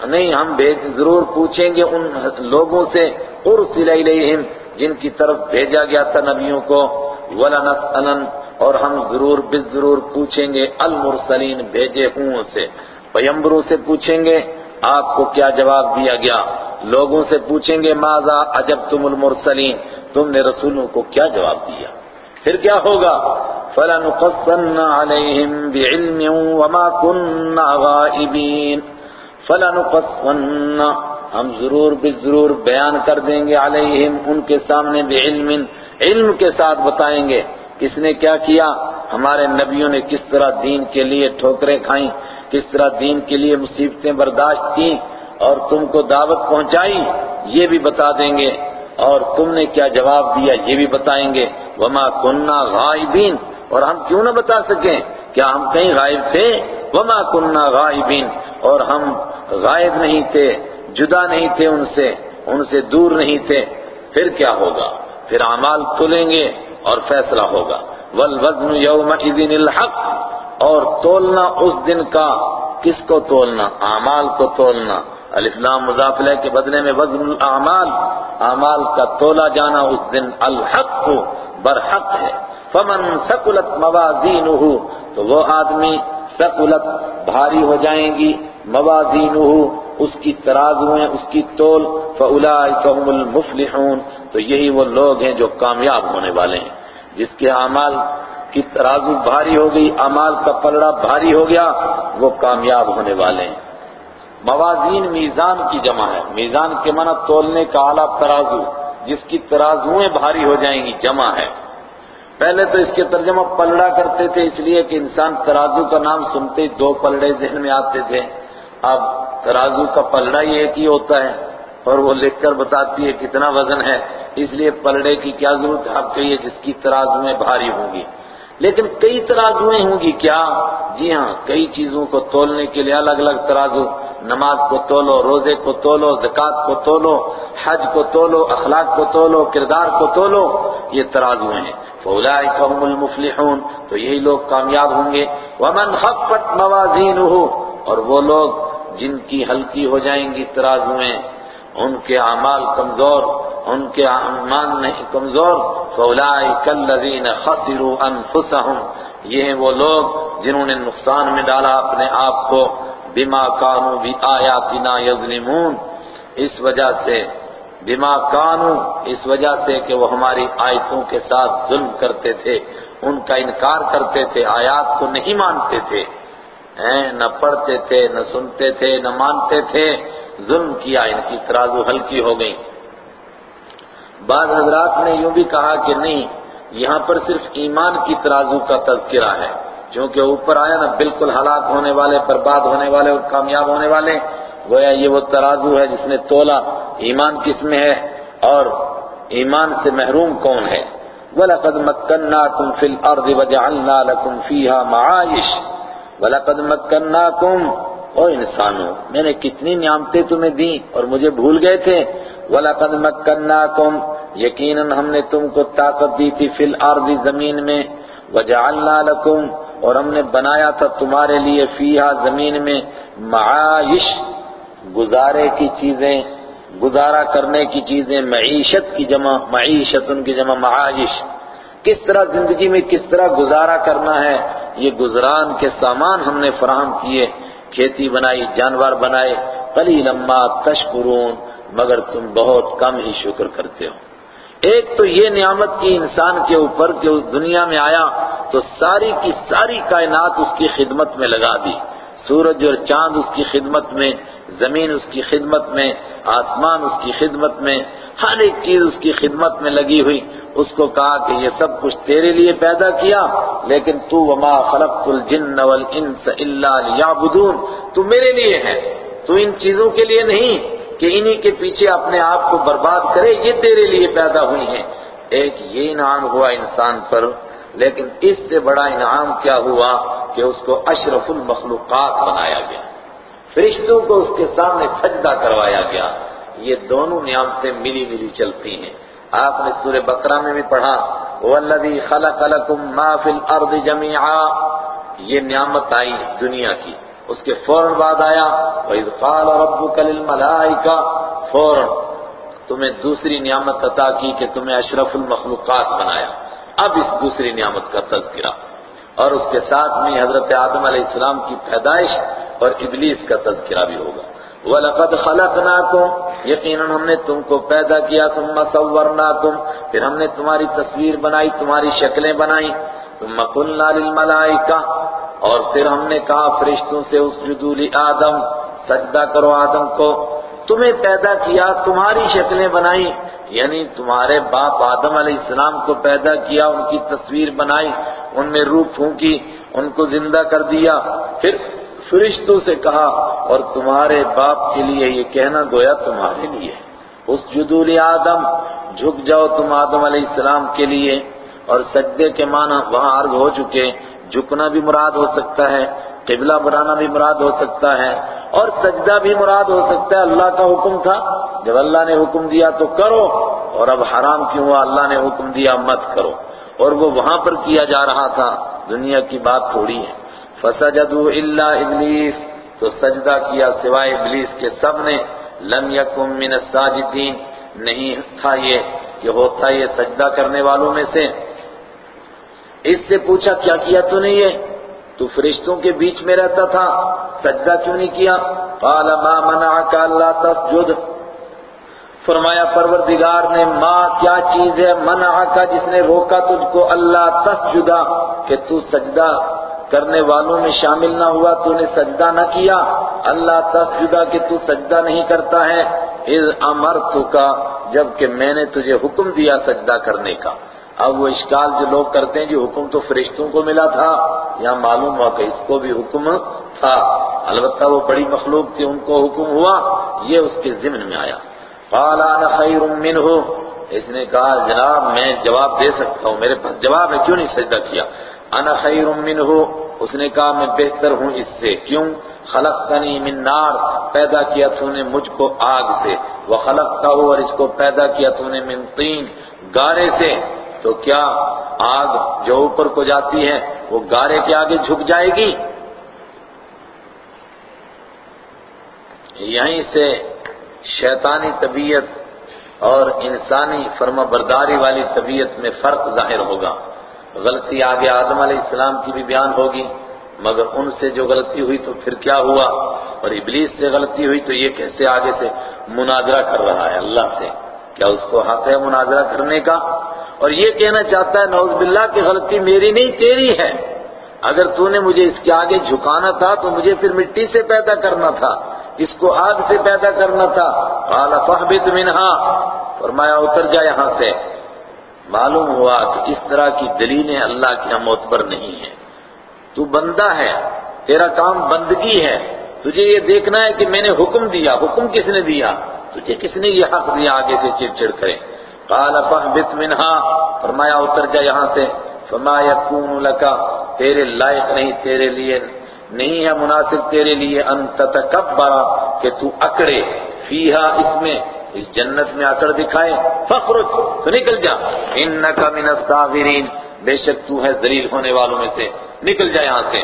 نہیں، ہم ضرور پوچھیں گے ان لوگوں سے۔ ارسل الیہم جن کی طرف بھیجا گیا تھا نبیوں کو، ولنسألن، اور ہم ضرور بے ضرور پوچھیں گے المرسلین بھیجے ہوں سے پیمبروں سے پوچھیں گے، آپ کو کیا جواب دیا گیا؟ لوگوں سے پوچھیں گے، ماذا عجب تم المرسلین؟ تم نے رسولوں کو کیا جواب دیا؟ پھر کیا ہوگا؟ فَلَنُقَصَّنَّ عَلَيْهِمْ بِعِلْمٍ وَمَا كُنَّا غَائِبِينَ۔ فَلَنُقَصَّنَّ ہم ضرور بھی ضرور بیان کر دیں گے علیہم، ان کے سامنے بعلم علم کے ساتھ بتائیں گے کس نے کیا کیا، ہمارے نبیوں نے کس طرح دین کے لیے ٹھوکریں کھائیں، کس طرح دین کے لیے مصیبتیں برداشت کی اور تم کو دعوت پہنچائی، یہ بھی بتا دیں گے، اور تم نے کیا جواب دیا، یہ بھی بتائیں گے، وما کننا غائبین، اور ہم کیوں نہ بتا سکیں کیا ہم کہیں غائب تھے، وما کننا غائبین، اور ہم غائب نہیں تھے۔ جدا نہیں تھے ان سے ان سے دور نہیں تھے۔ پھر کیا ہوگا؟ پھر اعمال کھلیں گے اور فیصلہ ہوگا۔ والوزن یومئذ الحق۔ اور تولنا اس دن کا، کس کو تولنا؟ اعمال کو تولنا۔ الاسلام مضافلہ کے بدلے میں وزن الاعمال۔ اعمال کا تولا جانا اس دن الحق، برحق ہے۔ فمن ثقلت موازینہ تو وہ آدمی ثقلت بھاری ہو جائیں گی۔ موازینہ اس کی ترازویں اس کی تول فَأُولَئِكَ هُمُ الْمُفْلِحُونَ، تو یہی وہ لوگ ہیں جو کامیاب ہونے والے ہیں۔ جس کے اعمال کی ترازو بھاری ہو گئی، اعمال کا پلڑا بھاری ہو گیا، وہ کامیاب ہونے والے ہیں۔ موازین میزان کی جمع ہے۔ میزان کے معنی تولنے کا اعلیٰ ترازو، جس کی ترازویں بھاری ہو جائیں گی، جمع ہے۔ پہلے تو اس کے ترجمہ پلڑا کرتے تھے، اس لیے کہ انسان ترازو کا نام سنتے، دو پلڑے ذہن میں آتے تھے۔ اب ترازو کا پلڑا ہی ایک ہی ہوتا ہے اور وہ لکھ کر بتاتی ہے کتنا وزن ہے۔ اس لیے پلڑے کی کیا ضرورت ہے؟ آپ چاہیے جس کی ترازویں بھاری ہوں گی۔ لیکن کئی ترازویں ہوں گی کیا؟ جی ہاں کئی چیزوں کو تولنے کے لیے الگ الگ ترازو۔ نماز کو تولو، روزے کو تولو، زکوٰۃ کو تولو، حج کو تولو، اخلاق کو تولو، کردار کو تولو، یہ ترازویں ہیں۔ فَأُولَئِكَ هُمُ الْمُفْلِحُونَ، تو یہی لوگ کامیاب ہوں گے۔ وَمَنْ خَفَّتْ مَوَازِينُهُ اور وہ لوگ جن کی ہلکی ہو جائیں گی ترازویں ان کے اعمال کمزور، ان کے ایمان نہیں کمزور فَأُولَئِكَ الَّذِينَ خَسِرُوا أَنفُسَهُمْ یہ ہیں وہ لوگ جنہوں نے نقصان میں ڈالا اپنے آپ کو، بما کانو بھی آیاتنا یظلمون، اس وجہ سے، بما کانو اس وجہ سے کہ وہ ہماری آیتوں کے ساتھ ظلم کرتے تھے، ان کا انکار کرتے تھے، آیات کو نہیں مانتے تھے۔ نہ پڑھتے تھے، نہ سنتے تھے، نہ مانتے تھے، ظلم کیا، ان کی ترازو ہلکی ہو گئی۔ بعض حضرات نے یوں بھی کہا کہ نہیں، یہاں پر صرف ایمان کی ترازو کا تذکرہ ہے، چونکہ اوپر آیا نا، بالکل ہلاک ہونے والے، برباد ہونے والے اور کامیاب ہونے والے، گویا یہ وہ ترازو ہے جس نے تولا ایمان کس میں ہے اور ایمان سے محروم کون ہے۔ وَلَقَدْ مَكَّنَّاكُمْ فِي الْأَرْضِ وَجَعَلْنَا لَكُمْ فِيهَا مَعَائِشِ وَلَقَدْ مَكَّنَّاكُمْ او انسانوں، میں نے کتنی نعمتیں تمہیں دیں اور مجھے بھول گئے تھے۔ وَلَقَدْ مَكَّنَّاكُمْ، یقیناً ہم نے تم کو طاقت دی تھی فی الارض زمین میں۔ وَجَعَلْنَا لَكُمْ، اور ہم نے بنایا تھا تمہارے لیے فیہا زمین میں معائش گزارے کی چیزیں، گزارا کرنے کی چیزیں، معیشت کی جمع، معیشت ان کی جمع معائش کس طرح زندگی میں کس طرح گزارا کرنا ہے؟ یہ گزران کے سامان ہم نے فراہم کیے، کھیتی بنائی، جانور بنائے قلیلا لما تشکرون، مگر تم بہت کم ہی شکر کرتے ہو۔ ایک تو یہ نعمت کی انسان کے اوپر کہ اس دنیا میں آیا، تو ساری کی ساری کائنات اس کی خدمت میں لگا دی۔ سورج اور چاند اس کی خدمت میں، زمین اس کی خدمت میں، آسمان اس کی خدمت میں، ہر ایک چیز اس کی خدمت میں لگی ہوئی۔ اس کو کہا کہ یہ سب کچھ تیرے لیے پیدا کیا، لیکن تو وما خلقت الجن والانس الا ليعبدون تو میرے لیے ہے، تو ان چیزوں کے لیے نہیں کہ انہی کے پیچھے اپنے آپ کو برباد کرے، یہ تیرے لیے پیدا ہوئی ہیں۔ ایک یہ انعام ہوا انسان پر لیکن اس سے بڑا انعام کیا ہوا کہ اس کو اشرف المخلوقات بنایا گیا۔ فرشتوں کو اس کے سامنے سجدہ کروایا گیا۔ یہ دونوں نعمتیں ملی ملی چلتی ہیں۔ آپ نے سورہ بقرہ میں بھی پڑھا وَالَّذِي خَلَقَ لَكُم مَّا فِي الْأَرْضِ جَمِيعًا یہ نعمت آئی دنیا کی۔ اس کے فوراً بعد آیا، وَإِذْ قَالَ رَبُّكَ لِلْمَلَائِكَةِ فوراً تمہیں دوسری نعمت عطا کی کہ تمہیں اشرف المخلوقات بنایا۔ اب اس دوسری نعمت کا تذکرہ اور اس کے ساتھ میں حضرت آدم علیہ السلام کی پیدائش اور ابلیس کا تذکرہ بھی ہوگا۔ وَلَقَدْ خَلَقْنَاكُمْ، یقیناً ہم نے تم کو پیدا کیا، ثُمَّ صَوَّرْنَاكُمْ، پھر ہم نے تمہاری تصویر بنائی، تمہاری شکلیں بنائی۔ ثُمَّ قُلْنَا لِلْمَلَائِكَةِ اور پھر ہم نے کہا فرشتوں سے اس جدول آدم سجدہ کرو آدم کو۔ تمہیں پیدا کیا، تمہاری شکلیں بنائی۔ یعنی تمہارے باپ آدم علیہ السلام کو پیدا کیا، ان کی تصویر بنائی، ان میں روح پھونکی، ان کو زندہ کر دیا۔ پھر فرشتوں سے کہا، اور تمہارے باپ کے لیے یہ کہنا گویا تمہارے لیے۔ اس جدول آدم، جھک جاؤ تم آدم علیہ السلام کے لیے۔ اور سجدے کے معنی وہاں عرض ہو چکے، جھکنا بھی مراد ہو سکتا ہے۔ قبلہ بنانا بھی مراد ہو سکتا ہے اور سجدہ بھی مراد ہو سکتا ہے، اللہ کا حکم تھا۔ جب اللہ نے حکم دیا تو کرو، اور اب حرام کیوں ہوا؟ اللہ نے حکم دیا مت کرو۔ اور وہ وہاں پر کیا جا رہا تھا؟ دنیا کی بات تھوڑی ہے۔ فسجدوا الا ابلیس تو سجدہ کیا سوائے ابلیس کے سب نے؟ لم یکم من الساجدین نہیں تھا یہ کہ ہوتا یہ سجدہ کرنے والوں میں سے۔ اس سے پوچھا کیا کیا تو نہیں یہ؟ تو فرشتوں کے بیچ میں رہتا تھا، سجدہ کیوں نہیں کیا؟ قال، ما منعك اللہ تسجد. فرمایا، پروردگار نے ماں کیا چیز ہے منع کا جس نے روکا تجھ کو؟ اللہ تسجدہ کہ تو سجدہ کرنے والوں میں شامل نہ ہوا، تو نے سجدہ نہ کیا۔ اللہ تسجدہ کہ تو سجدہ نہیں کرتا ہے۔ اذ امرتک جبکہ میں نے تجھے حکم دیا سجدہ کرنے کا۔ اب وہ اشکال جو لوگ کرتے ہیں جو حکم تو فرشتوں کو ملا تھا یا معلوم ہوا کہ اس کو بھی حکم تھا۔ البتہ وہ بڑی مخلوق تھی، ان کو حکم ہوا، یہ اس کے ذمن میں آیا۔ قال، انا خیر منہ اس نے کہا، جناب، میں جواب دے سکتا ہوں، میرے پاس جواب ہے، کیوں نہیں سجدہ کیا؟ انا خیر منہ اس نے کہا، میں بہتر ہوں اس سے، کیوں؟ خلقتنی من نار، پیدا کیا تو نے مجھ کو آگ سے۔ وہ خلقتا ہو اور اس کو پیدا کیا تو نے من طین، گارے سے۔ تو کیا آگ جو اوپر کو جاتی ہے، وہ گارے کے آگے جھک جائے گی؟ یہیں سے شیطانی طبیعت اور انسانی فرما برداری والی طبیعت میں فرق ظاہر ہوگا۔ غلطی آگے آدم علیہ السلام کی بھی بیان ہوگی، مگر ان سے جو غلطی ہوئی تو پھر کیا ہوا؟ اور ابلیس سے غلطی ہوئی تو یہ کیسے آگے سے مناظرہ کر رہا ہے؟ اللہ سے۔ کیا اس کو حق ہے مناظرہ کرنے کا؟ اور یہ کہنا چاہتا ہے نوز باللہ کی غلطی میری نہیں، تیری ہے۔ اگر تو نے مجھے اس کے آگے جھکانا تھا، تو مجھے پھر مٹی سے پیدا کرنا تھا، اس کو آگ سے پیدا کرنا تھا۔ قال فہبت منہا۔ فرمایا، اتر جا یہاں سے۔ معلوم ہوا کہ اس طرح کی دلیلیں اللہ کے ہم معتبر نہیں ہیں۔ تو بندہ ہے، تیرا کام بندگی ہے۔ تجھے یہ دیکھنا ہے کہ میں نے حکم دیا۔ حکم کس نے دیا؟ تجھے کس نے یہ حق دیا آگے سے چڑ چڑ کرے؟ قال فہبت منہا فرمایا، اتر جا یہاں سے. فما یکون لکا، تیرے لائق نہیں، تیرے لیے نہیں ہے مناسب، تیرے لیے ان تتکبرا کہ تو اکڑے فیہا اس میں، اس جنت میں اکڑ دکھائے. فخرج تو نکل جا. انکا من الصاغرین، بے شک تو ہے ذلیل ہونے والوں میں سے. نکل جا یہاں سے.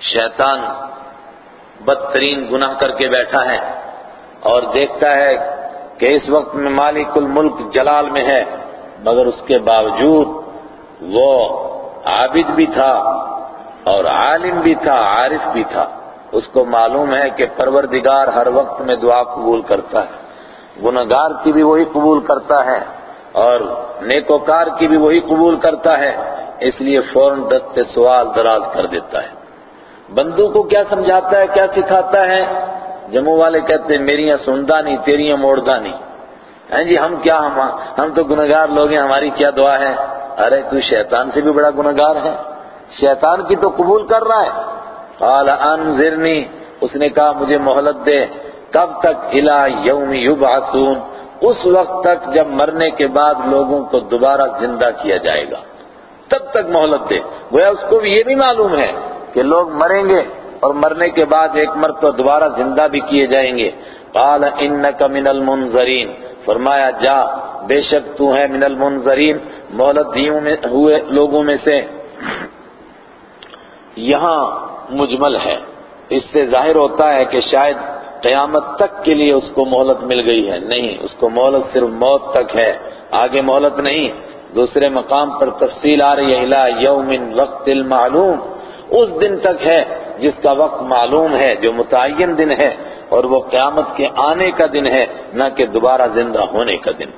شیطان بدترین گناہ کر کے بیٹھا ہے اور دیکھتا ہے کہ اس وقت میں مالک الملک جلال میں ہے، مگر اس کے باوجود وہ عابد بھی تھا اور عالم بھی تھا، عارف بھی تھا۔ اس کو معلوم ہے کہ پروردگار ہر وقت میں دعا قبول کرتا ہے۔ گناہگار کی بھی وہی قبول کرتا ہے اور نیکوکار کی بھی وہی قبول کرتا ہے، اس لیے فوراً دست سوال دراز کر دیتا ہے۔ بندوں کو کیا سمجھاتا ہے، کیا سکھاتا ہے؟ جموں والے کہتے ہیں میریاں سندا نہیں تیریاں موڑدا نہیں۔ ہیں جی ہم کیا، ہم ہم تو گناہگار لوگ ہیں، ہماری کیا دعا ہے؟ ارے، تو شیطان سے بھی بڑا گناہگار ہے۔ شیطان کی تو قبول کر رہا ہے۔ قال، انذرنی۔ اس نے کہا، مجھے مہلت دے۔ کب تک؟ الى یوم یبعثون۔ اس وقت تک جب مرنے کے بعد لوگوں کو دوبارہ زندہ کیا جائے گا۔ تب تک مہلت دے۔ گویا اس کو بھی یہ بھی معلوم ہے کہ لوگ مریں گے۔ اور مرنے کے بعد ایک مرتبہ دوبارہ زندہ بھی کیے جائیں گے۔ قال، انک من المنظرین فرمایا، جا، بے شک تو ہے من المنظرین مہلت دیوں میں، ہوئے لوگوں میں سے۔ یہاں مجمل ہے۔ اس سے ظاہر ہوتا ہے کہ شاید قیامت تک کے لیے اس کو مہلت مل گئی ہے۔ نہیں، اس کو مہلت صرف موت تک ہے۔ آگے مہلت نہیں۔ دوسرے مقام پر تفصیل آ رہی ہے یوم وقت المعلوم اس دن تک ہے جس کا وقت معلوم ہے، جو متعین دن ہے، اور وہ قیامت کے آنے کا دن ہے، نہ کہ دوبارہ زندہ ہونے کا دن۔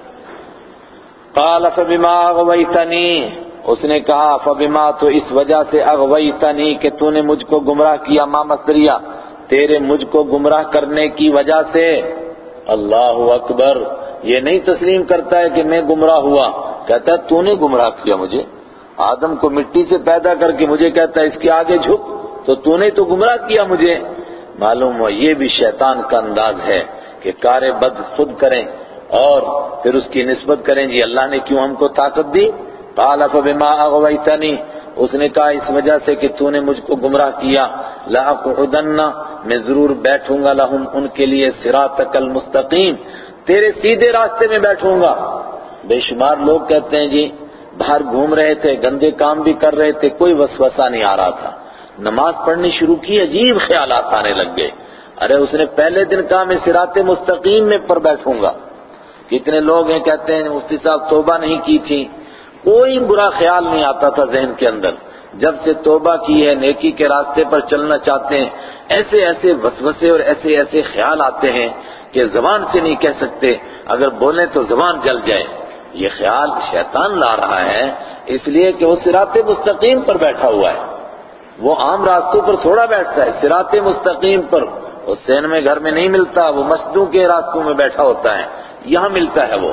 قال، فبما اغویتنی؟ اس نے کہا، فبما تو اس وجہ سے اغویتنی کہ تو نے مجھ کو گمراہ کیا، ما مصدریہ تیرے مجھ کو گمراہ کرنے کی وجہ سے۔ اللہ اکبر، یہ نہیں تسلیم کرتا ہے کہ میں گمراہ ہوا۔ کہتا ہے، تو نے گمراہ کیا مجھے؟ آدم کو مٹی سے پیدا کر کے مجھے کہتا ہے اس کے آگے جھک، تو تو نے تو گمراہ کیا مجھے۔ معلوم ہوا یہ بھی شیطان کا انداز ہے کہ کار بد خود کریں اور پھر اس کی نسبت کریں جی اللہ نے کیوں ہم کو طاقت دی؟ قال، فبما اغویتنی؟ اس نے کہا، اس وجہ سے کہ تو نے مجھ کو گمراہ کیا۔ لاقعدن میں ضرور بیٹھوں گا، لہم ان کے لیے صراطک المستقیم۔ تیرے سیدھے راستے میں بیٹھوں گا۔ بے شمار لوگ کہتے ہیں جی باہر گھوم رہے تھے، گندے کام بھی کر رہے تھے، کوئی وسوسہ نہیں آ رہا تھا۔ نماز پڑھنی شروع کی، عجیب خیالات آنے لگ گئے۔ ارے، اس نے پہلے دن کہا، میں سرات مستقیم میں پر بیٹھوں گا۔ کتنے لوگ ہیں کہتے ہیں، مفتی صاحب توبہ نہیں کی تھی۔ کوئی برا خیال نہیں آتا تھا ذہن کے اندر۔ جب سے توبہ کی ہے، نیکی کے راستے پر چلنا چاہتے ہیں، ایسے ایسے وسوسے اور ایسے ایسے خیال آتے ہیں کہ زبان سے نہیں کہہ سکتے۔ اگر بولیں تو زبان جل جائے۔ یہ خیال شیطان لا رہا ہے، اس لیے کہ وہ سرات مستقیم پر بیٹھا ہوا ہے۔ وہ عام راستوں پر تھوڑا بیٹھتا ہے سرات مستقیم پر۔ اس سین میں گھر میں نہیں ملتا، وہ مسجدوں کے راستوں میں بیٹھا ہوتا ہے۔ یہاں ملتا ہے وہ۔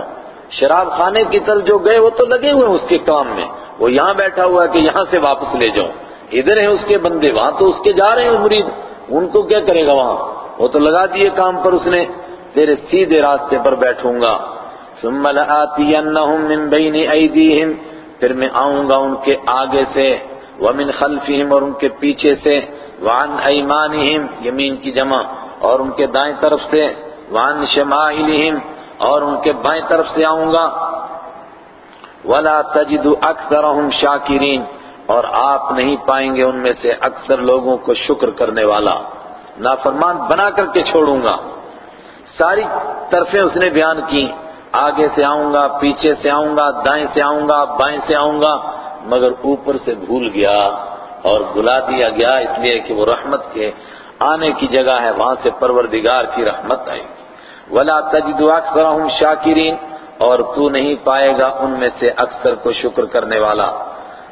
شراب خانے کی طرف جو گئے، وہ تو لگے ہوئے ہیں اس کے کام میں۔ وہ یہاں بیٹھا ہوا ہے کہ یہاں سے واپس لے جاؤں۔ ادھر ہیں اس کے بندے، وہاں تو اس کے جا رہے ہیں مرید۔ ان کو کیا کرے گا وہاں؟ وہ تو لگا دیے کام پر اس نے۔ تیرے سیدھے راستے پر بیٹھوں گا۔ ثم لآتینہم من بین ایدیہم، پھر میں آؤں گا ان کے آگے سے، ومن خلفہم اور ان کے پیچھے سے، وعن ایمانہم، یمین کی جمع، اور ان کے دائیں طرف سے، وعن شمائلہم، اور ان کے بائیں طرف سے آؤں گا۔ ولا تجد اکثرهم شاکرین، اور آپ نہیں پائیں گے ان میں سے اکثر لوگوں کو شکر کرنے والا۔ نافرمان بنا کر کے چھوڑوں گا۔ ساری طرفیں اس نے بیان کی آگے سے آؤں گا، پیچھے سے آؤں گا، دائیں سے آؤں گا، بائیں سے آؤں گا، مگر اوپر سے بھول گیا اور بلا دیا گیا، اس لیے کہ وہ رحمت کے آنے کی جگہ ہے، وہاں سے پروردگار کی رحمت آئے گی۔ ولا تجد اکثرهم شاکرین اور تو نہیں پائے گا ان میں سے اکثر کو شکر کرنے والا۔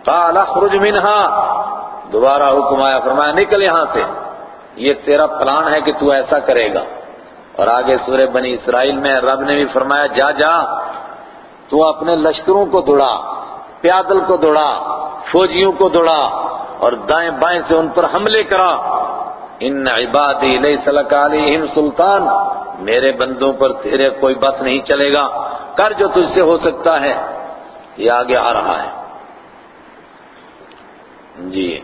قال اخرج منها دوبارہ حکم آیا، فرمایا، نکل یہاں سے۔ یہ تیرا پلان ہے کہ تو ایسا کرے گا۔ اور آگے سورہ بنی اسرائیل میں رب نے بھی فرمایا، جا جا، تو اپنے لشکروں کو دوڑا، پیادل کو دوڑا، فوجیوں کو دوڑا، اور دائیں بائیں سے ان پر حملے کرا۔ ان عبادی لیس لک علیہم سلطان، میرے بندوں پر تیرے کوئی بس نہیں چلے گا۔ کر جو تجھ سے ہو سکتا ہے۔ یہ آگے آ رہا ہے۔ جی۔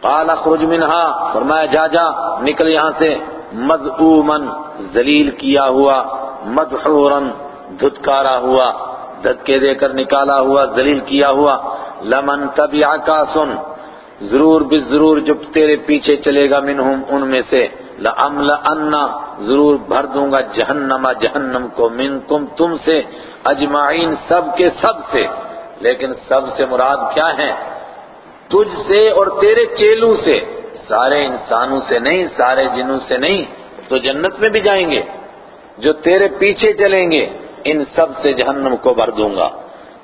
قال اخرج منها فرمایا، جا جا، نکل یہاں سے۔ مذعومن ذلیل کیا ہوا، مدحورا دھتکارا ہوا دھکے دے کر نکالا ہوا، ذلیل کیا ہوا۔ لمن تبعکا سن ضرور بھی ضرور جب تیرے پیچھے چلے گا منہم ان میں سے۔ لَأَمْلَأَنَّ ضرور بھر دوں گا جہنم جہنم کو منکم تم سے، اجمعین سب کے سب سے۔ لیکن سب سے مراد کیا ہے؟ تجھ سے اور تیرے چیلوں سے۔ سارے انسانوں سے نہیں، سارے جنوں سے نہیں، تو جنت میں بھی جائیں گے۔ جو تیرے پیچھے چلیں گے، ان سب سے جہنم کو بھر دوں گا۔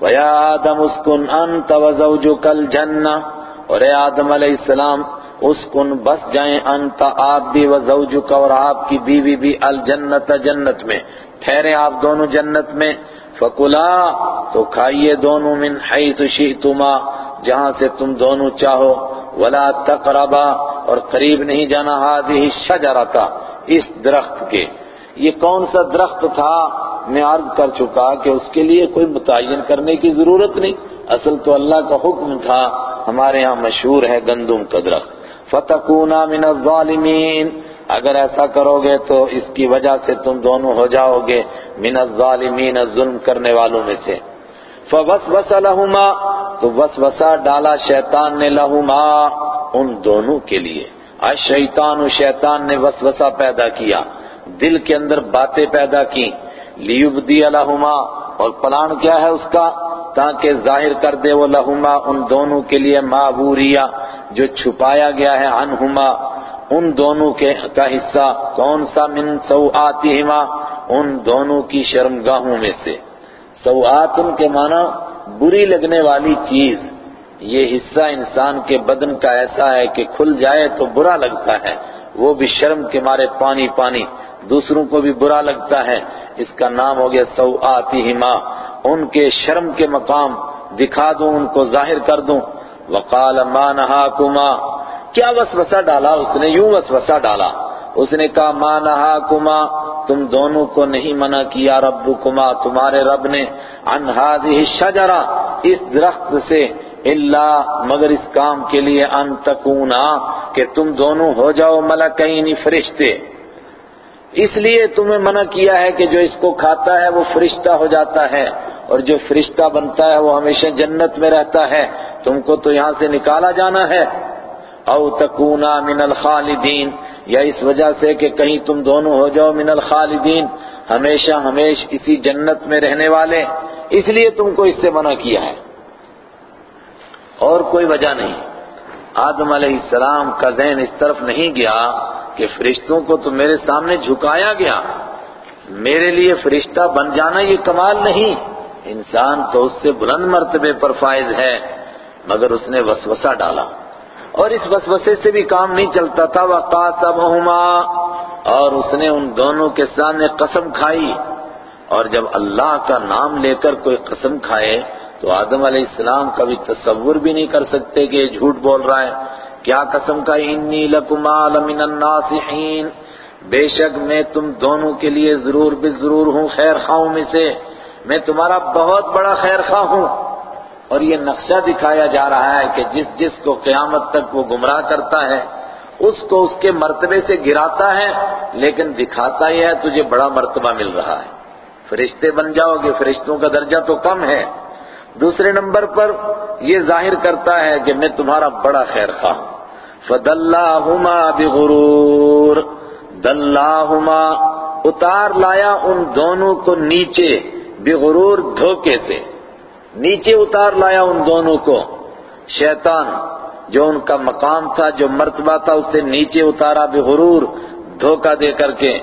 وَيَا آدَمُ اسْكُنْ أَنْتَ وَزَوْجُكَ الْجَنَّةِ۔ اور اے آدم علیہ السلام اس کن بس جائیں انت آپ بھی وزوجک اور آپ کی بیوی بھی الجنت، جنت میں۔ ٹھہرے آپ دونوں جنت میں۔ فکلا، تو کھائیے دونوں من حیث شئتما، جہاں سے تم دونوں چاہو۔ ولا تقربا اور قریب نہیں جانا هذه الشجرہ اس درخت کے۔ یہ کون سا درخت تھا؟ میں عرض کر چکا کہ اس کے لیے کوئی متعین کرنے کی ضرورت نہیں۔ اصل تو اللہ کا حکم تھا، ہمارے ہاں مشہور ہے گندم کا درخت۔ فتکونا من الظالمین۔ اگر ایسا کرو گے تو اس کی وجہ سے تم دونوں ہو جاؤ گے من الظالمین، ظلم کرنے والوں میں سے۔ فوسوس لہما۔ تو وسوسہ ڈالا شیطان نے لہما ان دونوں کے لیے۔ الشیطان شیطان نے وسوسہ پیدا کیا۔ دل کے اندر باتیں پیدا کی لیبدی لہما، اور پلان کیا ہے اس کا؟ تاکہ ظاہر کر دے وہ لہما ان دونوں کے لیے معبوریا جو چھپایا گیا ہے انہما ان دونوں کے کا حصہ کون سا من سوآتہما؟ ان دونوں کی شرمگاہوں میں سے۔ سوآت ان کے معنی بری لگنے والی چیز، یہ حصہ انسان کے بدن کا ایسا ہے کہ کھل جائے تو برا لگتا ہے۔ وہ بھی شرم کے مارے پانی پانی، دوسروں کو بھی برا لگتا ہے۔ اس کا نام ہو گیا سو سوآتہما ان کے شرم کے مقام، دکھا دوں، ان کو ظاہر کر دوں۔ وقال ما نہاکما۔ کیا وسوسہ ڈالا اس نے؟ یوں وسوسہ ڈالا۔ اس نے کہا، ما نہاکما. تم دونوں کو نہیں منع کیا ربکما، تمہارے رب نے، عن هذه الشجرہ، اس درخت سے اللہ مگر اس کام کے لیے ان تکونا، کہ تم دونوں ہو جاؤ ملکین فرشتے۔ اس لیے تمہیں منع کیا ہے کہ جو اس کو کھاتا ہے وہ فرشتہ ہو جاتا ہے، اور جو فرشتہ بنتا ہے وہ ہمیشہ جنت میں رہتا ہے۔ تم کو تو یہاں سے نکالا جانا ہے۔ او تکونا من الخالدین، یا اس وجہ سے کہ کہیں تم دونوں ہو جاؤ من الخالدین، ہمیشہ ہمیش اسی جنت میں رہنے والے، اس لیے تم کو اس سے منع کیا ہے۔ اور کوئی وجہ نہیں۔ آدم علیہ السلام کا ذہن اس طرف نہیں گیا کہ فرشتوں کو تو میرے سامنے جھکایا گیا۔ میرے لیے فرشتہ بن جانا یہ کمال نہیں۔ انسان تو اس سے بلند مرتبے پر فائز ہے، مگر اس نے وسوسہ ڈالا۔ اور اس وسوسے سے بھی کام نہیں چلتا تھا وقاسمہما اور اس نے ان دونوں کے سامنے قسم کھائی۔ اور جب اللہ کا نام لے کر کوئی قسم کھائے، تو آدم علیہ السلام کا بھی تصور بھی نہیں کر سکتے کہ یہ جھوٹ بول رہا ہے۔ کیا قسم کا انی لکما لمن الناصحین بے شک میں تم دونوں کے لیے ضرور بھی ضرور ہوں، خیر خواہوں میں سے۔ میں تمہارا بہت بڑا خیر خواہ ہوں۔ اور یہ نقشہ دکھایا جا رہا ہے کہ جس جس کو قیامت تک وہ گمراہ کرتا ہے، اس کو اس کے مرتبے سے گراتا ہے، لیکن دکھاتا یہ ہے تجھے بڑا مرتبہ مل رہا ہے۔ فرشتے بن جاؤ گے، فرشتوں کا درجہ تو کم ہے۔ دوسرے نمبر پر یہ ظاہر کرتا ہے کہ میں تمہارا بڑا خیر خواہ ہوں۔ فَدَلَّاهُمَا بِغُرُورٍ۔ دَلَّاهُمَا اتار لایا ان دونوں کو نیچے، بغرور دھوکے سے۔ نیچے اتار لایا ان دونوں کو۔ شیطان جو ان کا مقام تھا، جو مرتبہ تھا، اس سے نیچے اتارا بغرور، دھوکہ دے کر کے۔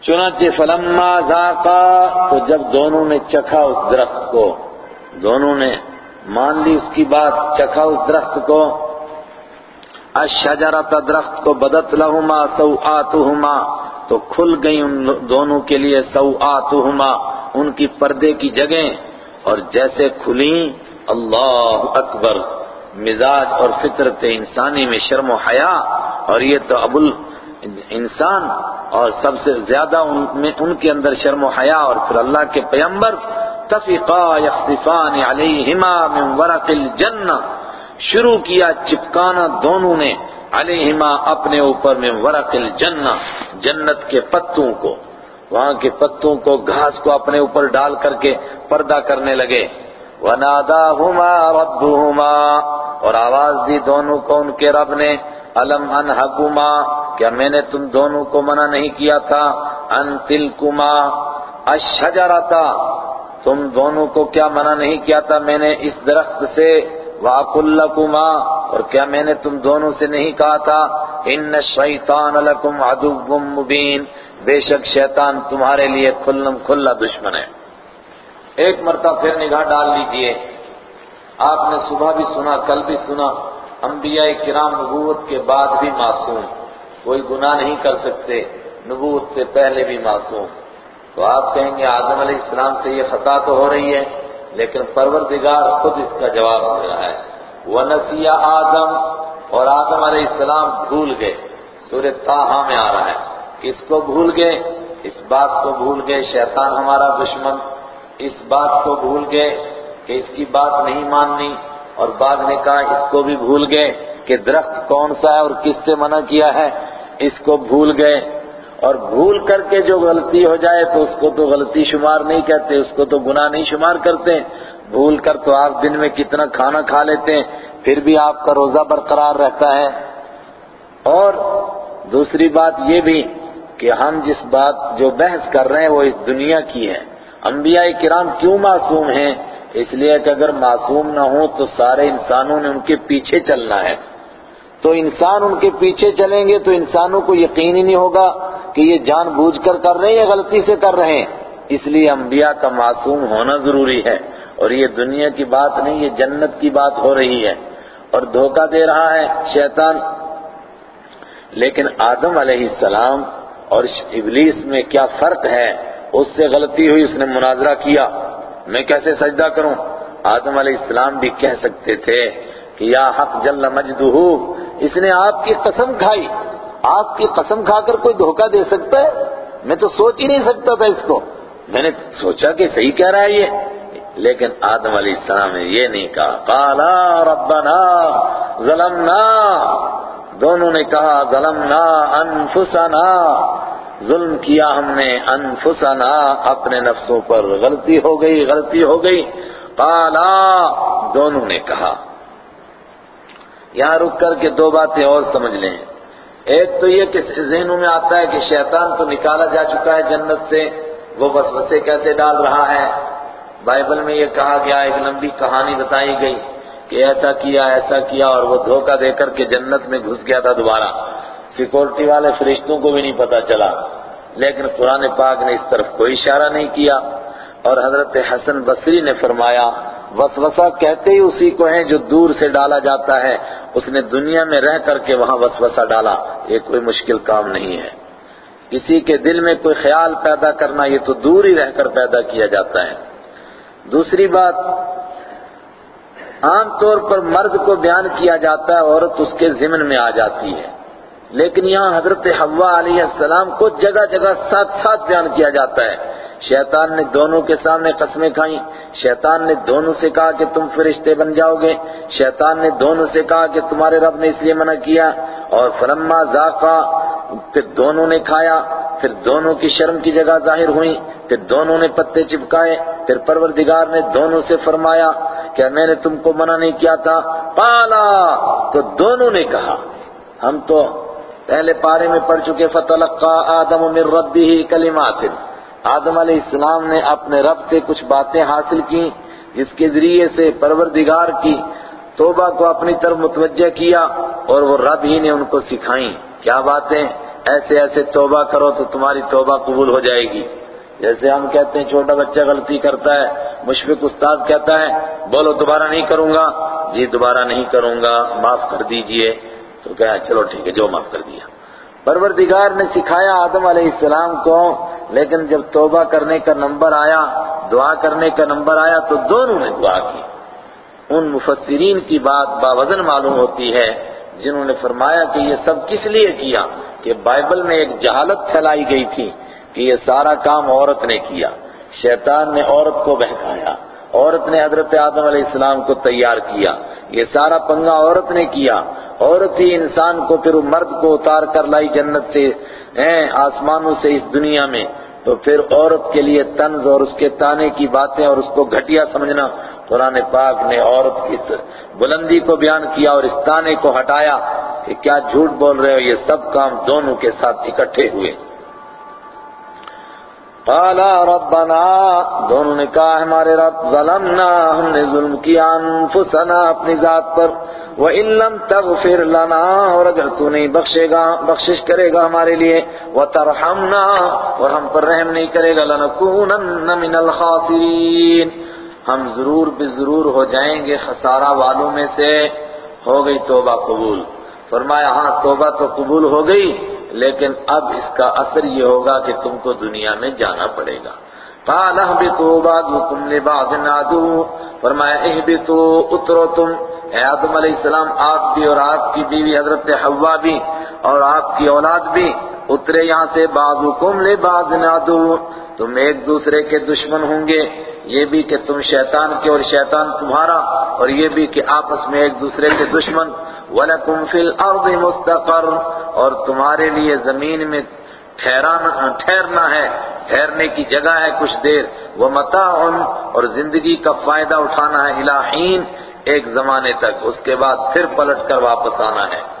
چنانچہ فلما ذاقا، تو جب دونوں نے چکھا اس درخت کو، دونوں نے مان لی اس کی بات، چکھا اس درخت کو۔ الشجرت درخت کو بدت لہما سوآتہما، تو کھل گئی ان دونوں کے لیے سوآتہما، ان کی پردے کی جگہیں۔ اور جیسے کھلیں، اللہ اکبر، مزاج اور فطرت انسانی میں شرم و حیا، اور یہ تو ابو انسان اور سب سے زیادہ ان میں ان کے اندر شرم و حیا، اور پھر اللہ کے پیمبر تفقا یخصفان علیہما من ورق الجنہ، شروع کیا چپکانا دونوں نے علیہما اپنے اوپر میں ورق الجنہ، جنت کے پتوں کو۔ وہاں کے پتوں کو گھاس کو اپنے اوپر ڈال کر کے پردہ کرنے لگے۔ وَنَادَاهُمَا رَبُّهُمَا۔ اور آواز دی دونوں کو ان کے رب نے۔ الم انحکما کیا میں نے تم دونوں کو منع نہیں کیا تھا؟ ان تلکما الشجرتا تم دونوں کو کیا منع نہیں کیا تھا؟ میں نے اس درخت سے۔ وَأَقُلْ لَكُمَا۔ اور کیا میں نے تم دونوں سے نہیں کہا تھا؟ ان الشیطان لکم عدو مبین بے شک شیطان تمہارے لیے کھلم کھلا دشمن ہے۔ ایک مرتبہ پھر نگاہ ڈال لیجیے۔ آپ نے صبح بھی سنا، کل بھی سنا، انبیاء کرام نبوت کے بعد بھی معصوم۔ کوئی گناہ نہیں کر سکتے، نبوت سے پہلے بھی معصوم۔ تو آپ کہیں گے، آدم علیہ السلام سے یہ خطا تو ہو رہی ہے، لیکن پروردگار خود اس کا جواب دے رہا ہے۔ وَنَسِيَ آدم اور آدم علیہ السلام بھول گئے۔ سورہ تاہا میں آ رہا ہے۔ کس کو بھول گئے، اس بات کو بھول گئے شیطان ہمارا دشمن۔ اس بات کو بھول گئے کہ اس کی بات نہیں ماننی، اور بعد نے کہا، اس کو بھی بھول گئے کہ درخت کون سا ہے اور کس سے منع کیا ہے۔ اس کو بھول گئے، اور بھول کر کے جو غلطی ہو جائے تو اس کو تو غلطی شمار نہیں کہتے، اس کو تو گناہ نہیں شمار کرتے۔ بھول کر تو آپ دن میں کتنا کھانا کھا لیتے ہیں، پھر بھی آپ کا روزہ برقرار رہتا ہے۔ اور دوسری بات یہ بھی کہ ہم جس بات جو بحث کر رہے ہیں وہ اس دنیا کی ہے۔ انبیاء کرام کیوں معصوم ہیں؟ اس لیے کہ اگر معصوم نہ ہوں تو سارے انسانوں نے ان کے پیچھے چلنا ہے۔ تو انسان ان کے پیچھے چلیں گے تو انسانوں کو یقین ہی نہیں ہوگا کہ یہ جان بوجھ کر کر رہے ہیں یا غلطی سے کر رہے ہیں۔ اس لیے انبیاء کا معصوم ہونا ضروری ہے۔ اور یہ دنیا کی بات نہیں، یہ جنت کی بات ہو رہی ہے۔ اور دھوکہ دے رہا ہے شیطان۔ لیکن آدم علیہ السلام اور ابلیس میں کیا فرق ہے؟ اس سے غلطی ہوئی، اس نے مناظرہ کیا۔ میں کیسے سجدہ کروں؟ آدم علیہ السلام بھی کہہ سکتے تھے کہ یا حق جل مجدہ، اس نے آپ کی قسم کھائی۔ آپ کی قسم کھا کر کوئی دھوکہ دے سکتا ہے؟ میں تو سوچ ہی نہیں سکتا تھا اس کو۔ میں نے سوچا کہ صحیح کہہ رہا ہے یہ۔ لیکن آدم علیہ السلام نے یہ نہیں کہا۔ قالا ربنا ظلمنا۔ دونوں نے کہا، ظلمنا انفسنا۔ ظلم کیا ہم نے، انفسنا اپنے نفسوں پر غلطی ہو گئی، غلطی ہو گئی۔ قالا، دونوں نے کہا۔ یہاں رک کر کے دو باتیں اور سمجھ لیں۔ ایک تو یہ کہ ذہنوں میں آتا ہے کہ شیطان تو نکالا جا چکا ہے جنت سے، وہ وسوسے کیسے ڈال رہا ہے۔ بائبل میں یہ کہا گیا، ایک لمبی کہانی بتائی گئی۔ کہ ایسا کیا ایسا کیا اور وہ دھوکہ دے کر کے جنت میں گھس گیا تھا دوبارہ۔ سیکورٹی والے فرشتوں کو بھی نہیں پتا چلا۔ لیکن قرآن پاک نے اس طرف کوئی اشارہ نہیں کیا اور حضرت حسن بصری نے فرمایا، وسوسہ کہتے ہی اسی کو ہیں جو دور سے ڈالا جاتا ہے۔ اس نے دنیا میں رہ کر کے وہاں وسوسہ ڈالا۔ یہ کوئی مشکل کام نہیں ہے۔ کسی کے دل میں کوئی خیال پیدا کرنا، یہ تو دور ہی رہ کر پیدا کیا جاتا ہے۔ دوسری بات عام طور پر مرد کو بیان کیا جاتا ہے، عورت اس کے ضمن میں آ جاتی ہے۔ لیکن یہاں حضرت حوا علیہ السلام کو جگہ جگہ ساتھ ساتھ بیان کیا جاتا ہے۔ شیطان نے دونوں کے سامنے قسمیں کھائیں۔ شیطان نے دونوں سے کہا کہ تم فرشتے بن جاؤ گے۔ شیطان نے دونوں سے کہا کہ تمہارے رب نے اس لیے منع کیا۔ اور فلما ذاقا پھر دونوں نے کھایا، پھر دونوں کی شرم کی جگہ ظاہر ہوئی، پھر دونوں نے پتے چپکائے، پھر پروردگار نے دونوں سے فرمایا کہ میں نے تم کو منع نہیں کیا تھا؟ پالا تو دونوں نے کہا، ہم تو پہلے پارے میں پڑھ چکے، فتلقا آدم من ربه کلمات۔ آدم علیہ السلام نے اپنے رب سے کچھ باتیں حاصل کی جس کے ذریعے سے پروردگار کی توبہ کو اپنی طرف متوجہ کیا اور وہ رب ہی نے ان کو سکھائیں۔ کیا باتیں؟ ایسے ایسے توبہ کرو تو تمہاری توبہ قبول ہو جائے گی۔ جیسے ہم کہتے ہیں چھوٹا بچہ غلطی کرتا ہے، مشفق استاد کہتا ہے، بولو دوبارہ نہیں کروں گا۔ جی دوبارہ نہیں کروں گا، معاف کر دیجیے۔ تو کہا، چلو ٹھیک ہے، جو معاف کر دیا۔ پروردگار نے سکھایا آدم علیہ السلام کو، لیکن جب توبہ کرنے کا نمبر آیا، دعا کرنے کا نمبر آیا، تو دونوں نے دعا کی۔ ان مفسرین کی بات باوزن معلوم ہوتی ہے، جنہوں نے فرمایا کہ یہ سب کس لیے کیا؟ کہ بائبل میں ایک جہالت پھیلائی گئی تھی کہ یہ سارا کام عورت نے کیا۔ شیطان نے عورت کو بہکایا۔ عورت نے حضرت آدم علیہ السلام کو تیار کیا۔ یہ سارا پنگا عورت نے کیا۔ عورت ہی انسان کو پھر مرد کو اتار کر لائی جنت سے آسمانوں سے اس دنیا میں۔ تو پھر عورت کے لیے طنز اور اس کے تانے کی باتیں اور اس کو گھٹیا سمجھنا قرآن پاک نے عورت کی بلندی کو بیان کیا اور اس تانے کو ہٹایا کہ کیا جھوٹ بول رہے ہو، یہ سب کام دونوں کے ساتھ اکٹھے ہوئے۔ قالا ربنا، دونوں نے کہا، ہمارے رب، ظلمنا، ہم نے ظلم کیا انفسنا اپنی ذات پر۔ وَإِن لَمْ تَغْفِرْ لَنَا، اور اگر تو نہیں بخشے گا، بخشش کرے گا ہمارے لیے، وَتَرْحَمْنَا، اور ہم پر رحم نہیں کرے گا، لَنَكُونَنَّ مِنَ الْخَاسِرِينَ۔ ہم ضرور بے ضرور ہو جائیں گے خسارہ والوں میں سے۔ ہو گئی توبہ قبول۔ فرمایا ہاں توبہ تو قبول ہو گئی، لیکن اب اس کا اثر یہ ہوگا کہ تم کو دنیا میں جانا پڑے گا۔ قال، اهبطوا بعضكم لبعض عدو۔ فرمایا، اهبطوا، اترو تم۔ اے آدم علیہ السلام، آپ بھی اور آپ کی بیوی حضرت حوا بھی اور آپ کی اولاد بھی، اترے یہاں سے بعضکم لبعض عدو۔ تم ایک دوسرے کے دشمن ہوں گے۔ یہ بھی کہ تم شیطان کے اور شیطان تمہارا، اور یہ بھی کہ آپس میں ایک دوسرے کے دشمن۔ وَلَكُمْ فِي الْأَرْضِ مُسْتَقَرْ۔ اور تمہارے لیے زمین میں ٹھہرانا، ٹھہرنا ہے، ٹھہرنے کی جگہ ہے کچھ دیر۔ وہ متا اور زندگی کا فائدہ اٹھانا ہے الہین ایک زمانے تک۔ اس کے بعد پھر پلٹ کر واپس آنا ہے۔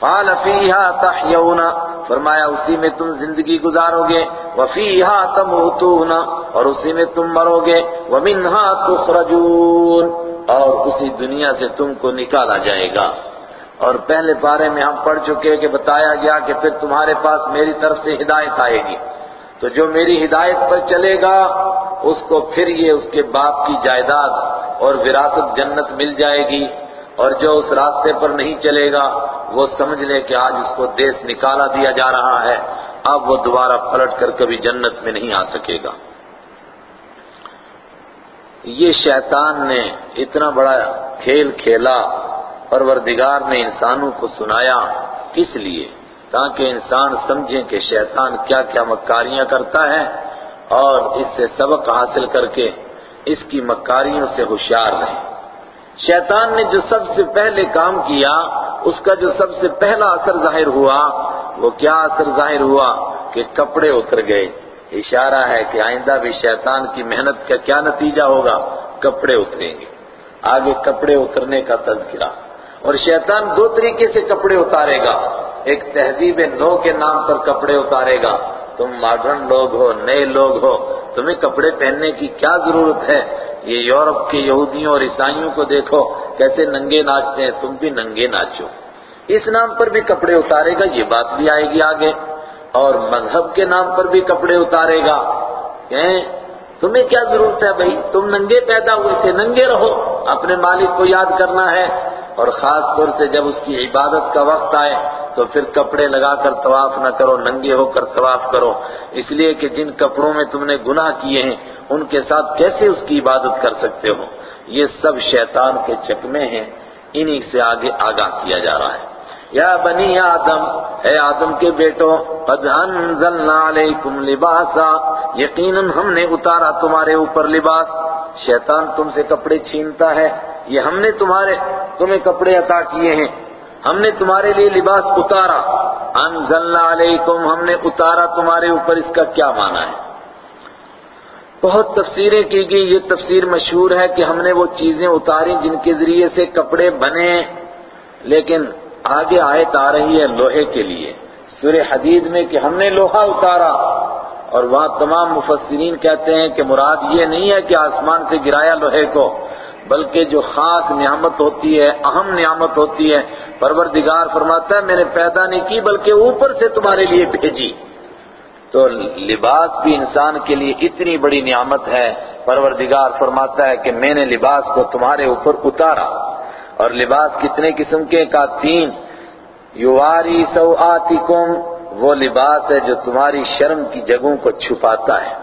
قال فيها تحيون فرمایا، اسی میں تم زندگی گزارو گے وفيها تموتون، اور اسی میں تم مرو گے ومنها تخرجون، اور اسی دنیا سے تم کو نکالا جائے گا۔ اور پہلے بارے میں ہم پڑھ چکے کہ بتایا گیا کہ پھر تمہارے پاس میری طرف سے ہدایت آئے گی۔ تو جو میری ہدایت پر چلے گا، اس کو پھر یہ اس کے باپ کی جائیداد اور وراثت جنت مل جائے گی۔ اور جو اس راستے پر نہیں چلے گا، وہ سمجھ لے کہ آج اس کو دیس نکالا دیا جا رہا ہے۔ اب وہ دوبارہ پلٹ کر کبھی جنت میں نہیں آ سکے گا۔ یہ شیطان نے اتنا بڑا کھیل کھیلا، پروردگار نے انسانوں کو سنایا کس لیے؟ تاکہ انسان سمجھیں کہ شیطان کیا کیا مکاریاں کرتا ہے اور اس سے سبق حاصل کر کے اس کی مکاریوں سے ہوشیار رہے۔ شیطان نے جو سب سے پہلے کام کیا، اس کا جو سب سے پہلا اثر ظاہر ہوا، وہ کیا اثر ظاہر ہوا؟ کہ کپڑے اتر گئے۔ اشارہ ہے کہ آئندہ بھی شیطان کی محنت کا کیا نتیجہ ہوگا؟ کپڑے اتریں گے۔ آگے کپڑے اترنے کا تذکرہ۔ اور شیطان دو طریقے سے کپڑے اتارے گا۔ ایک تہذیب نو کے نام پر کپڑے اتارے گا۔ تم ماڈرن لوگ ہو، نئے لوگ ہو، تمہیں کپڑے پہننے کی کیا ضرورت ہے؟ یہ یورپ کے یہودیوں اور عیسائیوں کو دیکھو، کیسے ننگے ناچتے ہیں، تم بھی ننگے ناچو۔ اس نام پر بھی کپڑے اتارے گا، یہ بات بھی آئے گی آگے۔ اور مذہب کے نام پر بھی کپڑے اتارے گا۔ کہ تمہیں کیا ضرورت ہے بھائی؟ تم ننگے پیدا ہوئے تھے، ننگے رہو۔ اپنے مالک کو یاد کرنا ہے۔ اور خاص طور سے جب اس کی عبادت کا وقت آئے، تو پھر کپڑے لگا کر طواف نہ کرو، ننگے ہو کر طواف کرو۔ اس لیے کہ جن کپڑوں میں تم نے گناہ کیے ہیں ان کے ساتھ کیسے اس کی عبادت کر سکتے ہو؟ یہ سب شیطان کے چکمے ہیں، انہی سے آگے آگاہ کیا جا رہا ہے۔ یا بنی آدم، اے آدم کے بیٹو، قد انزلنا علیکم لباسا، یقیناً ہم نے اتارا تمہارے اوپر لباس۔ شیطان تم سے کپڑے چھینتا ہے، یہ ہم نے تمہارے، تمہیں کپڑے عطا کیے ہیں۔ ہم نے تمہارے لیے لباس اتارا۔ انزلنا علیکم، ہم نے اتارا تمہارے اوپر، اس کا کیا معنی ہے؟ بہت تفسیریں کی گئی، یہ تفسیر مشہور ہے کہ ہم نے وہ چیزیں اتاری جن کے ذریعے سے کپڑے بنے۔ لیکن آگے آیت آ رہی ہے لوہے کے لیے۔ سورہ حدید میں کہ ہم نے لوہا اتارا۔ اور وہاں تمام مفسرین کہتے ہیں کہ مراد یہ نہیں ہے کہ آسمان سے گرایا لوہے کو، بلکہ جو خاص نعمت ہوتی ہے، اہم نعمت ہوتی ہے۔ پروردگار فرماتا ہے، میں نے پیدا نہیں کی، بلکہ اوپر سے تمہارے لیے بھیجی۔ تو لباس بھی انسان کے لیے اتنی بڑی نعمت ہے۔ پروردگار فرماتا ہے کہ میں نے لباس کو تمہارے اوپر اتارا۔ اور لباس کتنے قسم کے کا تین۔ یواری سوآتکم، وہ لباس ہے جو تمہاری شرم کی جگہوں کو چھپاتا ہے۔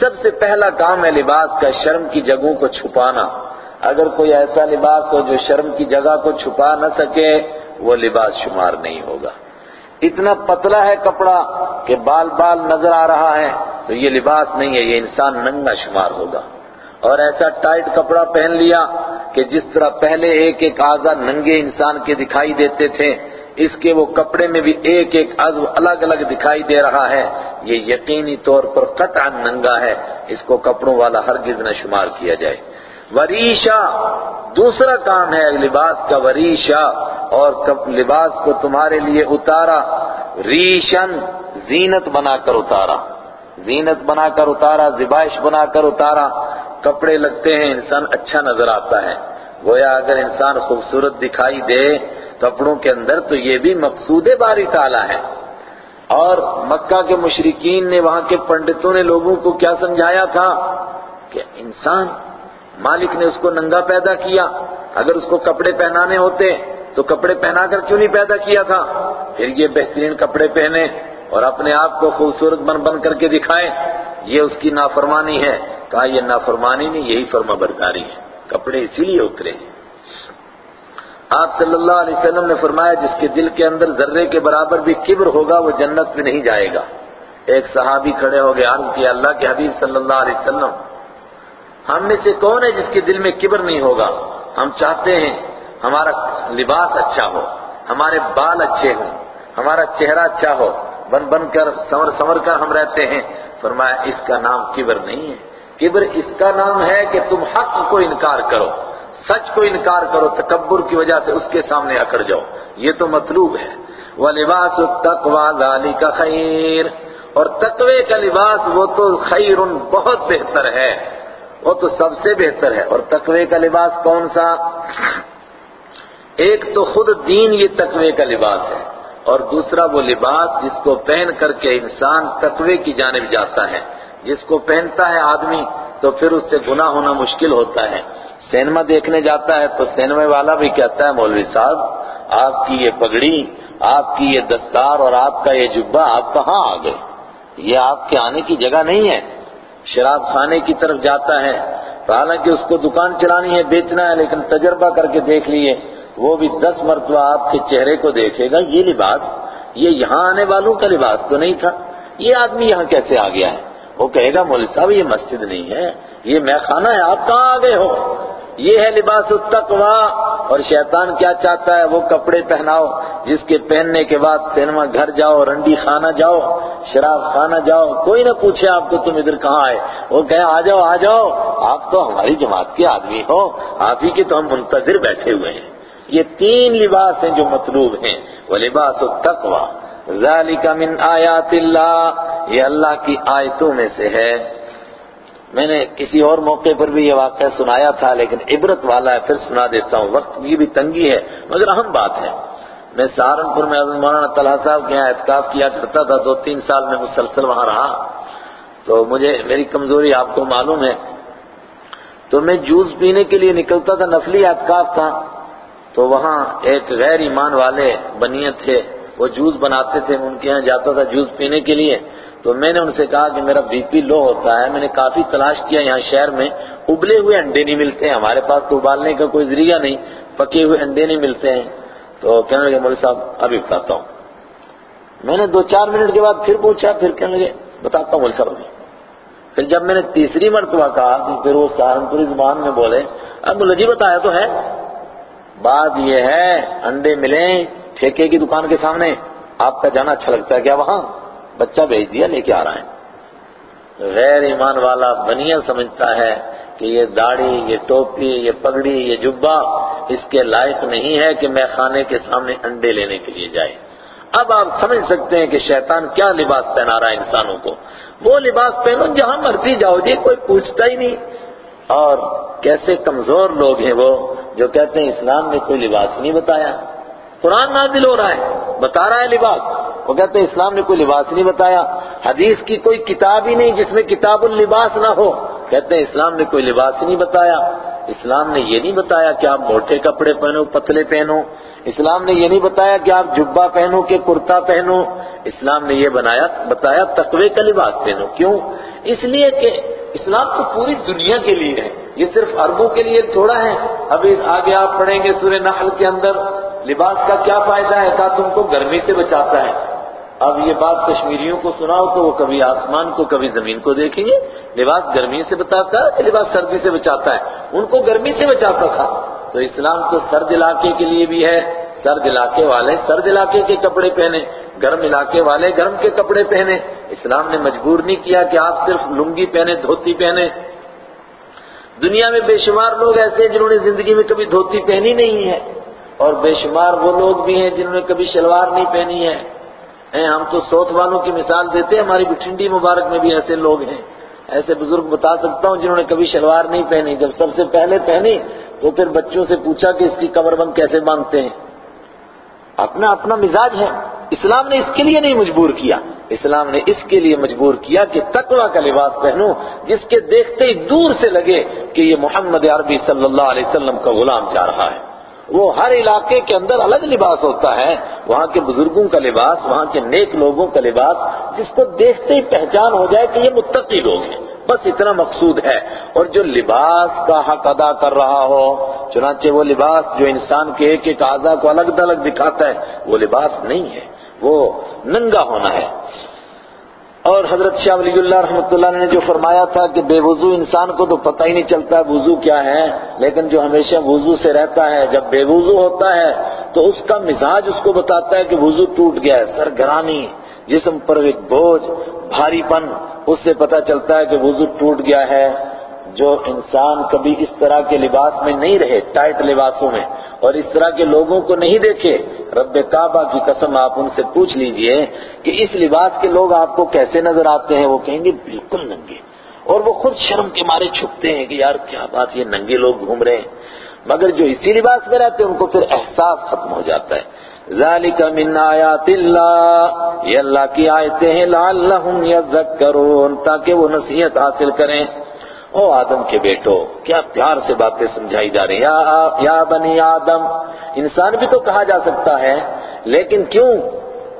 سب سے پہلا کام ہے لباس کا شرم کی جگہوں کو چھپانا۔ اگر کوئی ایسا لباس ہو جو شرم کی جگہ کو چھپا نہ سکے، وہ لباس شمار نہیں ہوگا۔ اتنا پتلا ہے کپڑا کہ بال بال نظر آ رہا ہے، تو یہ لباس نہیں ہے، یہ انسان ننگا شمار ہوگا۔ اور ایسا ٹائٹ کپڑا پہن لیا کہ جس طرح پہلے ایک ایک آزا ننگے انسان کے دکھائی دیتے تھے، اس کے وہ کپڑے میں بھی ایک ایک عزو الگ الگ دکھائی دے رہا ہے۔ یہ یقینی طور پر قطعا ننگا ہے، اس کو کپڑوں والا ہرگز نہ شمار کیا جائے۔ وریشا دوسرا کام ہے لباس کا وریشا اور لباس کو تمہارے لیے اتارا ریشن زینت بنا کر اتارا زینت بنا کر اتارا زبائش بنا کر اتارا کپڑے لگتے ہیں، انسان اچھا نظر آتا ہے۔ گویا اگر انسان خوبصورت دکھائی دے کپڑوں کے اندر تو یہ بھی مقصود باری تعالیٰ ہے۔ اور مکہ کے مشرقین نے وہاں کے پنڈتوں نے لوگوں کو کیا سمجھایا تھا کہ انسان مالک نے اس کو ننگا پیدا کیا۔ اگر اس کو کپڑے پہنانے ہوتے، تو کپڑے پہنا کر کیوں نہیں پیدا کیا تھا؟ پھر یہ بہترین کپڑے پہنے اور اپنے آپ کو خوبصورت بن بن کر کے دکھائے۔ یہ اس کی نافرمانی ہے۔ کہا، یہ نافرمانی نہیں، یہی فرما برداری ہے۔ کپڑے اسی لیے اترے ہیں۔ آپ صلی اللہ علیہ وسلم نے فرمایا، جس کے دل کے اندر ذرے کے برابر بھی کبر ہوگا، وہ جنت میں نہیں جائے گا۔ ایک صحابی کھڑے ہو گئے، عرض کیا، اللہ کے حبیب صلی اللہ علیہ وسلم ہم میں سے کون ہے جس کے دل میں کبر نہیں ہوگا؟ ہم چاہتے ہیں ہمارا لباس اچھا ہو، ہمارے بال اچھے ہوں، ہمارا چہرہ اچھا ہو، بن بن کر سمر سمر کر ہم رہتے ہیں۔ فرمایا، اس کا نام کبر نہیں ہے۔ کبر اس کا نام ہے کہ تم حق کو انکار کرو، سچ کو انکار کرو، تکبر کی وجہ سے اس کے سامنے اکڑ جاؤ۔ یہ تو مطلوب ہے۔ وہ لباس تقوا گالی کا خیر اور تقوی کا لباس وہ تو خیر بہت بہتر ہے۔ وہ تو سب سے بہتر ہے۔ اور تقوی کا لباس کون سا؟ ایک تو خود دین یہ تقوی کا لباس ہے۔ اور دوسرا وہ لباس جس کو پہن کر کے انسان تقوی کی جانب جاتا ہے۔ جس کو پہنتا ہے آدمی تو پھر اس سے گناہ ہونا مشکل ہوتا ہے۔ سینما دیکھنے جاتا ہے تو سینما والا بھی کہتا ہے، مولوی صاحب، آپ کی یہ پگڑی، آپ کی یہ دستار اور آپ کا یہ جبہ، آپ کہاں آ گئے؟ یہ آپ کے آنے کی جگہ نہیں ہے۔ شراب خانے کی طرف جاتا ہے۔ حالانکہ اس کو دکان چلانی ہے، بیچنا ہے، لیکن تجربہ کر کے دیکھ لیے، وہ بھی دس مرتبہ آپ کے چہرے کو دیکھے گا، یہ لباس، یہ یہاں آنے والوں کا لباس تو نہیں تھا۔ یہ آدمی یہاں کیسے آ گیا ہے؟ وہ کہے گا، مولوی صاحب، یہ مسجد نہیں ہے، یہ میں خانہ ہے، آپ کہاں آ گئے ہو؟ یہ ہے لباس التقوی۔ اور شیطان کیا چاہتا ہے؟ وہ کپڑے پہناؤ، جس کے پہننے کے بعد سینما گھر جاؤ، رنڈی خانہ جاؤ، شراب خانہ جاؤ، کوئی نہ پوچھے آپ کو تم ادھر کہاں آئے؟ وہ کہے، آ جاؤ آ جاؤ۔ آپ تو ہماری جماعت کے آدمی ہو، آپ ہی کے تو ہم منتظر بیٹھے ہوئے ہیں۔ یہ تین لباس ہیں جو مطلوب ہیں۔ وہ لباس التقوی۔ ذالک من آیات اللہ۔ یہ اللہ کی آیتوں میں سے ہے۔ میں نے کسی اور موقع پر بھی یہ واقعہ سنایا تھا، لیکن عبرت والا ہے، پھر سنا دیتا ہوں۔ وقت کی بھی تنگی ہے، مگر اہم بات ہے۔ میں سہارنپور میں مولانا طلحہ صاحب کے یہاں اعتکاف کیا کرتا تھا، دو تین سال میں مسلسل وہاں رہا۔ تو مجھے، میری کمزوری آپ کو معلوم ہے۔ تو میں جوس پینے کے لیے نکلتا تھا، نفلی اعتکاف کا۔ تو وہاں ایک غیر ایمان والے بنیے تھے، وہ جوس بناتے تھے، ان کے یہاں جاتا تھا جوس پینے کے لیے۔ تو میں نے ان سے کہا کہ میرا بی پی لو ہوتا ہے، میں نے کافی تلاش کیا یہاں شہر میں۔ ابلے ہوئے انڈے نہیں ملتے ہیں ہمارے پاس تو ابالنے کا کوئی ذریعہ نہیں، پکے ہوئے انڈے نہیں ملتے ہیں۔ تو کہنے لگے، مولوی صاحب، ابھی بتاتا ہوں۔ میں نے دو چار منٹ کے بعد پھر پوچھا، پھر کہنے لگے، بتاتا ہوں مولوی صاحب ابھی۔ پھر جب میں نے تیسری مرتبہ کہا تو پھر وہ سہارنپوری زبان میں بولے، اب جی بتایا تو ہے۔ بات یہ ہے، انڈے ملیں، ٹھیکے کی دکان کے سامنے، آپ کا جانا اچھا لگتا ہے کیا وہاں؟ بچہ بھیج دیا، لے کے آ رہا ہے۔ غیر ایمان والا بنیا سمجھتا ہے کہ یہ داڑھی، یہ ٹوپی، یہ پگڑی، یہ جبا اس کے لائق نہیں ہے کہ میں خانے کے سامنے انڈے لینے کے لیے جائے۔ اب آپ سمجھ سکتے ہیں کہ شیطان کیا لباس پہنا رہا ہے انسانوں کو۔ وہ لباس پہنو جہاں مرضی جاؤ جی کوئی پوچھتا ہی نہیں۔ اور کیسے کمزور لوگ ہیں وہ جو کہتے ہیں اسلام نے کوئی لباس نہیں بتایا۔ قرآن نازل ہو رہا ہے، بتا رہا ہے لباس۔ وہ کہتے ہیں اسلام نے کوئی لباس نہیں بتایا، حدیث کی کوئی کتاب ہی نہیں جس میں کتاب اللباس نہ ہو۔ کہتے ہیں اسلام نے کوئی لباس نہیں بتایا۔ اسلام نے یہ نہیں بتایا کہ آپ موٹے کپڑے پہنو، پتلے پہنو۔ اسلام نے یہ نہیں بتایا کہ آپ جبا پہنو کہ کرتا پہنو۔ اسلام نے یہ بنایا، بتایا تقوی کا لباس پہنو۔ کیوں؟ اس لیے کہ اسلام تو پوری دنیا کے لیے ہے۔ یہ صرف عربوں کے لیے تھوڑا ہے۔ ابھی آگے آپ پڑھیں گے سورہ نحل کے اندر، لباس کا کیا فائدہ ہے؟ کہا تم کو گرمی سے بچاتا ہے۔ اب یہ بات کشمیریوں کو سناؤ تو وہ کبھی آسمان کو، کبھی زمین کو دیکھیں گے۔ لباس گرمی سے بتاتا ہے، لباس سردی سے بچاتا ہے۔ ان کو گرمی سے بچاتا تھا۔ تو اسلام تو سرد علاقے کے لیے بھی ہے۔ سرد علاقے والے سرد علاقے کے کپڑے پہنے، گرم علاقے والے گرم کے کپڑے پہنے۔ اسلام نے مجبور نہیں کیا کہ آپ صرف لنگی پہنے، دھوتی پہنے۔ دنیا میں بے شمار لوگ ایسے ہیں جنہوں نے زندگی میں کبھی دھوتی پہنی نہیں ہے۔ اور بے شمار وہ لوگ بھی ہیں جنہوں نے کبھی شلوار نہیں پہنی ہے۔ ہم تو سوت والوں کی مثال دیتے ہیں، ہماری بٹھنڈی مبارک میں بھی ایسے لوگ ہیں۔ ایسے بزرگ بتا سکتا ہوں جنہوں نے کبھی شلوار نہیں پہنی۔ جب سب سے پہلے پہنی، تو پھر بچوں سے پوچھا کہ اس کی کمر بند کیسے باندھتے ہیں۔ اپنا اپنا مزاج ہے۔ اسلام نے اس کے لیے نہیں مجبور کیا۔ اسلام نے اس کے لیے مجبور کیا کہ تقوی کا لباس پہنو جس کے دیکھتے ہی دور سے لگے کہ یہ محمد عربی صلی اللہ علیہ وسلم کا غلام جا رہا ہے۔ وہ ہر علاقے کے اندر الگ لباس ہوتا ہے۔ وہاں کے بزرگوں کا لباس، وہاں کے نیک لوگوں کا لباس، جس کو دیکھتے ہی پہچان ہو جائے کہ یہ متقی لوگ ہیں۔ بس اتنا مقصود ہے۔ اور جو لباس کا حق ادا کر رہا ہو، چنانچہ وہ لباس جو انسان کے ایک ایک اعضا کو الگ الگ دکھاتا ہے، وہ لباس نہیں ہے۔ وہ ننگا ہونا ہے۔ اور حضرت شاہ ولی اللہ رحمۃ اللہ نے جو فرمایا تھا کہ بے وضو انسان کو تو پتہ ہی نہیں چلتا وضو کیا ہے، لیکن جو ہمیشہ وضو سے رہتا ہے، جب بے وضو ہوتا ہے، تو اس کا مزاج اس کو بتاتا ہے کہ وضو ٹوٹ گیا ہے سرگرانی جسم پر ایک بوجھ، بھاری پن، اس سے پتہ چلتا ہے کہ وضو ٹوٹ گیا ہے۔ جو انسان کبھی اس طرح کے لباس میں نہیں رہے ٹائٹ لباسوں میں، اور اس طرح کے لوگوں کو نہیں دیکھے، رب کعبہ کی قسم آپ ان سے پوچھ لیجیے کہ اس لباس کے لوگ آپ کو کیسے نظر آتے ہیں؟ وہ کہیں گے بالکل ننگے۔ اور وہ خود شرم کے مارے چھپتے ہیں کہ یار کیا بات، یہ ننگے لوگ گھوم رہے ہیں۔ مگر جو اسی لباس میں رہتے ہیں، ان کو پھر احساس ختم ہو جاتا ہے۔ ذالک من آیات اللہ، یہ اللہ کی آیتیں ہیں، لعلہم یذکرون، تاکہ وہ نصیحت حاصل کریں۔ او آدم کے بیٹو، کیا پیار سے باتیں سمجھائی جا رہی ہیں۔ یا بنی آدم، انسان بھی تو کہا جا سکتا ہے، لیکن کیوں؟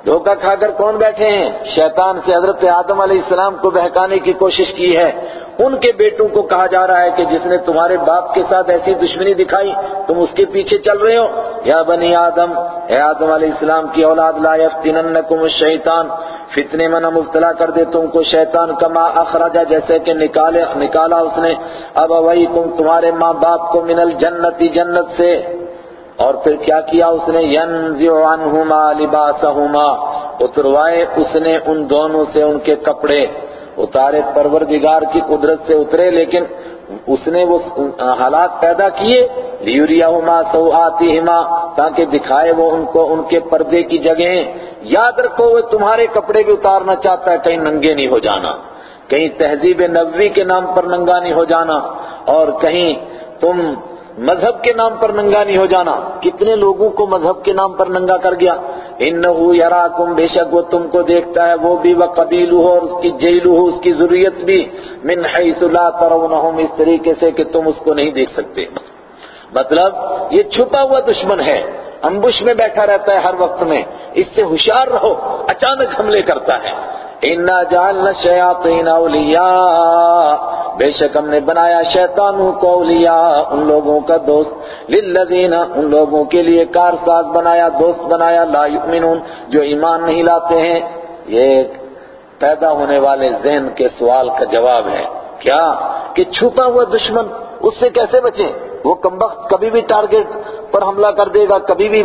دھوکہ کھا کر کون بیٹھے ہیں؟ شیطان سے حضرت آدم علیہ السلام کو بہکانے کی کوشش کی ہے۔ ان کے بیٹوں کو کہا جا رہا ہے کہ جس نے تمہارے باپ کے ساتھ ایسی دشمنی دکھائی، تم اس کے پیچھے چل رہے ہو۔ یا بنی آدم، اے آدم علیہ السلام کی اولاد، لا یفتننکم الشیطان، فتنے میں نہ مبتلا کر دے تم کو شیطان، کما اخرجا جیسے کہ نکالے، نکالا اس نے۔ اب وہی تم تمہارے ماں باپ کو من الجنتی جنت سے۔ اور پھر کیا کیا اس نے؟ ینزع عنہما لباسہما۔ اتروائے اس نے ان دونوں سے ان کے کپڑے۔ اتارے پروردگار کی قدرت سے اترے، لیکن اس نے وہ حالات پیدا کیے۔ لیوریہما سوآتہما تاکہ دکھائے وہ ان کو ان کے پردے کی جگہیں یاد رکھو، وہ تمہارے کپڑے بھی اتارنا چاہتا ہے، کہیں ننگے نہیں ہو جانا۔ کہیں تہذیب نبوی کے نام پر ننگا نہیں ہو جانا۔ اور کہیں تم مذہب کے نام پر ننگا نہیں ہو جانا۔ کتنے لوگوں کو مذہب کے نام پر ننگا کر گیا۔ انہو یراکم بے شک وہ تم کو دیکھتا ہے، وہ بھی وہ قبیلو ہو اور اس کی جیلو ہو، اس کی ضروریت بھی۔ من حیث لا ترونہم اس طریقے سے کہ تم اس کو نہیں دیکھ سکتے۔ مطلب یہ چھپا ہوا دشمن ہے۔ امبش میں بیٹھا رہتا ہے ہر وقت میں۔ اس سے ہوشیار رہو، اچانک حملے کرتا ہے۔ انا جعلنا الشیاطین اولیاء بے شک ہم نے بنایا شیطانوں کو اولیاء، ان لوگوں کا دوست۔ للذین، ان لوگوں کے لیے کارساز بنایا، دوست بنایا۔ لا یؤمنون، جو ایمان نہیں لاتے ہیں۔ یہ پیدا ہونے والے ذہن کے سوال کا جواب ہے۔ کیا؟ کہ چھپا ہوا دشمن، اس سے کیسے بچیں؟ وہ کمبخت کبھی بھی ٹارگٹ پر حملہ کر دے گا، کبھی بھی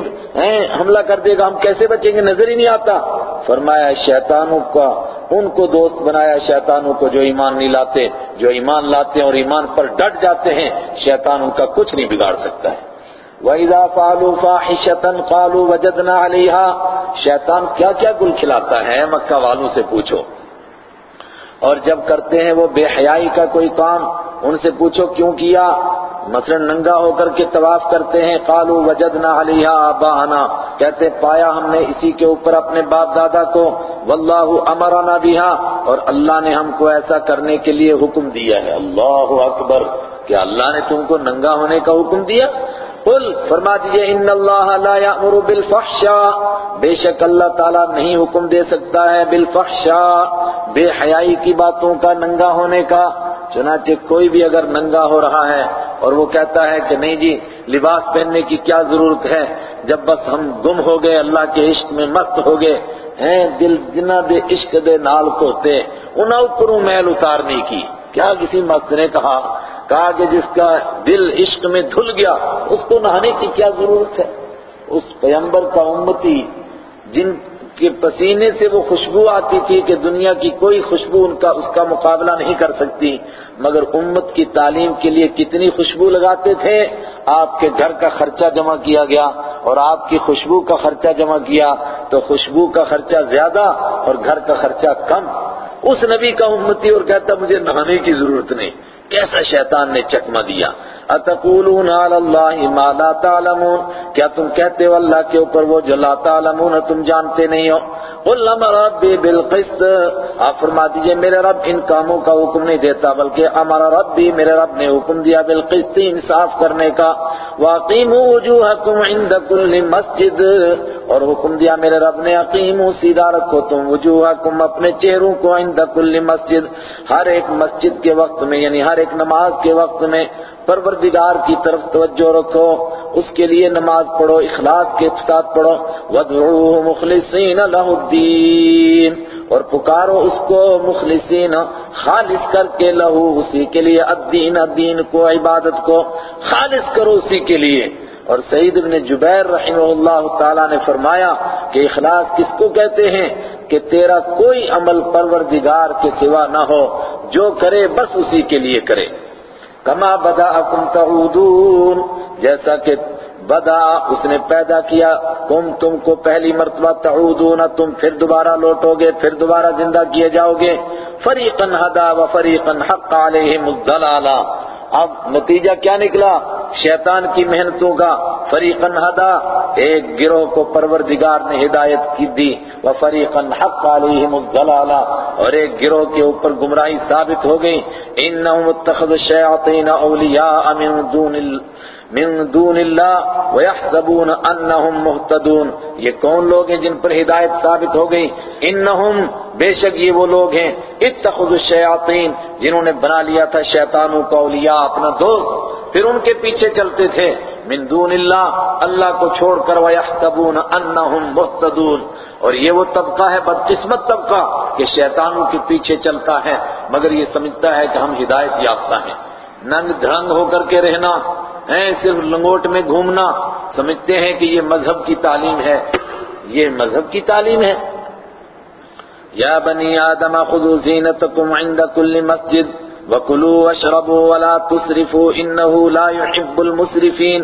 حملہ کر دے گا، ہم کیسے بچیں گے؟ نظر ہی نہیں آتا۔ فرمایا، شیطانوں کا، ان کو دوست بنایا، شیطانوں کو جو ایمان نہیں لاتے، جو ایمان لاتے ہیں اور ایمان پر ڈٹ جاتے ہیں، شیطان ان کا کچھ نہیں بگاڑ سکتا ہے۔ وَإِذَا فَعَلُوا فَاحِشَةً قَالُوا وَجَدْنَا عَلَيْهَا۔ شیطان کیا کیا گل کھلاتا ہے، مکہ والوں سے پوچھو۔ اور جب کرتے ہیں وہ بے حیائی کا کوئی کام، ان سے پوچھو کیوں کیا؟ مثلا ننگا ہو کر کے طواف کرتے ہیں، قالوا وجدنا علیہا آباءنا۔ کہتے پایا ہم نے اسی کے اوپر اپنے باپ دادا کو، واللہ امرنا بها اور اللہ نے ہم کو ایسا کرنے کے لیے حکم دیا ہے۔ اللہ اکبر۔ کیا اللہ نے تم کو ننگا ہونے کا حکم دیا؟ قل فرما دیجیے، ان اللہ لا یامر بالفحشاء. بے شک اللہ تعالیٰ نہیں حکم دے سکتا ہے بالفحشاء، بے حیائی کی باتوں کا ننگا ہونے کا۔ چنانچہ کوئی بھی اگر ننگا ہو رہا ہے اور وہ کہتا ہے کہ نہیں جی لباس پہننے کی کیا ضرورت ہے؟ جب بس ہم گم ہو گئے، اللہ کے عشق میں مست ہو گئے، ہیں دل جنا دے عشق دے نال کوتے، انہاں اوپروں میل اتارنے کی۔ کیا کسی مست نے کہا کہا کہ جس کا دل عشق میں دھل گیا، اس کو نہانے کی کیا ضرورت ہے؟ اس پیمبر کا امتی، جن کے پسینے سے وہ خوشبو آتی تھی کہ دنیا کی کوئی خوشبو ان کا، اس کا مقابلہ نہیں کر سکتی، مگر امت کی تعلیم کے لیے کتنی خوشبو لگاتے تھے؟ آپ کے گھر کا خرچہ جمع کیا گیا اور آپ کی خوشبو کا خرچہ جمع کیا، تو خوشبو کا خرچہ زیادہ اور گھر کا خرچہ کم۔ اس نبی کا امتی اور کہتا، مجھے نہانے کی ضرورت نہیں۔ کیسا شیطان نے چکما دیا؟ اتقولون علی اللہ ما لا تعلمون۔ کیا تم کہتے ہو اللہ کے اوپر وہ جو لا تعلمون تم جانتے نہیں ہو؟ قل امر ربی بالقسط۔ آپ فرما دیجیے، میرے رب ان کاموں کا حکم نہیں دیتا، بلکہ امر ربی، میرے رب نے حکم دیا بالقسط، انصاف کرنے کا۔ واقیموا وجوہکم عند کل مسجد۔ اور حکم دیا میرے رب نے، اقیموا، سیدھا رکھو تم وجوہکم اپنے چہروں کو عند کل مسجد۔ ہر ایک مسجد کے وقت میں یعنی ہر ایک نماز کے وقت میں پروردگار کی طرف توجہ رکھو، اس کے لیے نماز پڑھو، اخلاص کے ساتھ پڑھو وَدْعُوهُ مُخْلِصِينَ لَهُ الدِّينَ، اور پکارو اس کو مخلصین خالص کر کے لہو اسی کے لیے الدین الدین کو، عبادت کو خالص کرو اسی کے لیے۔ اور سعید ابن جبیر رحمہ اللہ تعالی نے فرمایا کہ اخلاص کس کو کہتے ہیں کہ تیرا کوئی عمل پروردگار کے سوا نہ ہو، جو کرے بس اسی کے لیے کرے۔ کما بدا تعودون، جیسا کہ بدا اس نے پیدا کیا تم تم کو پہلی مرتبہ تعودون، تم پھر دوبارہ لوٹو گے پھر دوبارہ زندہ کیے جاؤ گے فریقن ہدا و فریقن حق علیہم الضلالہ اب نتیجہ کیا نکلا؟ شیطان کی محنتوں کا فریقن ہدا، ایک گروہ کو پروردگار نے ہدایت کی دی وہ فریقن حق علیہم الضلالہ، اور ایک گروہ کے اوپر گمراہی ثابت ہو گئی۔ انہم اتخذ الشیاطین اولیاء من دون من دون اللہ ويحسبون انہم مہتدون۔ یہ کون لوگ ہیں جن پر ہدایت ثابت ہو گئی؟ انہم، بے شک یہ وہ لوگ ہیں۔ اتخذوا الشیاطین، جنہوں نے بنا لیا تھا شیطانوں کا اولیاء، اپنا دوست۔ پھر ان کے پیچھے چلتے تھے۔ من دون اللہ اللہ کو چھوڑ کر ويحسبون انہم مہتدون۔ اور یہ وہ طبقہ ہے، بدقسمت طبقہ، کہ شیطانوں کے پیچھے چلتا ہے، مگر یہ سمجھتا ہے کہ ہم ہدایت یافتہ ہیں۔ ننگ دھڑنگ ہو کر کے رہنا ہے صرف لنگوٹ میں گھومنا۔ سمجھتے ہیں کہ یہ مذہب کی تعلیم ہے۔ یہ مذہب کی تعلیم ہے۔ یا بنی آدم خذوا زینتکم عند کل مسجد وکلوا واشربوا ولا تسرفوا انه لا يحب المسرفین۔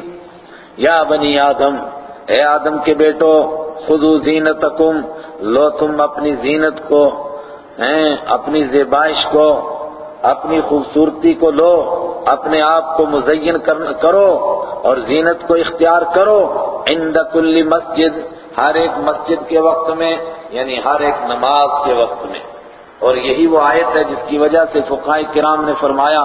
یا بنی آدم، اے آدم کے بیٹو خذوا زینتکم، لو تم اپنی زینت کو، ہیں، اپنی زیبائش کو۔ اپنی خوبصورتی کو لو، اپنے آپ کو مزین کرو اور زینت کو اختیار کرو۔ عند کل مسجد، ہر ایک مسجد کے وقت میں یعنی ہر ایک نماز کے وقت میں۔ اور یہی وہ آیت ہے جس کی وجہ سے فقہ کرام نے فرمایا،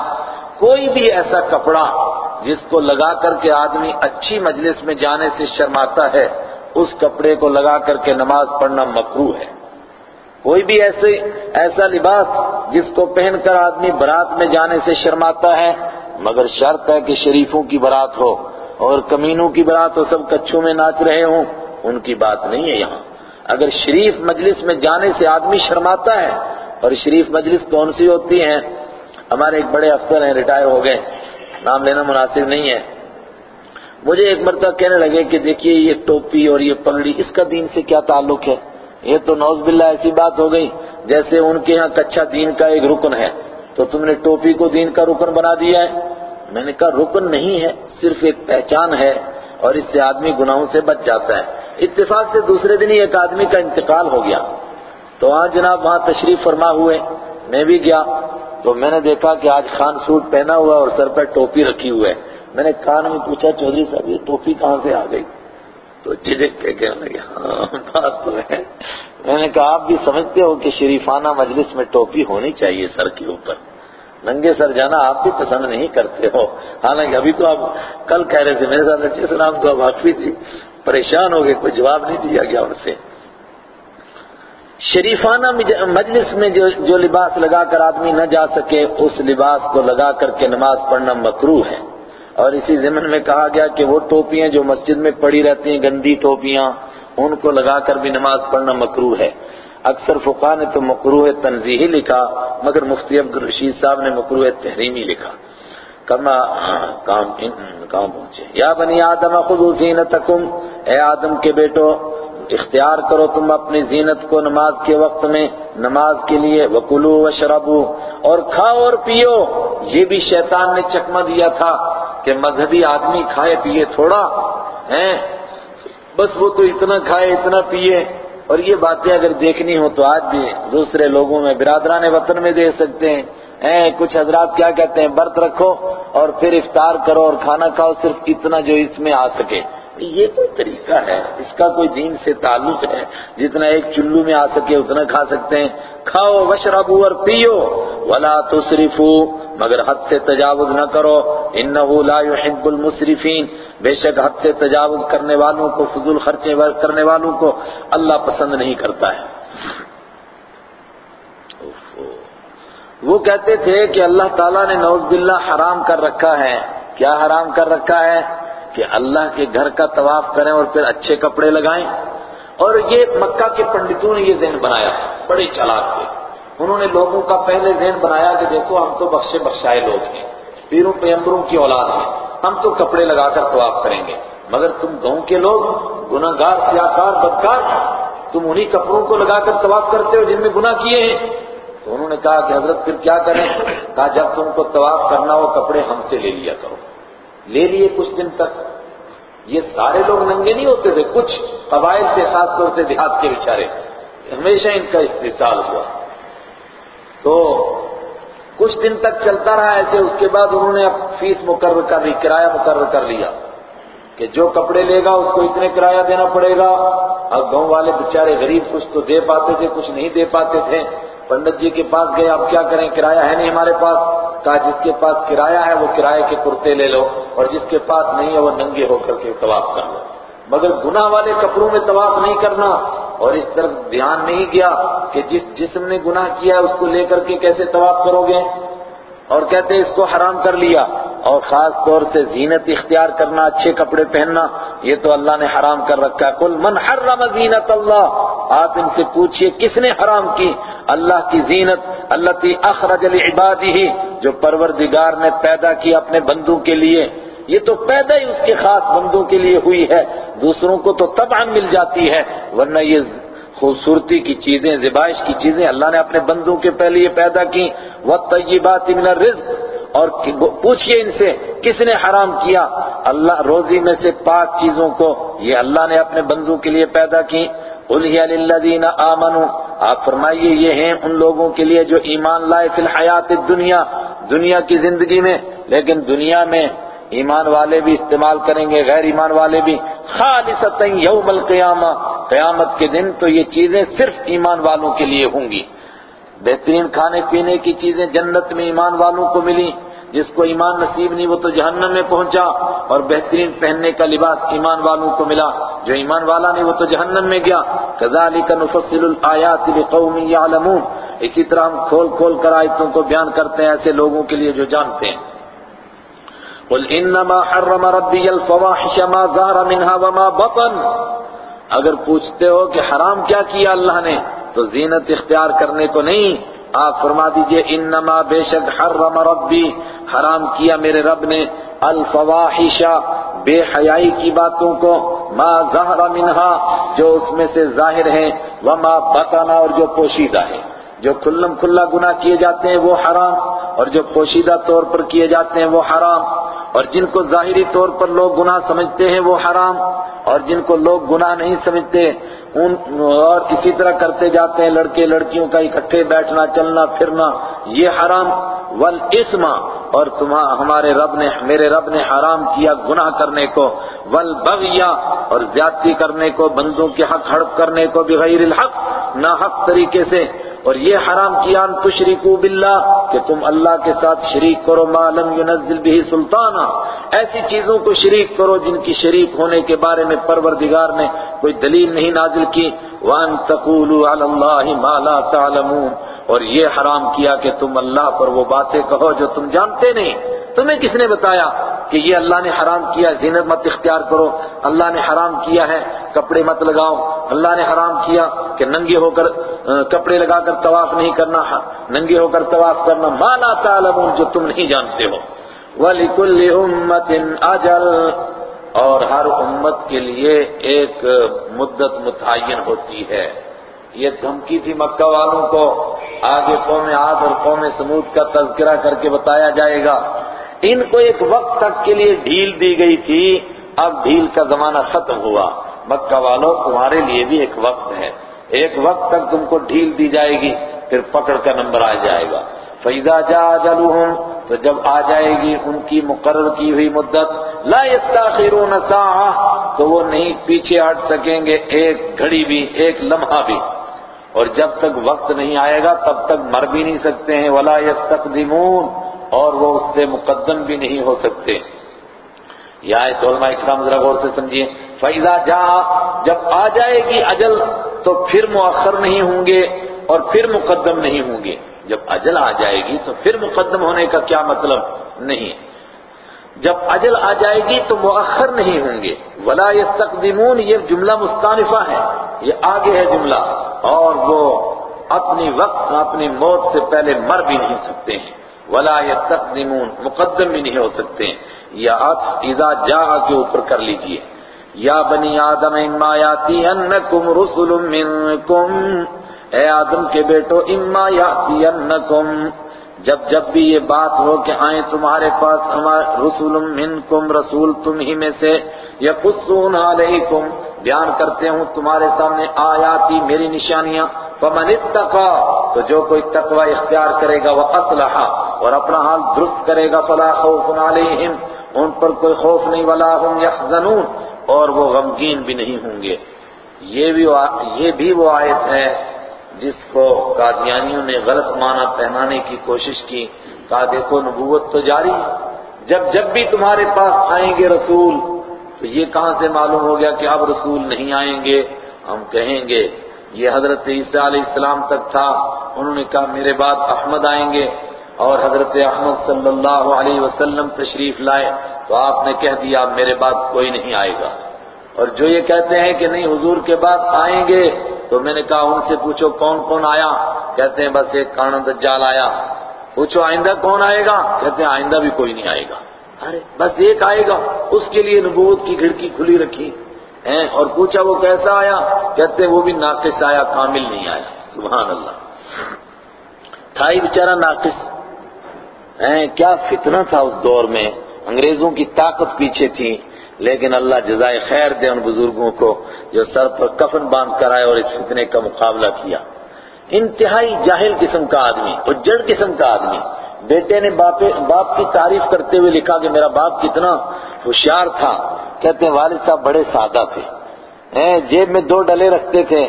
کوئی بھی ایسا کپڑا جس کو لگا کر کے آدمی اچھی مجلس میں جانے سے شرماتا ہے، اس کپڑے کو لگا کر کے نماز پڑھنا مکرو ہے۔ کوئی بھی ایسے ایسا لباس جس کو پہن کر آدمی برات میں جانے سے شرماتا ہے، مگر شرط ہے کہ شریفوں کی برات ہو اور کمینوں کی برات ہو، سب کچھوں میں ناچ رہے ہوں، ان کی بات نہیں ہے یہاں۔ اگر شریف مجلس میں جانے سے آدمی شرماتا ہے اور شریف مجلس کون سی ہوتی ہیں؟ ہمارے ایک بڑے افسر ہیں، ریٹائر ہو گئے۔ نام لینا مناسب نہیں ہے۔ مجھے ایک مرتبہ کہنے لگے کہ دیکھیے یہ ٹوپی اور یہ پگڑی، اس کا دین سے کیا تعلق ہے؟ یہ تو نوز باللہ ایسی بات ہو گئی جیسے ان کے ہاں کچھا دین کا ایک رکن ہے تو تم نے ٹوپی کو دین کا رکن بنا دیا ہے میں نے کہا رکن نہیں ہے، صرف ایک پہچان ہے اور اس سے آدمی گناہوں سے بچ جاتا ہے۔ اتفاق سے دوسرے دن ہی ایک آدمی کا انتقال ہو گیا۔ تو وہاں جناب وہاں تشریف فرما ہوئے، میں بھی گیا۔ تو میں نے دیکھا کہ آج خان سوٹ پہنا ہوا اور سر پر ٹوپی رکھی ہوئے میں نے کان میں پوچھا، چودھری صاحب، یہ ٹوپی کہاں سے آ گئی؟ تو جھجک کے کہنے لگے ہاں بات تو ہے. میں نے کہا، آپ بھی سمجھتے ہو کہ شریفانہ مجلس میں ٹوپی ہونی چاہیے سر کے اوپر۔ ننگے سر جانا آپ بھی پسند نہیں کرتے ہو۔ حالانکہ ابھی تو آپ کل کہہ رہے تھے، میرے ساتھ اچھے سے نام تو اب حقفی تھی پریشان ہو گئے، کوئی جواب نہیں دیا گیا ان سے. شریفانہ مجلس میں جو جو لباس لگا کر آدمی نہ جا سکے، اس لباس کو لگا کر کے نماز پڑھنا مکرو ہے۔ اور اسی ضمن میں کہا گیا کہ وہ ٹوپیاں جو مسجد میں پڑی رہتی ہیں، گندی ٹوپیاں، ان کو لگا کر بھی نماز پڑھنا مکرو ہے۔ اکثر فقہ نے تو مکرو تنزیحی لکھا، مگر مفتی عبد الرشید صاحب نے مکرو تحریمی لکھا۔ کرنا کام کام پہنچے۔ یا بنی آدم خود زینتکم۔ اے آدم کے بیٹو اختیار کرو تم اپنی زینت کو نماز کے وقت میں، نماز کے لیے وکلو وشربو اور کھاؤ اور پیو۔ یہ بھی شیطان نے چکمہ دیا تھا کہ مذہبی آدمی کھائے پیے تھوڑا، ہیں؟ بس وہ تو اتنا کھائے، اتنا پیے۔ اور یہ باتیں اگر دیکھنی ہو تو آج بھی دوسرے لوگوں میں برادران وطن میں دے سکتے ہیں، کچھ حضرات کیا کہتے ہیں؟ برت رکھو اور پھر افطار کرو اور کھانا کھاؤ، صرف اتنا جو اس میں آ سکے۔ یہ کوئی طریقہ ہے؟ اس کا کوئی دین سے تعلق ہے؟ جتنا ایک چلو میں آ سکے اتنا کھا سکتے ہیں۔ کھاؤ، وشربو اور پیو۔ ولا تصرفو مگر حد سے تجاوز نہ کرو۔ انہو لا يحب المصرفین بے شک حد سے تجاوز کرنے والوں کو، فضول خرچے کرنے والوں کو اللہ پسند نہیں کرتا ہے۔ وہ کہتے تھے کہ اللہ تعالیٰ نے نوز باللہ حرام کر رکھا ہے۔ کیا حرام کر رکھا ہے؟ کہ اللہ کے گھر کا طواف کریں اور پھر اچھے کپڑے لگائیں۔ اور یہ مکہ کے پنڈتوں نے یہ ذہن بنایا بڑے چلاک تھے۔ انہوں نے لوگوں کا پہلے ذہن بنایا کہ دیکھو ہم تو بخشے بخشائے لوگ ہیں، پیروں پیمبروں کی اولاد ہیں، ہم تو کپڑے لگا کر طواف کریں گے۔ مگر تم گاؤں کے لوگ، گناہگار سیاکار بدکار، تم انہی کپڑوں کو لگا کر طواف کرتے ہو جن میں گناہ کیے ہیں۔ تو انہوں نے کہا کہ حضرت پھر کیا کریں؟ کہا جب تم کو طواف کرنا ہو، کپڑے ہم سے لے لیا کرو۔ لے لیے کچھ دن تک۔ یہ سارے لوگ ننگے نہیں ہوتے تھے، کچھ قبائل سے خاص طور سے دیہات کے بیچارے۔ ہمیشہ ان کا استحصال ہوا۔ تو کچھ دن تک چلتا رہا ایسے، اس کے بعد انہوں نے اب فیس مقرر کر لی، کرایہ مقرر کر لیا کہ جو کپڑے لے گا، اس کو اتنے کرایہ دینا پڑے گا۔ اب گاؤں والے بیچارے غریب، کچھ تو دے پاتے تھے، کچھ نہیں دے پاتے تھے۔ پنڈت جی کے پاس گئے، اب کیا کریں؟ کرایہ ہے نہیں ہمارے پاس۔ کہا، جس کے پاس کرایہ ہے، وہ کرایہ کے کرتے لے لو، اور جس کے پاس نہیں ہے، وہ ننگے ہو کر کے طواف کر لو۔ مگر گناہ والے کپڑوں میں طواف نہیں کرنا۔ اور اس طرف دھیان نہیں گیا کہ جس جسم نے گناہ کیا ہے، اس کو لے کر کے کیسے طواف کرو گے؟ اور کہتے اس کو حرام کر لیا اور خاص طور سے زینت اختیار کرنا، اچھے کپڑے پہننا، یہ تو اللہ نے حرام کر رکھا ہے۔ کل من حرم زینت اللہ، آپ ان سے پوچھئے کس نے حرام کی؟ اللہ کی زینت اللہ تی اخرج لعبادی جو پروردگار نے پیدا کی اپنے بندوں کے لیے۔ یہ تو پیدا ہی اس کے خاص بندوں کے لیے ہوئی ہے۔ دوسروں کو تو تب مل جاتی ہے، ورنہ یہ خوبصورتی کی چیزیں زبائش کی چیزیں اللہ نے اپنے بندوں کے پہلے یہ پیدا کی۔ وہ طیبات من اور پوچھئے ان سے، کس نے حرام کیا؟ اللہ، روزی میں سے پاک چیزوں کو۔ یہ اللہ نے اپنے بندوں کے لیے پیدا کی۔ قل للذین آمنوا۔ آپ فرمائیے، یہ ہیں ان لوگوں کے لیے جو ایمان لائے فی الحیات دنیا دنیا کی زندگی میں، لیکن دنیا میں ایمان والے بھی استعمال کریں گے، غیر ایمان والے بھی۔ خالصتا یوم القیامہ، قیامت کے دن تو یہ چیزیں صرف ایمان والوں کے لیے ہوں گی۔ بہترین کھانے پینے کی چیزیں جنت میں ایمان والوں کو ملی جس کو ایمان نصیب نہیں، وہ تو جہنم میں پہنچا۔ اور بہترین پہننے کا لباس ایمان والوں کو ملا۔ جو ایمان والا نہیں، وہ تو جہنم میں گیا۔ كذلك نفصل الآیات لقوم يعلمون اسی طرح ہم کھول کھول کر آیتوں کو بیان کرتے ہیں، ایسے لوگوں کے لیے جو جانتے ہیں۔ قل انما حرم ربي الفواحش ما ظهر منها وما بطن۔ اگر پوچھتے ہو کہ حرام کیا کیا اللہ نے، تو زینت اختیار کرنے کو نہیں۔ آپ فرما دیجیے، انما بے شک حرم ربی حرام کیا میرے رب نے۔ الفواحش، بے حیائی کی باتوں کو۔ ما ظہر منہا جو اس میں سے ظاہر ہیں۔ وما بطنا اور جو پوشیدہ ہے۔ جو کھلم کھلا گناہ کیے جاتے ہیں وہ حرام، اور جو پوشیدہ طور پر کیے جاتے ہیں وہ حرام، اور جن کو ظاہری طور پر لوگ گناہ سمجھتے ہیں وہ حرام، اور جن کو لوگ گناہ نہیں سمجھتے، ان اور اسی طرح کرتے جاتے ہیں لڑکے، لڑکیوں کا اکٹھے بیٹھنا، چلنا، پھرنا، یہ حرام۔ والاسم اور تمہاں ہمارے رب نے، میرے رب نے حرام کیا گناہ کرنے کو۔ والبغیا اور زیادتی کرنے کو، بندوں کے حق، ہڑپ کرنے کو بغیر الحق نہ حق طریقے سے۔ اور یہ حرام کیا ان تشرکو باللہ کہ تم اللہ کے ساتھ شریک کرو ما لم ينزل به سلطانا۔ ایسی چیزوں کو شریک کرو جن کی شریک ہونے کے بارے میں پروردگار نے کوئی دلیل نہیں نازل کی۔ وان تقولوا علی اللہ ما لا تعلمون۔ اور یہ حرام کیا کہ تم اللہ پر وہ باتیں کہو جو تم جانتے نہیں۔ تمہیں کس نے بتایا کہ یہ اللہ نے حرام کیا زینت مت اختیار کرو۔ اللہ نے حرام کیا ہے، کپڑے مت لگاؤ۔ اللہ نے حرام کیا کہ ننگے ہو کر کپڑے لگا کر طواف نہیں کرنا۔ ننگے ہو کر طواف کرنا۔ مالا تعلمون جو تم نہیں جانتے ہو۔ وَلِكُلِّ أُمَّةٍ أَجَلٍ۔ اور ہر امت کے لیے ایک مدت متعین ہوتی ہے۔ یہ دھمکی تھی مکہ والوں کو۔ آگے قوم عاد اور قوم سمود کا تذکرہ کر کے بتایا جائے گا۔ ان کو ایک وقت تک کے لیے ڈھیل دی گئی تھی، اب ڈھیل کا زمانہ ختم ہوا۔ مکہ والوں، تمہارے لیے بھی ایک وقت ہے۔ ایک وقت تک تم کو ڈھیل دی جائے گی، پھر پکڑ کا نمبر آ جائے گا۔ فیضا جا جلو تو جب آ جائے گی ان کی مقرر کی ہوئی مدت، لا يستاخرون ساعة، تو وہ نہیں پیچھے ہٹ سکیں گے، ایک گھڑی بھی، ایک لمحہ بھی۔ اور جب تک وقت نہیں آئے گا، تب تک مر بھی نہیں سکتے ہیں۔ ولا يستقدمون اور وہ اس سے مقدم بھی نہیں ہو سکتے۔ یا علماء اکرام ذرا غور سے سمجھیے۔ فیضا جا جب آ جائے گی اجل، تو پھر مؤخر نہیں ہوں گے اور پھر مقدم نہیں ہوں گے۔ جب اجل آ جائے گی، تو پھر مقدم ہونے کا کیا مطلب نہیں۔ جب اجل آ جائے گی، تو مؤخر نہیں ہوں گے۔ ولا يستقدمون، یہ جملہ مستانفہ ہے۔ یہ آگے ہے جملہ۔ اور وہ اپنی وقت، اپنی موت سے پہلے مر بھی نہیں سکتے ہیں۔ ولا يستقدمون، مقدم بھی نہیں ہو سکتے۔ یا اذا جاء کے اوپر کر لیجیے۔ یا بنی آدم، اما یاتینکم رسل منکم۔ اے آدم کے بیٹو، اما یاتینکم جب جب بھی یہ بات ہو کہ آئیں تمہارے پاس، ہمارے رسول منکم، رسول تم ہی میں سے، یقصون علیکم۔ بیان کرتے ہوں تمہارے سامنے آیاتی میری نشانیاں۔ فمن اتقا، تو جو کوئی تقوی اختیار کرے گا وہ اسلحہ اور اپنا حال درست کرے گا، فلا خوف علیہم، ان پر کوئی خوف نہیں، ولا هم يحزنون اور وہ غمگین بھی نہیں ہوں گے۔ یہ بھی یہ بھی وہ آیت ہے جس کو قادیانیوں نے غلط معنی پہنانے کی کوشش کی۔ کہا دیکھو نبوت تو جاری جب جب بھی تمہارے پاس آئیں گے رسول، تو یہ کہاں سے معلوم ہو گیا کہ اب رسول نہیں آئیں گے؟ ہم کہیں گے یہ حضرت عیسیٰ علیہ السلام تک تھا، انہوں نے کہا میرے بعد احمد آئیں گے اور حضرت احمد صلی اللہ علیہ وسلم تشریف لائے تو آپ نے کہہ دیا میرے بعد کوئی نہیں آئے گا۔ اور جو یہ کہتے ہیں کہ نہیں، حضور کے بعد آئیں گے، تو میں نے کہا ان سے پوچھو کون کون آیا؟ کہتے ہیں بس ایک کان دجال آیا۔ پوچھو آئندہ کون آئے گا؟ کہتے ہیں آئندہ بھی کوئی نہیں آئے گا۔ ارے، بس ایک آئے گا، اس کے لیے نبوت کی کھڑکی کھلی رکھی۔ ہیں اور پوچھا وہ کیسا آیا؟ کہتے وہ بھی ناقص آیا، کامل نہیں آیا۔ سبحان اللہ۔ تھا ہی بیچارہ ناقص۔ ہیں، کیا فتنہ تھا اس دور میں؟ انگریزوں کی طاقت پیچھے تھی، لیکن اللہ جزائے خیر دے ان بزرگوں کو جو سر پر کفن باندھ کر آئے اور اس فتنے کا مقابلہ کیا۔ انتہائی جاہل قسم کا آدمی اور جڑ قسم کا آدمی۔ بیٹے نے باپ باپ کی تعریف کرتے ہوئے لکھا کہ میرا باپ کتنا ہوشیار تھا۔ کہتے ہیں، والد صاحب بڑے سادہ تھے۔ جیب میں دو ڈلے رکھتے تھے۔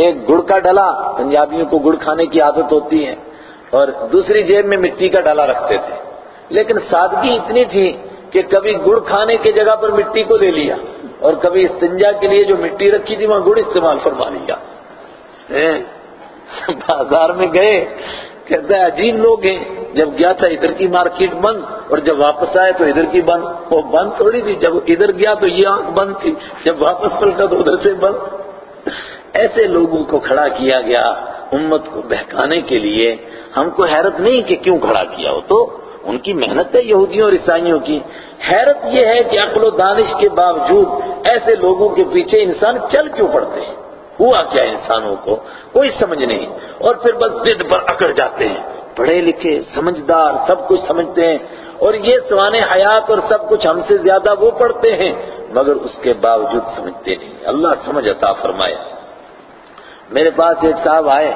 ایک گڑ کا ڈلا، پنجابیوں کو گڑ کھانے کی عادت ہوتی ہے، اور دوسری جیب میں مٹی کا ڈلا رکھتے تھے۔ لیکن سادگی اتنی تھی کہ کبھی گڑ کھانے کی جگہ پر مٹی کو لے لیا، اور کبھی استنجا کے لیے جو مٹی رکھی تھی، وہاں گڑ استعمال فرما لیا۔ بازار میں گئے۔ کہتا ہے، عجیب لوگ ہیں۔ جب گیا تھا ادھر کی مارکیٹ بند اور جب واپس آئے تو ادھر کی بند۔ وہ بند تھوڑی تھی، جب ادھر گیا تو یہ آنکھ بند تھی۔ جب واپس پلٹا تو ادھر سے بند۔ ایسے لوگوں کو کھڑا کیا گیا امت کو بہکانے کے لیے۔ ہم کو حیرت نہیں کہ کیوں کھڑا کیا ہو تو۔ ان کی محنت ہے یہودیوں اور عیسائیوں کی۔ حیرت یہ ہے کہ عقل و دانش کے باوجود ایسے لوگوں کے پیچھے انسان چل کیوں پڑتے ہیں؟ ہوا کیا انسانوں کو؟ کوئی سمجھ نہیں۔ اور پھر بس ضد پر اکڑ جاتے ہیں۔ پڑھے لکھے، سمجھدار، سب کچھ سمجھتے ہیں۔ اور یہ سوانے حیات اور سب کچھ ہم سے زیادہ وہ پڑھتے ہیں، مگر اس کے باوجود سمجھتے نہیں۔ اللہ سمجھ عطا فرمایا میرے پاس ایک صاحب آئے۔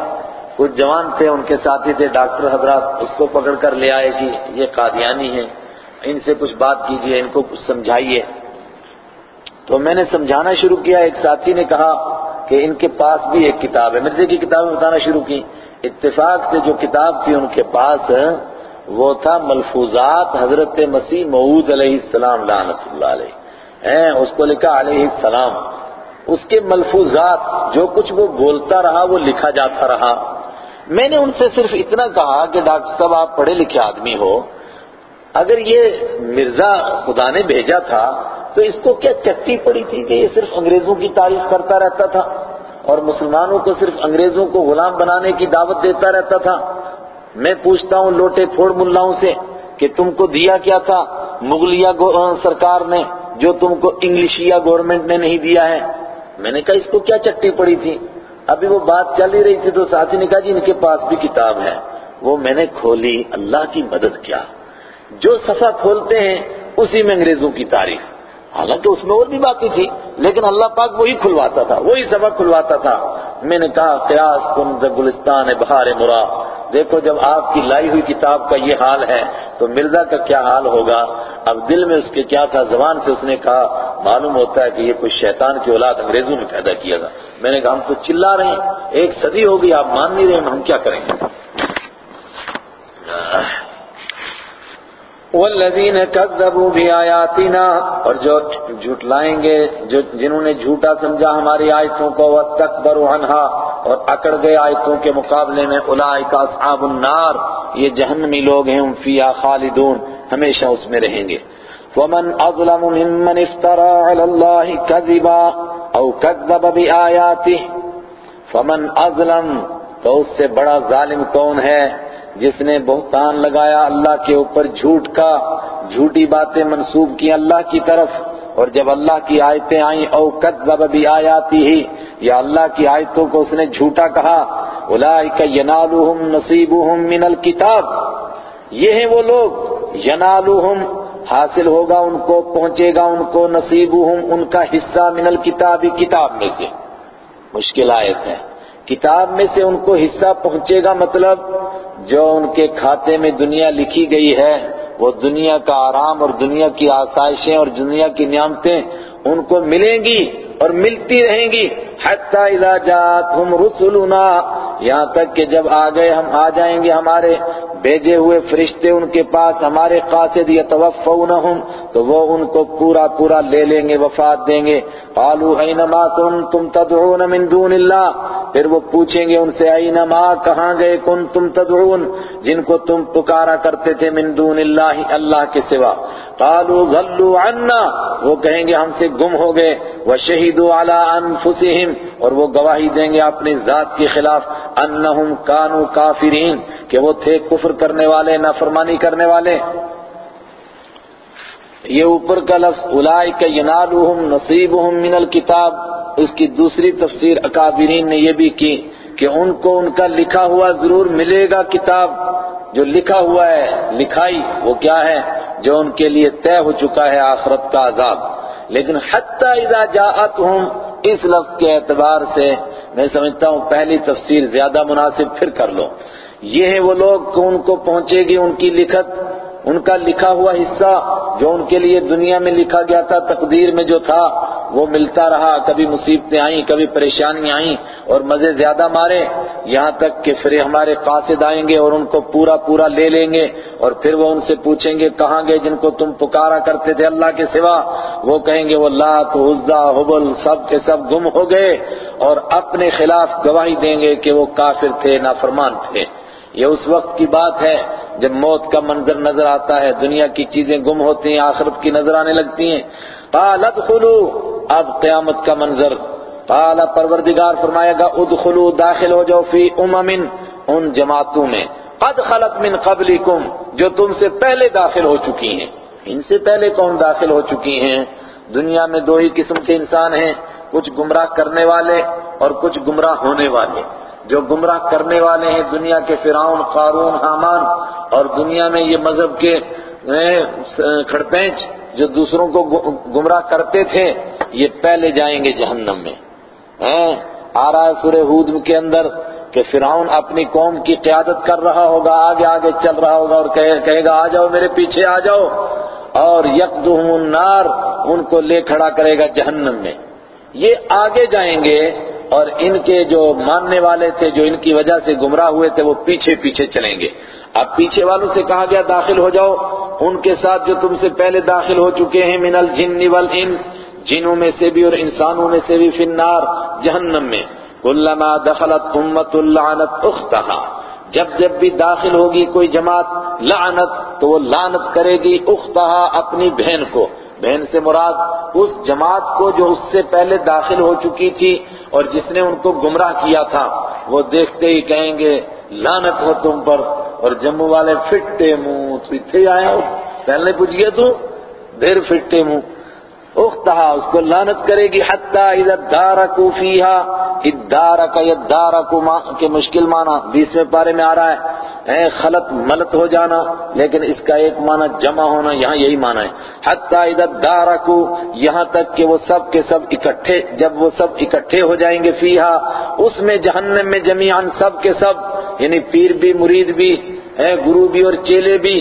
کچھ جوان تھے، ان کے ساتھی تھے۔ ڈاکٹر حضرات اس کو پکڑ کر لے آئے کہ یہ قادیانی ہیں۔ ان سے کچھ بات کیجیے ان کو کچھ سمجھائیے۔ تو میں نے سمجھانا شروع کیا۔ ایک ساتھی نے کہا کہ ان کے پاس بھی ایک کتاب ہے۔ مرزے کی کتابیں بتانا شروع کی۔ اتفاق سے جو کتاب تھی ان کے پاس، وہ تھا ملفوظات حضرت مسیح معود علیہ السلام لعنت اللہ علیہ۔ اس کو لکھا علیہ السلام۔ اس کے ملفوظات، جو کچھ وہ بولتا رہا، وہ لکھا جاتا رہا۔ میں نے ان سے صرف اتنا کہا کہ ڈاکٹر صاحب، آپ پڑھے لکھے آدمی ہو۔ اگر یہ مرزا خدا نے بھیجا تھا تو اس کو کیا چٹی پڑی تھی کہ یہ صرف انگریزوں کی تعریف کرتا رہتا تھا اور مسلمانوں کو صرف انگریزوں کو غلام بنانے کی دعوت دیتا رہتا تھا؟ میں پوچھتا ہوں لوٹے پھوڑ ملاؤں سے کہ تم کو دیا کیا تھا مغلیہ سرکار نے جو تم کو انگلشیا گورنمنٹ نے نہیں دیا ہے؟ میں نے کہا اس کو کیا چٹی پڑی تھی؟ ابھی وہ بات چل ہی رہی تھی تو ساتھی نے کہا جی ان کے پاس بھی کتاب ہے۔ وہ میں نے کھولی اللہ کی مدد کیا۔ جو صفحہ کھولتے ہیں اسی میں انگریزوں کی تعریف۔ حالانکہ اس میں اور بھی باتیں تھی، لیکن اللہ پاک وہی کھلواتا تھا، وہی سبق کھلواتا تھا۔ میں نے کہا قیاس کن گلستان بہار مرا۔ دیکھو جب آپ کی لائی ہوئی کتاب کا یہ حال ہے، تو مرزا کا کیا حال ہوگا؟ اب دل میں اس کے کیا تھا؟ زبان سے اس نے کہا، معلوم ہوتا ہے کہ یہ کوئی شیطان کی اولاد انگریزوں نے پیدا کیا تھا۔ میں نے کہا، ہم تو چلا رہے ہیں، ایک صدی ہوگی، آپ مان نہیں رہے، ہم کیا کریں گے؟ والذین کذبوا بآیاتنا اور جو جھٹلائیں گے، جو جنہوں نے جھوٹا سمجھا ہماری آیتوں کو واستکبروا عنہا اور اکڑ گئے آیتوں کے مقابلے میں اولئک اصحاب النار، یہ جہنمی لوگ ہیں فیہا خالدون، ہمیشہ اس میں رہیں گے۔ ومن اظلم ممن افترى على الله كذبا او كذب بآیاته فمن اظلم تو اس سے بڑا ظالم کون ہے؟ جس نے بہتان لگایا اللہ کے اوپر جھوٹ کا، جھوٹی باتیں منسوب کی اللہ کی طرف، اور جب اللہ کی آیتیں آئیں، او کذب بھی آیاتی ہی، یا اللہ کی آیتوں کو اس نے جھوٹا کہا اولئک ینالوہم نصیبہم من الکتاب۔ یہ ہیں وہ لوگ، ینالوہم، حاصل ہوگا ان کو، پہنچے گا ان کو نصیبہم ان کا حصہ من الکتاب، کتاب میں سے۔ مشکل آیت ہے۔ کتاب میں سے ان کو حصہ پہنچے گا مطلب جو ان کے کھاتے میں دنیا لکھی گئی ہے، وہ دنیا کا آرام اور دنیا کی آسائشیں اور دنیا کی نعمتیں ان کو ملیں گی اور ملتی رہیں گی۔ حتی اذا جاتہم رسولنا یہاں تک کہ جب آ گئے، ہم آ جائیں گے ہمارے بھیجے ہوئے فرشتے، ان کے پاس ہمارے قاصد یتوفونہم، تو وہ ان کو پورا پورا لے لیں گے، وفات دیں گے۔ قالوا اینما کنتم تدعون من دون اللہ؟ پھر وہ پوچھیں گے ان سے اینما کہاں گئے کنتم تدعون؟ جن کو تم پکارا کرتے تھے من دون اللہ اللہ کے سوا۔ قالوا، غلوا عنا وہ کہیں گے، ہم سے گم ہو گئے۔ وشہدوا علی انفسہم اور وہ گواہی دیں گے اپنی ذات کے خلاف انہم کانوا کافرین کہ وہ تھے کفر کرنے والے، نافرمانی کرنے والے۔ یہ اوپر کا لفظ اولئک ینالوہم نصیبہم من الکتاب، اس کی دوسری تفسیر اکابرین نے یہ بھی کی کہ ان کو ان کا لکھا ہوا ضرور ملے گا کتاب۔ جو لکھا ہوا ہے، لکھائی وہ کیا ہے؟ جو ان کے لیے طے ہو چکا ہے آخرت کا عذاب۔ لیکن حتی اذا جاءتہم اس لفظ کے اعتبار سے میں سمجھتا ہوں پہلی تفسیر زیادہ مناسب پھر کر لو۔ یہ ہیں وہ لوگ کہ ان کو پہنچے گی ان کی لکھت ان کا لکھا ہوا حصہ جو ان کے لیے دنیا میں لکھا گیا تھا، تقدیر میں جو تھا، وہ ملتا رہا۔ کبھی مصیبتیں آئیں، کبھی پریشانیاں آئیں اور مزے زیادہ مارے۔ یہاں تک کہ پھر ہمارے قاصد آئیں گے اور ان کو پورا پورا لے لیں گے اور پھر وہ ان سے پوچھیں گے، کہاں گے جن کو تم پکارا کرتے تھے اللہ کے سوا؟ وہ کہیں گے، وہ لات عزا حبل، سب کے سب گم ہو گئے اور اپنے خلاف گواہی دیں گے کہ وہ کافر تھے، نافرمان تھے۔ یہ اس وقت کی بات ہے جب موت کا منظر نظر آتا ہے، دنیا کی چیزیں گم ہوتی ہیں، آخرت کی نظر آنے لگتی ہیں۔ قالت خلو اب قیامت کا منظر۔ قال پروردگار فرمائے گا، ادخلو، داخل ہو جاؤ فی امم ان جماعتوں میں۔ قد خلط من قبلکم، جو تم سے پہلے داخل ہو چکی ہیں۔ ان سے پہلے کون داخل ہو چکی ہیں۔ دنیا میں دو ہی قسم کے انسان ہیں، کچھ گمراہ کرنے والے اور کچھ گمراہ ہونے والے۔ جو گمراہ کرنے والے ہیں دنیا کے فرعون، قارون، حامان، اور دنیا میں یہ مذہب کے کھڑپینچ جو دوسروں کو گمراہ کرتے تھے، یہ پہلے جائیں گے جہنم میں۔ آ رہا ہے سورہ ہود کے اندر کہ فرعون اپنی قوم کی قیادت کر رہا ہوگا، آگے آگے چل رہا ہوگا اور کہے گا، آ جاؤ میرے پیچھے، آ جاؤ۔ اور یکدہم النار، ان کو لے کھڑا کرے گا جہنم میں۔ یہ آگے جائیں گے اور ان کے جو ماننے والے تھے، جو ان کی وجہ سے گمراہ ہوئے تھے، وہ پیچھے پیچھے چلیں گے۔ اب پیچھے والوں سے کہا گیا، داخل ہو جاؤ۔ ان کے ساتھ جو تم سے پہلے داخل ہو چکے ہیں من الجن والانس جنوں میں سے بھی اور انسانوں میں سے بھی فی النار، جہنم میں۔ کلما دخلت امت اللعنت اختہا۔ جب جب بھی داخل ہوگی کوئی جماعت لعنت، تو وہ لعنت کرے گی اختہا اپنی بہن کو۔ بہن سے مراد، اس جماعت کو جو اس سے پہلے داخل ہو چکی تھی اور جس نے ان کو گمراہ کیا تھا، وہ دیکھتے ہی کہیں گے لانت ہو تم پر۔ اور جموں والے فٹے منہ، تو اتنے آئے ہو۔ پہلے پوچھ گیا تو، دیر فٹے منہ۔ اختہا، اس کو لانت کرے گی، حتی اذا دارکو فیہا ادارک یدارکو کے مشکل معنی بیسویں پارے میں آ رہا ہے۔ اے خلط ملت ہو جانا، لیکن اس کا ایک معنی جمع ہونا یہاں یہی معنی ہے۔ حتی اذا دارکو یہاں تک کہ وہ سب کے سب اکٹھے، جب وہ سب اکٹھے ہو جائیں گے فیہا، اس میں جہنم میں جمیعاً سب کے سب یعنی پیر بھی، مرید بھی گرو بھی اور چیلے بھی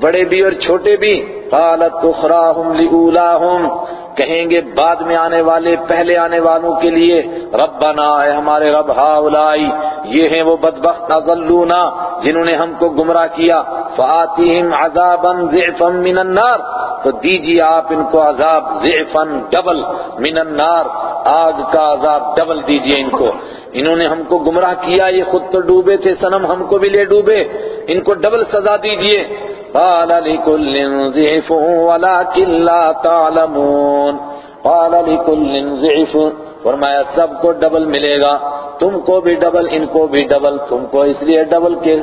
بڑے بھی اور چھوٹے بھی۔ قالت اخراہم لئولاہم، کہیں گے بعد میں آنے والے، پہلے آنے والوں کے لیے، ربنا اے ہمارے رب ہاؤلائی یہ ہیں وہ بدبخت اضلونا، جنہوں نے ہم کو گمراہ کیا۔ فآتیہم عذابا ضعفا من النار، تو دیجیے آپ ان کو عذاب ضعفا ڈبل من النار، آگ کا عذاب ڈبل دیجیے ان کو۔ انہوں نے ہم کو گمراہ کیا، یہ خود تو ڈوبے تھے سنم ہم کو بھی لے ڈوبے۔ ان کو ڈبل سزا دیجیے۔ قال لكل ضعف ولكن لا تعلمون. قال لكل ضعف، فرمایا، سب کو ڈبل ملے گا، تم کو بھی ڈبل، ان کو بھی ڈبل، تم کو اس لیے ڈبل کہ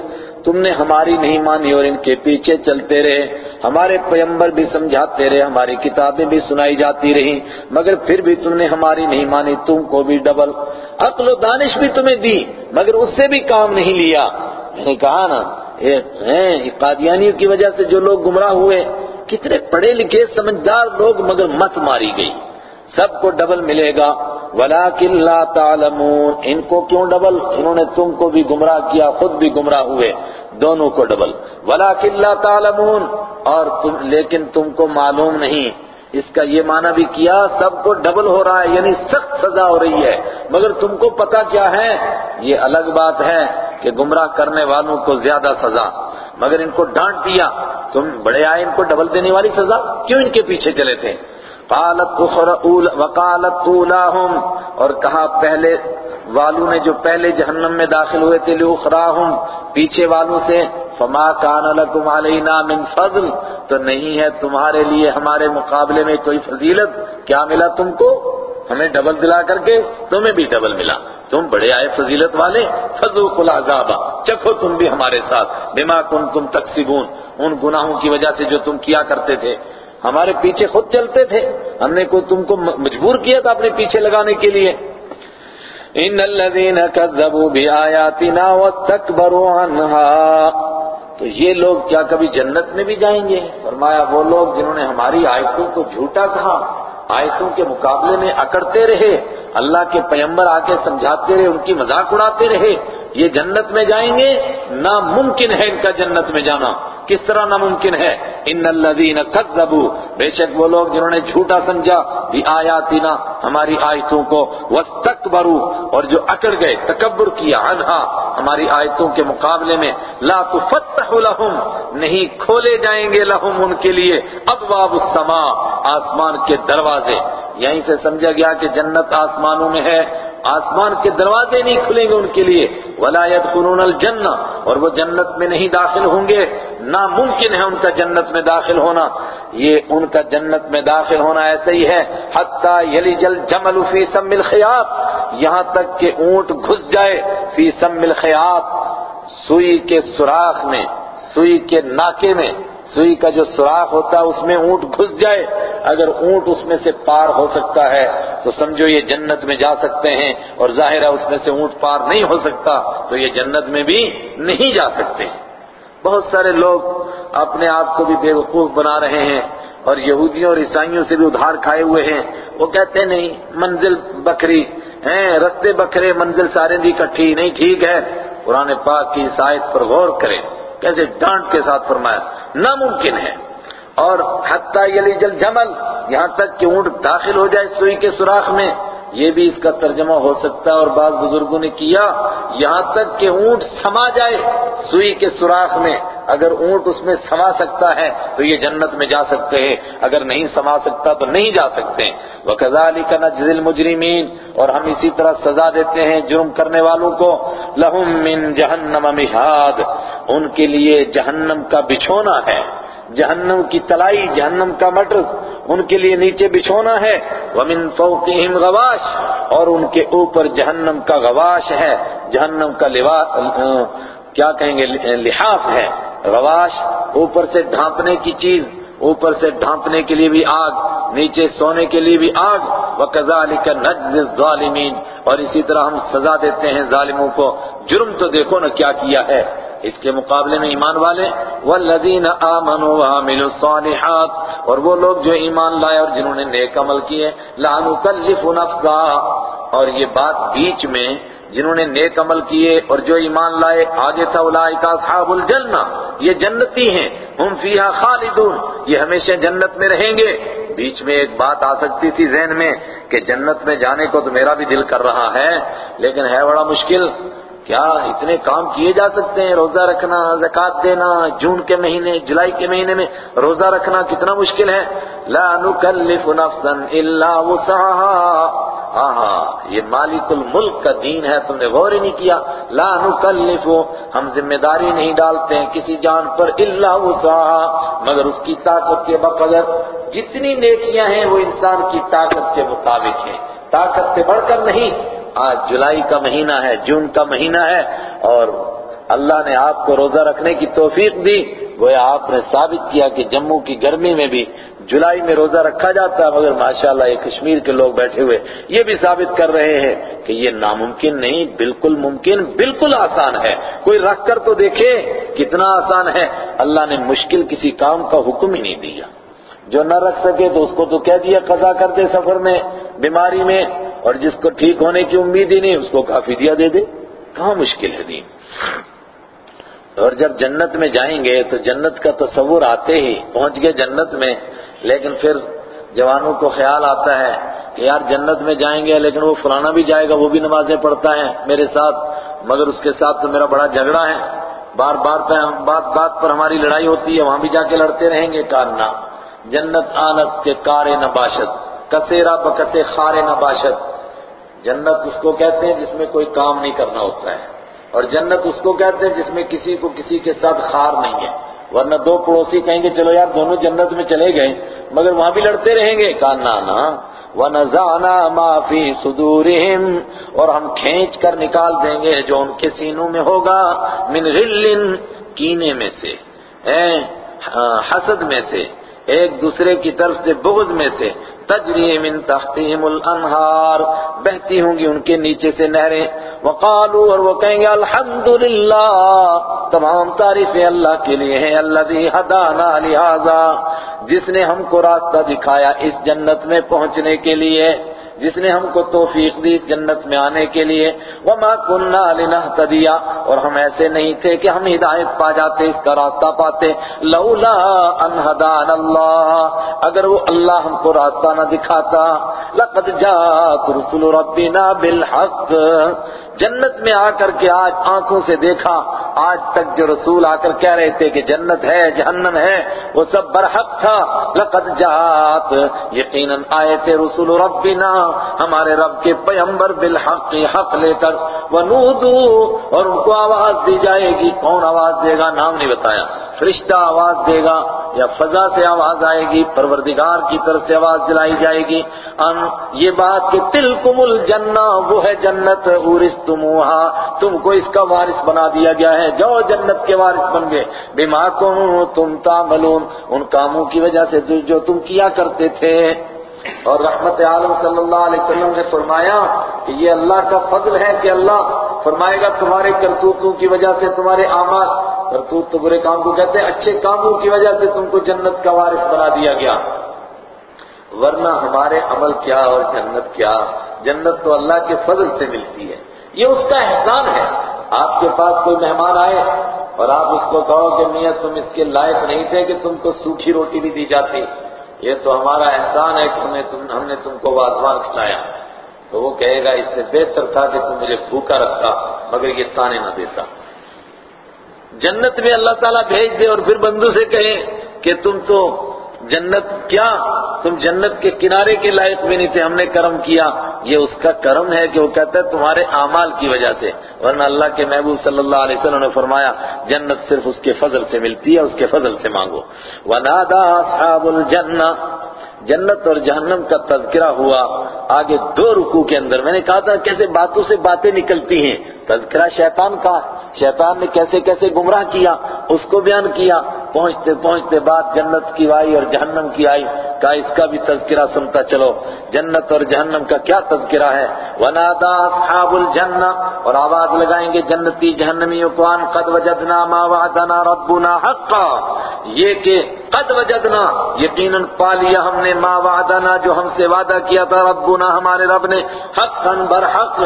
تم نے ہماری نہیں مانی اور ان کے پیچھے چلتے رہے، ہمارے پیمبر بھی سمجھاتے رہے، ہماری کتابیں بھی سنائی جاتی رہی مگر پھر بھی تم نے ہماری نہیں مانی، تم کو بھی ڈبل۔ عقل و دانش بھی تمہیں دی، مگر اس سے بھی کام نہیں لیا۔ میں نے کہا نا قادیانیوں کی وجہ سے جو لوگ گمراہ ہوئے، کتنے پڑھے لکھے، سمجھدار لوگ، مگر مت ماری گئی۔ سب کو ڈبل ملے گا۔ وَلَكِنْ لَا تَعْلَمُونَ۔ ان کو کیوں ڈبل؟ انہوں نے تم کو بھی گمراہ کیا، خود بھی گمراہ ہوئے۔ دونوں کو ڈبل۔ وَلَكِنْ لَا تَعْلَمُونَ۔ اور تم، لیکن تم کو معلوم نہیں۔ اس کا یہ معنی بھی کیا، سب کو ڈبل ہو رہا ہے یعنی سخت سزا ہو رہی ہے۔ مگر تم کو پتا کیا ہے؟ یہ الگ بات ہے کہ گمراہ کرنے والوں کو زیادہ سزا۔ مگر ان کو ڈانٹ دیا، تم بڑے آئے ان کو ڈبل دینے والی سزا؟ کیوں ان کے پیچھے چلے تھے؟ قالت وقالت اولاہم، اور کہا پہلے والوں نے جو پہلے جہنم میں داخل ہوئے تھے لوخراہم پیچھے والوں سے، فما کان لکم علینا من فضل، تو نہیں ہے تمہارے لیے ہمارے مقابلے میں کوئی فضیلت، کیا ملا تم کو؟ ہمیں ڈبل دلا کر کے تمہیں بھی ڈبل ملا۔ تم بڑے آئے فضیلت والے فضوق العذاب، چکھو تم بھی ہمارے ساتھ، بما کنتم تکسبون ان گناہوں کی وجہ سے جو تم کیا کرتے تھے۔ ہمارے پیچھے خود چلتے تھے۔ ہم نے کوئی تم کو مجبور کیا تھا اپنے پیچھے لگانے کے لیے۔ ان الذين كذبوا بآياتنا واستكبروا عنها۔ تو یہ لوگ کیا کبھی جنت میں بھی جائیں گے؟ فرمایا وہ لوگ جنہوں نے ہماری آیتوں کو جھوٹا کہا، آیتوں کے مقابلے میں اکڑتے رہے، اللہ کے پیمبر آ کے سمجھاتے رہے، ان کی مذاق اڑاتے رہے، یہ جنت میں جائیں گے؟ ناممکن ہے ان کا جنت میں جانا۔ کس طرح ناممکن ہے؟ ان الذین کذبوا۔ بے شک وہ لوگ جنہوں نے جھوٹا سمجھا، بھی آیاتنا، ہماری آیتوں کو واستکبروا اور جو اکڑ گئے، تکبر کیا عنہا، ہماری آیتوں کے مقابلے میں لا تفتح لهم۔ نہیں کھولے جائیں گے لهم ان کے لیے ابواب السماء، آسمان کے دروازے۔ یہیں سے سمجھا گیا کہ جنت آسمانوں میں ہے۔ آسمان کے دروازے نہیں کھلیں گے ان کے لیے۔ ولا يدخلون الجنہ اور وہ جنت میں نہیں داخل ہوں گے۔ ناممکن ہے ان کا جنت میں داخل ہونا۔ یہ ان کا جنت میں داخل ہونا ایسا ہی ہے۔ حتی یلی جل جمل فی سم الخیاط۔ یہاں تک کہ اونٹ گھس جائے فی سم الخیاط۔ سوئی کے سوراخ میں، سوئی کے ناکے میں۔ سوئی کا جو سوراخ ہوتا ہے، اس میں اونٹ گھس جائے۔ اگر اونٹ اس میں سے پار ہو سکتا ہے، تو سمجھو یہ جنت میں جا سکتے ہیں۔ اور ظاہر ہے، اس میں سے اونٹ پار نہیں ہو سکتا، تو یہ جنت میں بھی نہیں جا سکتے۔ بہت سارے لوگ اپنے آپ کو بھی بے وقوف بنا رہے ہیں اور یہودیوں اور عیسائیوں سے بھی ادھار کھائے ہوئے ہیں۔ وہ کہتے ہیں، نہیں، منزل بکری، ہیں، رستے بکرے، منزل سارے دی کٹھی نہیں، ٹھیک ہے۔ قرآن پاک کی عیسائیت پر غور کریں۔ کیسے ڈانٹ کے ساتھ فرمایا۔ ناممکن ہے۔ اور حتیٰ یلی جل جمل، یہاں تک کہ اونٹ داخل ہو جائے سوئی کے سوراخ میں۔ یہ بھی اس کا ترجمہ ہو سکتا ہے اور بعض بزرگوں نے کیا، یہاں تک کہ اونٹ سما جائے سوئی کے سوراخ میں۔ اگر اونٹ اس میں سما سکتا ہے تو یہ جنت میں جا سکتے ہیں۔ اگر نہیں سما سکتا تو نہیں جا سکتے۔ وَكَذَلِكَ نَجْزِي الْمُجْرِمِينَ۔ اور ہم اسی طرح سزا دیتے ہیں جرم کرنے والوں کو۔ لَهُم مِّن جَهَنَّمَ مِحَاد ان کے لیے جہنم کا بچھونا ہے۔ جہنم کی تلائی، جہنم کا مٹر، ان کے لیے نیچے بچھونا ہے۔ وَمِن فَوْقِهِمْ غواش، اور ان کے اوپر جہنم کا غواش ہے۔ جہنم کا لباس کیا کہیں گے؟ لحاف ہے۔ غواش، اوپر سے ڈھانپنے کی چیز، اوپر سے ڈھانپنے کے لیے بھی آگ، نیچے سونے کے لیے بھی آگ۔ وَكَذَلِكَ نَجْزِ الظَّالِمِينَ۔ اور اسی طرح ہم سزا دیتے ہیں ظالموں کو۔ جرم تو دیکھو نا کیا کیا ہے۔ اس کے مقابلے میں ایمان والے والذین آمنوا وعملوا الصالحات، اور وہ لوگ جو ایمان لائے اور جنہوں نے نیک عمل کیے لا نکلف نفسا، اور یہ بات بیچ میں جنہوں نے نیک عمل کیے اور جو ایمان لائے، آگے تھا اولئک اصحاب الجنہ، یہ جنتی ہیں، ہم فیہا خالدون، یہ ہمیشہ جنت میں رہیں گے۔ بیچ میں ایک بات آ سکتی تھی ذہن میں، کہ جنت میں جانے کو تو میرا بھی دل کر رہا ہے، لیکن ہے بڑا مشکل۔ کیا اتنے کام کیے جا سکتے ہیں؟ روزہ رکھنا زکات دینا، جون کے مہینے، جولائی کے مہینے میں روزہ رکھنا کتنا مشکل ہے؟ لا نکلف نفسا الا وسعها ہاں یہ مالک الملک کا دین ہے، تم نے غور ہی نہیں کیا۔ لا نکلف، ہم ذمہ داری نہیں ڈالتے ہیں کسی جان پر الا وسعها مگر اس کی طاقت کے بقدر جتنی نیکیاں ہیں، وہ انسان کی طاقت کے مطابق ہیں۔ طاقت سے بڑھ کر نہیں آج جولائی کا مہینہ ہے، جون کا مہینہ ہے اور اللہ نے آپ کو روزہ رکھنے کی توفیق دی۔ گویا آپ نے ثابت کیا کہ جموں کی گرمی میں بھی جولائی میں روزہ رکھا جاتا ہے، مگر ماشاءاللہ یہ کشمیر کے لوگ بیٹھے ہوئے یہ بھی ثابت کر رہے ہیں کہ یہ ناممکن نہیں، بالکل ممکن، بالکل آسان ہے۔ کوئی رکھ کر تو دیکھے کتنا آسان ہے۔ اللہ نے مشکل کسی کام کا حکم ہی نہیں دیا۔ جو نہ رکھ سکے تو اس کو تو کہہ دیا قضا کر دے سفر میں، بیماری میں۔ اور جس کو ٹھیک ہونے کی امید ہی نہیں، اس کو کافی دیا دے دے۔ کہاں مشکل ہے دین؟ اور جب جنت میں جائیں گے تو جنت کا تصور آتے ہی پہنچ گئے جنت میں۔ لیکن پھر جوانوں کو خیال آتا ہے کہ یار جنت میں جائیں گے، لیکن وہ فلانا بھی جائے گا، وہ بھی نمازیں پڑھتا ہے میرے ساتھ۔ مگر اس کے ساتھ تو میرا بڑا جھگڑا ہے۔ بار بار پہ بات بات پر ہماری لڑائی ہوتی ہے، وہاں بھی جا کے لڑتے رہیں گے۔ کارنا جنت آنت کے کارے نباشت۔ کسیرا بکسے خارے نباشت۔ جنت اس کو کہتے ہیں جس میں کوئی کام نہیں کرنا ہوتا ہے اور جنت اس کو کہتے ہیں جس میں کسی کو کسی کے ساتھ خار نہیں ہے ورنہ دو پڑوسی کہیں گے، چلو یار دونوں جنت میں چلے گئے، مگر وہاں بھی لڑتے رہیں گے۔ کہا نا وَنَزَعْنَا مَا فِي صُدُورِهِمْ۔ اور ہم کھینچ کر نکال دیں گے جو ان کے سینوں میں ہوگا، من غل، کینے میں سے حسد میں سے۔ ایک دوسرے کی طرف سے بغض میں سے تجری من تحتهم الانہار، بہتی ہوں گی ان کے نیچے سے نہریں۔ وقالو اور وہ کہیں گے، الحمدللہ، تمام تعریفیں اللہ کے لیے ہیں اللہ ہدانا لہذا، جس نے ہم کو راستہ دکھایا اس جنت میں پہنچنے کے لیے۔ جس نے ہم کو توفیق دی جنت میں آنے کے لیے۔ وما كنا لنهتدي اور ہم ایسے نہیں تھے کہ ہم ہدایت پا جاتے، اس کا راستہ پاتے۔ لولا ان هدانا اللہ اگر وہ اللہ ہم کو راستہ نہ دکھاتا۔ لقد جاءت رسل ربنا بالحق۔ جنت میں آ کر کے آج آنکھوں سے دیکھا۔ آج تک جو رسول آ کر کہہ رہے تھے کہ جنت ہے، جہنم ہے، وہ سب برحق تھا۔ لقد جات یقیناً آئے تھے رسول ربنا۔ ہمارے رب کے پیمبر بالحق حق لے کر ونودو اور ان کو آواز دی جائے گی۔ کون آواز دے گا؟ نام نہیں بتایا۔ فرشتہ آواز دے گا یا فضا سے آواز آئے گی، پروردگار کی طرف سے آواز دلائی جائے گی۔ ان، یہ بات کہ تلکم الجنہ، وہ ہے جنت، اورستموہا۔ تم کو اس کا وارث بنا دیا گیا ہے۔ جو جنت کے وارث بن گئے۔ بما تم تعملون۔ ان کاموں کی وجہ سے جو تم کیا کرتے تھے۔ اور رحمت عالم صلی اللہ علیہ وسلم نے فرمایا کہ یہ اللہ کا فضل ہے کہ اللہ فرمائے گا تمہارے کرتوتوں کی وجہ سے تمہارے آماد کرتوت تو برے کام کو کہتے ہیں، اچھے کاموں کی وجہ سے تم کو جنت کا وارث بنا دیا گیا۔ ورنہ ہمارے عمل کیا اور جنت کیا؟ جنت تو اللہ کے فضل سے ملتی ہے۔ یہ اس کا احسان ہے۔ آپ کے پاس کوئی مہمان آئے اور آپ اس کو کہو کہ میاں تم اس کے لائق نہیں تھے کہ تم کو سوکھی روٹی بھی دی جاتی۔ یہ تو ہمارا احسان ہے کہ ہم نے تم کو واضوان کھلایا۔ تو وہ کہے گا، اس سے بہتر تھا کہ تم مجھے بھوکا رکھتا، مگر یہ تانے نہ دیتا۔ جنت میں اللہ تعالیٰ بھیج دے اور پھر بندو سے کہیں کہ تم تو جنت کیا؟ تم جنت کے کنارے کے لائق بھی نہیں تھے، ہم نے کرم کیا۔ یہ اس کا کرم ہے کہ وہ کہتا ہے تمہارے اعمال کی وجہ سے۔ ورنہ اللہ کے محبوب صلی اللہ علیہ وسلم نے فرمایا، جنت صرف اس کے فضل سے ملتی ہے، اس کے فضل سے مانگو۔ وَنَادَا أَصْحَابُ الْجَنَّةِ جنت اور جہنم کا تذکرہ ہوا۔ آگے دو رکوع کے اندر میں نے کہا تھا، کیسے باتوں سے باتیں نکلتی ہیں؟ تذکرہ شیطان کا۔ شیطان نے کیسے کیسے گمراہ کیا، اس کو بیان کیا۔ پہنچتے پہنچتے بات جنت کی آئی اور جہنم کی آئی۔ کہا، اس کا بھی تذکرہ سنتا چلو۔ جنت اور جہنم کا کیا تذکرہ ہے؟ وَنَادَا أَصْحَابُ الْجَنَّةِ۔ اور آواز لگائیں گے، جنتی جہنمیوں کو ان قد وجدنا ما وعدنا ربنا حقا۔ یہ کہ قد وجدنا، یقیناً پا لیا ہم نے ما وعدنا جو ہم سے وعدہ کیا تھا، ربنا ہمارے رب نے، حقا برحق۔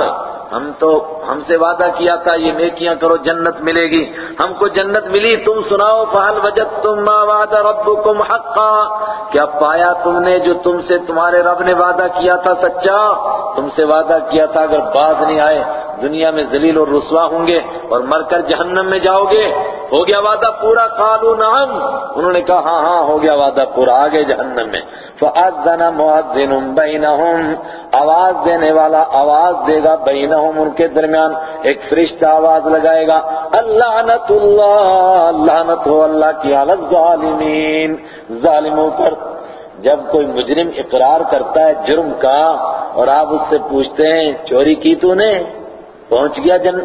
ہم تو، ہم سے وعدہ کیا تھا، یہ نیکیاں کرو، جنت ملے گی۔ ہم کو جنت ملی، تم سناؤ، فہل وجد تم ما وعدہ ربکم حقا۔ کیا پایا تم نے جو تم سے تمہارے رب نے وعدہ کیا تھا، سچا؟ تم سے وعدہ کیا تھا، اگر باز نہیں آئے دنیا میں ذلیل اور رسوا ہوں گے اور مر کر جہنم میں جاؤ گے۔ ہو گیا وعدہ پورا قالو نعم۔ انہوں نے کہا ہاں ہاں ہو گیا وعدہ پورا آگے جہنم میں۔ فَأَذَّنَ مُعَذِّنٌ بَيْنَهُمْ۔ آواز دینے والا آواز دے گا بینہم ان کے درمیان۔ ایک فرشتہ آواز لگائے گا، اللعنت اللہ لعنت ہو اللہ کی علی الظالمین۔ ظالموں پر جب کوئی مجرم اقرار کرتا ہے جرم کا، اور آپ اس سے پوچھتے ہیں، چوری کی تو نے؟ پہنچ گیا جن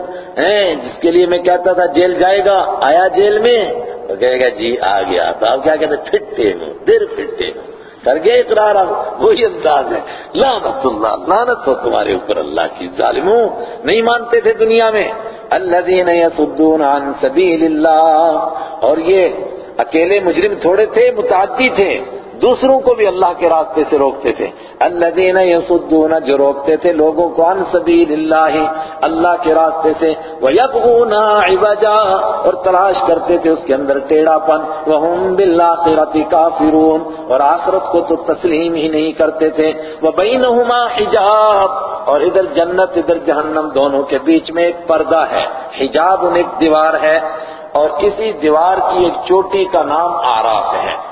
جس کے لیے میں کہتا تھا جیل جائے گا، آیا جیل میں؟ تو کہے گا جی آ گیا۔ تو آپ کیا کہتے پھٹتے ہوں دیر پھٹتے ہوں کر گئے اقرار وہی انداز ہے۔ لعنت اللہ، لعنت ہو تمہارے اوپر اللہ کی ظالموں۔ نہیں مانتے تھے دنیا میں۔ الذین یصدون عن سبیل اللہ۔ اور یہ اکیلے مجرم تھوڑے تھے، متعدی تھے۔ دوسروں کو بھی اللہ کے راستے سے روکتے تھے۔ الذین یصدون جو روکتے تھے لوگوں کو عن سبیل اللہ اللہ کے راستے سے، ویبغون عوجا، اور تلاش کرتے تھے اس کے اندر ٹیڑھا پن۔ وہم بالآخرۃ کافرون، اور آخرت کو تو تسلیم ہی نہیں کرتے تھے۔ وبینہما حجاب، اور ادھر جنت، ادھر جہنم دونوں کے بیچ میں ایک پردہ ہے۔ حجاب ان ایک دیوار ہے، اور اسی دیوار کی ایک چوٹی کا نام آراف ہے۔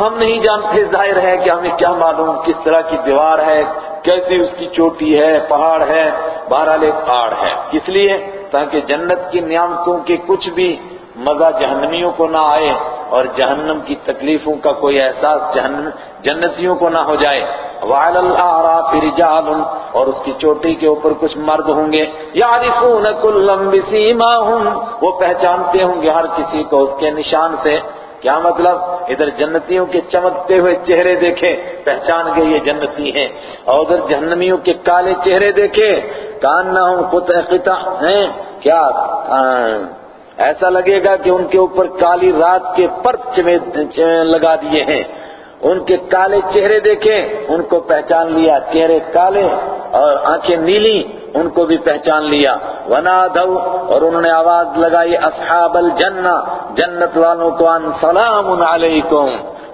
ہم نہیں جانتے، ظاہر ہے کہ ہمیں کیا معلوم، کس طرح کی دیوار ہے، کیسی اس کی چوٹی ہے، پہاڑ ہے، بہرحال ایک آڑ ہے۔ اس لیے تاکہ جنت کی نعمتوں کے کچھ بھی مزہ جہنمیوں کو نہ آئے اور جہنم کی تکلیفوں کا کوئی احساس جہنم، جنتیوں کو نہ ہو جائے۔ وعلى الاعراف رجال اور اس کی چوٹی کے اوپر کچھ مرد ہوں گے۔ یعرفون كلا بسیماهم وہ پہچانتے ہوں گے ہر کسی کو اس کے نشان سے۔ کیا مطلب؟ ادھر جنتیوں کے چمکتے ہوئے چہرے دیکھے پہچان گئے یہ جنتی ہیں۔ اور ادھر جہنمیوں کے کالے چہرے دیکھے کاننا ہوں قطع ہیں۔ کیا؟ ایسا لگے گا کہ ان کے اوپر کالی رات کے پرت لگا دیے ہیں۔ ان کے کالے چہرے دیکھیں، ان کو پہچان لیا، چہرے کالے اور آنکھیں نیلی، ان کو بھی پہچان لیا۔ ونادو اور انہوں نے آواز لگائی اصحاب الجنہ جنت والوں کو ان سلام علیکم۔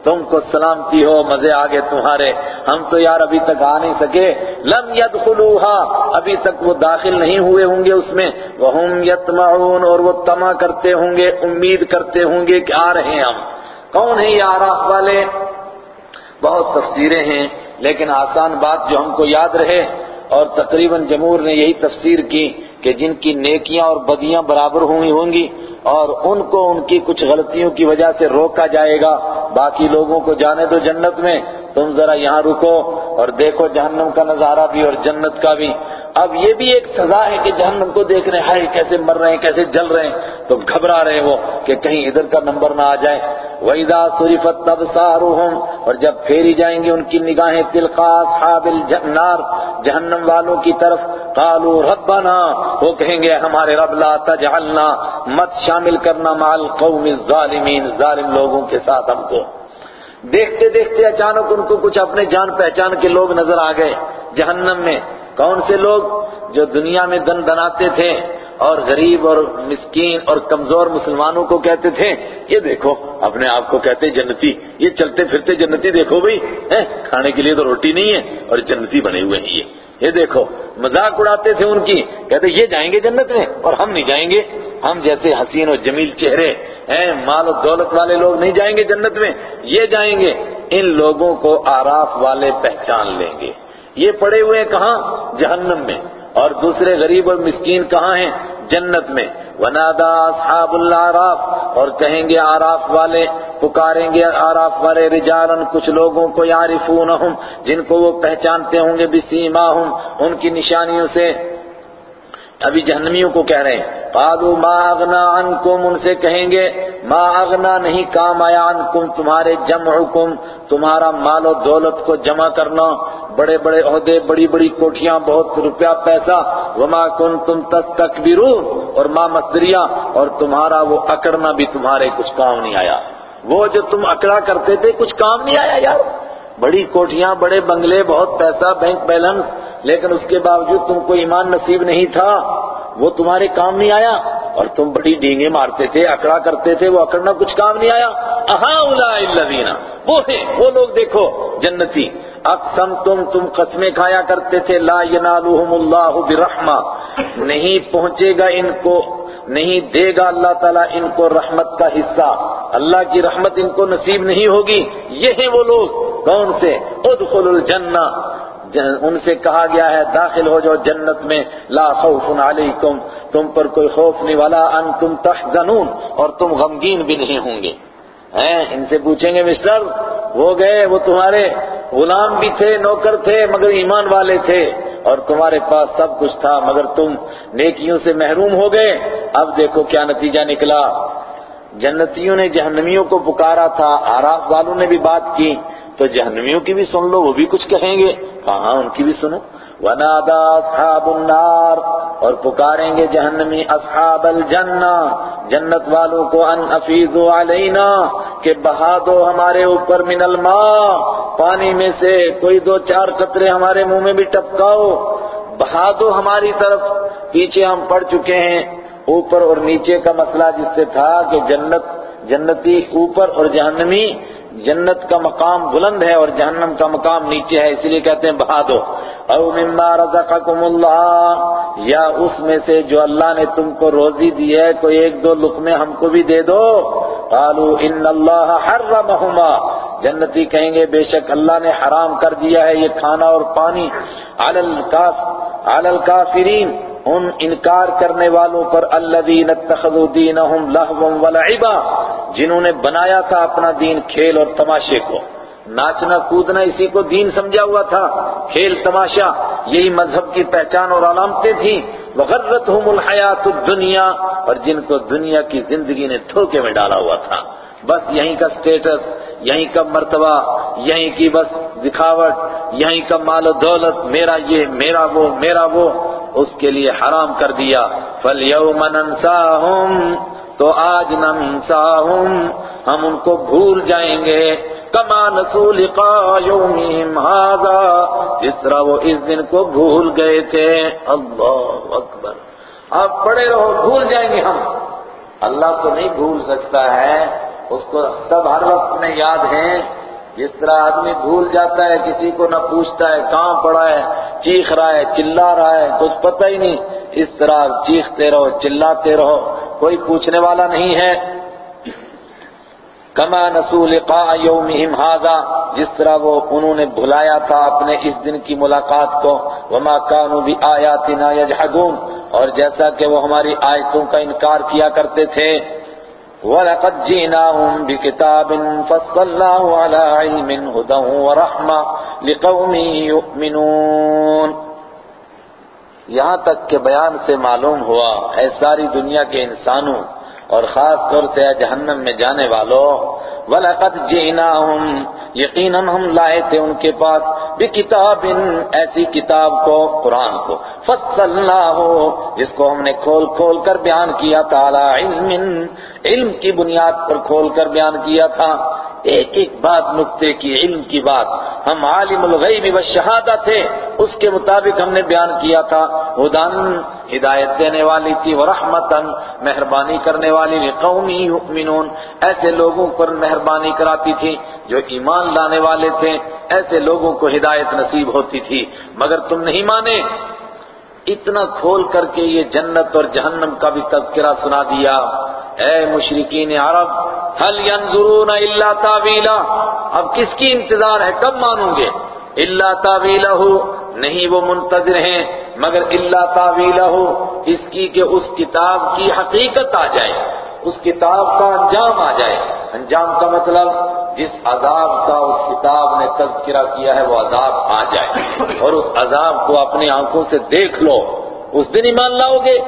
تم کو سلامتی ہو، مزے آگے تمہارے۔ ہم تو یار ابھی تک آ نہیں سکے۔ لم يدخلوها ابھی تک وہ داخل نہیں ہوئے ہوں گے اس میں۔ وہم یتمعون اور وہ تما کرتے ہوں گے، امید کرتے ہوں گے کہ آ رہے ہیں ہم۔ کون ہیں یہ آراف والے؟ بہت تفسیریں ہیں، لیکن آسان بات جو ہم کو یاد رہے، اور تقریباً جمہور نے یہی تفسیر کی کہ جن کی نیکیاں اور بدیاں برابر ہوئی ہوں گی اور ان کو ان کی کچھ غلطیوں کی وجہ سے روکا جائے گا۔ باقی لوگوں کو جانے دو جنت میں۔ تم ذرا یہاں رکو اور دیکھو جہنم کا نظارہ بھی اور جنت کا بھی۔ اب یہ بھی ایک سزا ہے کہ جہنم کو دیکھ رہے ہیں کیسے مر رہے ہیں، کیسے جل رہے ہیں۔ تو گھبرا رہے وہ کہ کہیں ادھر کا نمبر نہ آ جائے۔ وَإِذَا صُرِفَتْ تَبْصَارُهُمْ اور جب پھیری جائیں گی ان کی نگاہیں تلقا اصحاب النار، جہنم والوں کی طرف۔ قالوا ربنا، وہ کہیں گے، ہمارے رب لا تجعلنا مت شامل کرنا مع القوم الظالمین، ظالم لوگوں کے ساتھ ہم کو۔ دیکھتے دیکھتے اچانک ان کو کچھ اپنے جان پہچان کے لوگ نظر آ گئے جہنم میں۔ کون سے لوگ؟ جو دنیا میں دن دناتے تھے اور غریب اور مسکین اور کمزور مسلمانوں کو کہتے تھے، یہ دیکھو، اپنے آپ کو کہتے جنتی، یہ چلتے پھرتے جنتی دیکھو بھائی کھانے کے لیے تو روٹی نہیں ہے اور جنتی بنے ہوئے ہیں یہ۔ یہ دیکھو، مذاق اڑاتے تھے ان کی، کہتے یہ جائیں گے جنت میں اور ہم نہیں جائیں گے۔ ہم جیسے حسین و جمیل چہرے ہیں، مال و دولت والے لوگ نہیں جائیں گے جنت میں۔ یہ جائیں گے۔ ان لوگوں کو آراف والے پہچان لیں گے۔ یہ پڑے ہوئے کہاں؟ جہنم میں۔ اور دوسرے غریب اور مسکین کہاں ہیں؟ جنت میں۔ ونادا اصحاب العراف اور کہیں گے آراف والے، پکاریں گے آراف والے رجالن کچھ لوگوں کو یعرفونہم، جن کو وہ پہچانتے ہوں گے، بسیماہم، ان کی نشانیوں سے۔ ابھی جہنمیوں کو کہہ رہے ہیں۔ قالوا ما اغنا عنکم ان سے کہیں گے، ما اغنا نہیں، کام آیا عنکم، تمہارے جمعکم، تمہارا مال و دولت کو جمع کرنا۔ بڑے بڑے عہدے، بڑی بڑی کوٹھیاں بہت روپیہ پیسہ۔ وما کنتم تستکبرون اور ما مصدریہ اور تمہارا وہ اکڑنا بھی تمہارے کچھ کام نہیں آیا۔ وہ جو تم اکڑا کرتے تھے، کچھ کام نہیں آیا یار۔ بڑی کوٹھیاں، بڑے بنگلے، بہت پیسہ، بینک بیلنس، لیکن اس کے باوجود تم کو ایمان نصیب نہیں تھا۔ وہ تمہارے کام نہیں آیا اور تم بڑی ڈینگیں مارتے تھے، اکڑا کرتے تھے، وہ اکڑنا کچھ کام نہیں آیا۔ اہاں الذین، وہ ہیں، وہ لوگ دیکھو، جنتی۔ اقسم تم تم قسمیں کھایا کرتے تھے۔ لا ینالوہم اللہ برحمہ۔ نہیں پہنچے گا ان کو نہیں دے گا اللہ تعالیٰ ان کو رحمت کا حصہ۔ اللہ کی رحمت ان کو نصیب نہیں ہوگی۔ یہ ہیں وہ لوگ کون سے؟ ادخل الجنہ۔ ان سے کہا گیا ہے، داخل ہو جاؤ جنت میں۔ لا خوف علیکم۔ تم پر کوئی خوف نہیں والا ان تم تحزنون۔ اور تم غمگین بھی نہیں ہوں گے۔ ہیں، ان سے پوچھیں گے، مسٹر، وہ گئے، وہ تمہارے غلام بھی تھے، نوکر تھے، مگر ایمان والے تھے، اور تمہارے پاس سب کچھ تھا، مگر تم نیکیوں سے محروم ہو گئے. اب دیکھو کیا نتیجہ نکلا۔ جنتیوں نے جہنمیوں کو پکارا تھا، آراف والوں نے بھی بات کی، تو جہنمیوں کی بھی سن لو، وہ بھی کچھ کہیں گے۔ کہاں ان کی بھی سنو؟ ونادا اصحاب النار، اور پکاریں گے جہنمی اصحاب الجنہ۔ جنت والوں کو ان افیزو علینا کہ بہا دو ہمارے اوپر من الماء۔ پانی میں سے کوئی دو چار قطرے ہمارے منہ میں بھی ٹپکاؤ۔ بہا دو ہماری طرف۔ پیچھے ہم پڑ چکے ہیں۔ اوپر اور نیچے کا مسئلہ جس سے تھا کہ جنت، جنتی اوپر اور جہنمی جنت کا مقام بلند ہے اور جہنم کا مقام نیچے ہے اسی لیے کہتے ہیں بہا دو او مما رزقکم اللہ، یا اس میں سے جو اللہ نے تم کو روزی دی ہے، کوئی ایک دو لقمے ہم کو بھی دے دو۔ قالوا ان اللہ حرمہما۔ جنتی کہیں گے، بے شک اللہ نے حرام کر دیا ہے یہ کھانا اور پانی۔ علی الکافرین۔ ان انکار کرنے والوں پر الذین اتخذوا دینہم لہوا ولعبا جنہوں نے بنایا تھا اپنا دین کھیل اور تماشے کو۔ ناچنا کودنا اسی کو دین سمجھا ہوا تھا۔ کھیل، تماشا، یہی مذہب کی پہچان اور علامتیں تھیں۔ وغرتہم الحیات الدنیا، اور جن کو دنیا کی زندگی نے دھوکے میں ڈالا ہوا تھا۔ بس یہیں کا سٹیٹس یہیں کا مرتبہ، یہیں کی بس دکھاوٹ، یہیں کا مال و دولت، میرا یہ، میرا وہ میرا وہ۔ اس کے لیے حرام کر دیا۔ فَالْيَوْمَ نَنْسَاهُمْ، تو آج ننساہم ہم ان کو بھول جائیں گے۔ کما نسو لقاء یومہم هذا، جس طرح وہ اس دن کو بھول گئے تھے۔ اللہ اکبر۔ آپ پڑے رہو، بھول جائیں گے ہم۔ اللہ تو نہیں بھول سکتا ہے، اس کو سب ہر وقت میں یاد ہیں۔ جس طرح آدمی بھول جاتا ہے، کسی کو نہ پوچھتا ہے، کہاں پڑا ہے، چیخ رہا ہے، چلا رہا ہے، کچھ پتہ ہی نہیں۔ اس طرح چیختے رہو، چلاتے رہو۔ کوئی پوچھنے والا نہیں ہے۔ کما نسو لقاء یومہم هذا جس طرح وہ انہوں نے بھلایا تھا اپنے اس دن کی ملاقات کو، وما كانوا بآیاتنا یجحدون۔ اور جیسا کہ وہ ہماری آیتوں کا انکار کیا کرتے تھے۔ وَلَقَدْ جِئْنَاهُمْ بِكِتَابٍ فَصَّلْنَاهُ عَلَى عِلْمٍ، هُدًى وَرَحْمَةً لِقَوْمٍ يُؤْمِنُونَ. یہاں تک کہ بیان سے معلوم ہوا، اے ساری دنیا کے انسانوں اور خاص طور سے جہنم میں جانے والوں وَلَقَدْ جِئْنَاهُمْ، یقیناً ہم لائے تھے ان کے پاس بکتاب، ایسی کتاب کو، قرآن کو۔ فصلناہ جس کو ہم نے کھول کھول کر بیان کیا تعالی علم علم کی بنیاد پر کھول کر بیان کیا تھا۔ ایک ایک بات، نقطے کی علم کی بات۔ ہم عالم الغیب والشہادہ تھے، اس کے مطابق ہم نے بیان کیا تھا۔ ہدن ہدایت دینے والی تھی ورحمتن مہربانی کرنے والی قومی یؤمنون۔ ایسے لوگوں پر مہربانی کراتی تھی جو ایمان لانے والے تھے، ایسے لوگوں کو ہدایت نصیب ہوتی تھی۔ مگر تم نہیں مانے۔ اتنا کھول کر کے یہ جنت اور جہنم کا بھی تذکرہ سنا دیا۔ اے مشرقین عرب حل ينظرون الا تاویلا؟ اب کس کی انتظار ہے؟ کب مانوں گے؟ الا تاویلہ نہیں وہ منتظر ہیں، مگر الا تاویلہ اس کی کہ اس کتاب کی حقیقت آ جائے، اس کتاب کا انجام آ جائے۔ انجام کا مطلب جس عذاب کا اس کتاب نے تذکرہ کیا ہے، وہ عذاب آ جائے۔ اور اس عذاب کو اپنی آنکھوں سے دیکھ لو، اس دن ایمان لاؤ گے،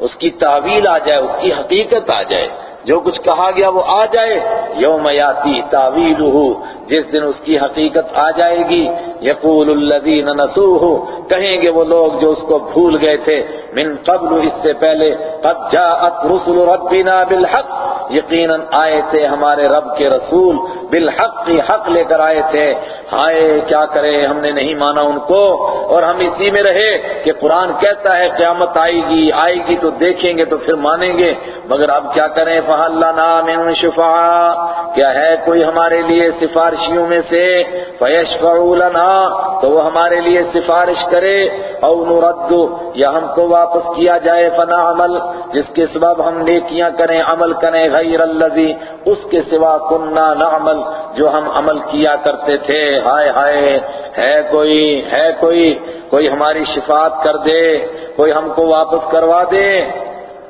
اس کی تعویل آ جائے، اس کی حقیقت آ جائے۔ جو کچھ کہا گیا وہ آ جائے۔ یوم یاتی تعویلہ جس دن اس کی حقیقت آ جائے گی۔ یقول الذین نسوہ کہیں گے وہ لوگ جو اس کو بھول گئے تھے۔ من قبل، اس سے پہلے۔ قد جاءت رسل ربنا بالحق۔ یقیناً آئے تھے ہمارے رب کے رسول۔ بالحق، حق لے کر آئے تھے۔ ہائے، کیا کرے؟ ہم نے نہیں مانا ان کو۔ اور ہم اسی میں رہے کہ قرآن کہتا ہے، قیامت آئے گی آئے گی تو دیکھیں گے تو پھر مانیں گے۔ مگر اب کیا کریں؟ فَحَلَّنَا مِن شُفَعَا کیا ہے کوئی ہمارے لیے سفارشیوں میں سے؟ فَيَشْفَعُوا لَنَا، تو وہ ہمارے لیے سفارش کرے، او نرد، یا ہم کو واپس کیا جائے فنا عمل جس کے سبب ہم نیکیاں کریں، عمل کریں، غیر اللذی اس کے سوا کننا نعمل، جو ہم عمل کیا کرتے تھے۔ ہائے ہائے، ہے کوئی ہے کوئی کوئی ہماری شفاعت کر دے، کوئی ہم کو واپس کروا دے۔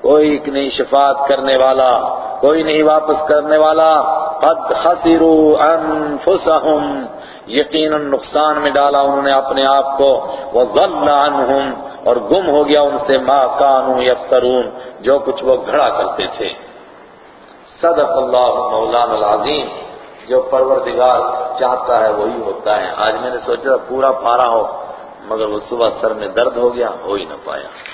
کوئی نہیں شفاعت کرنے والا، کوئی نہیں واپس کرنے والا۔ قد خسروا انفسهم یقیناً نقصان میں ڈالا انہوں نے اپنے آپ کو۔ وَضَلَّ عَنْهُمْ، اور گم ہو گیا ان سے۔ ما كانوا یفترون جو کچھ وہ گھڑا کرتے تھے۔ صدق اللہ مولانا العظیم، جو پروردگار چاہتا ہے وہی ہوتا ہے۔ آج میں نے سوچا پورا پارا ہو، مگر وہ صبح سر میں درد ہو گیا، ہو ہی نہ پایا۔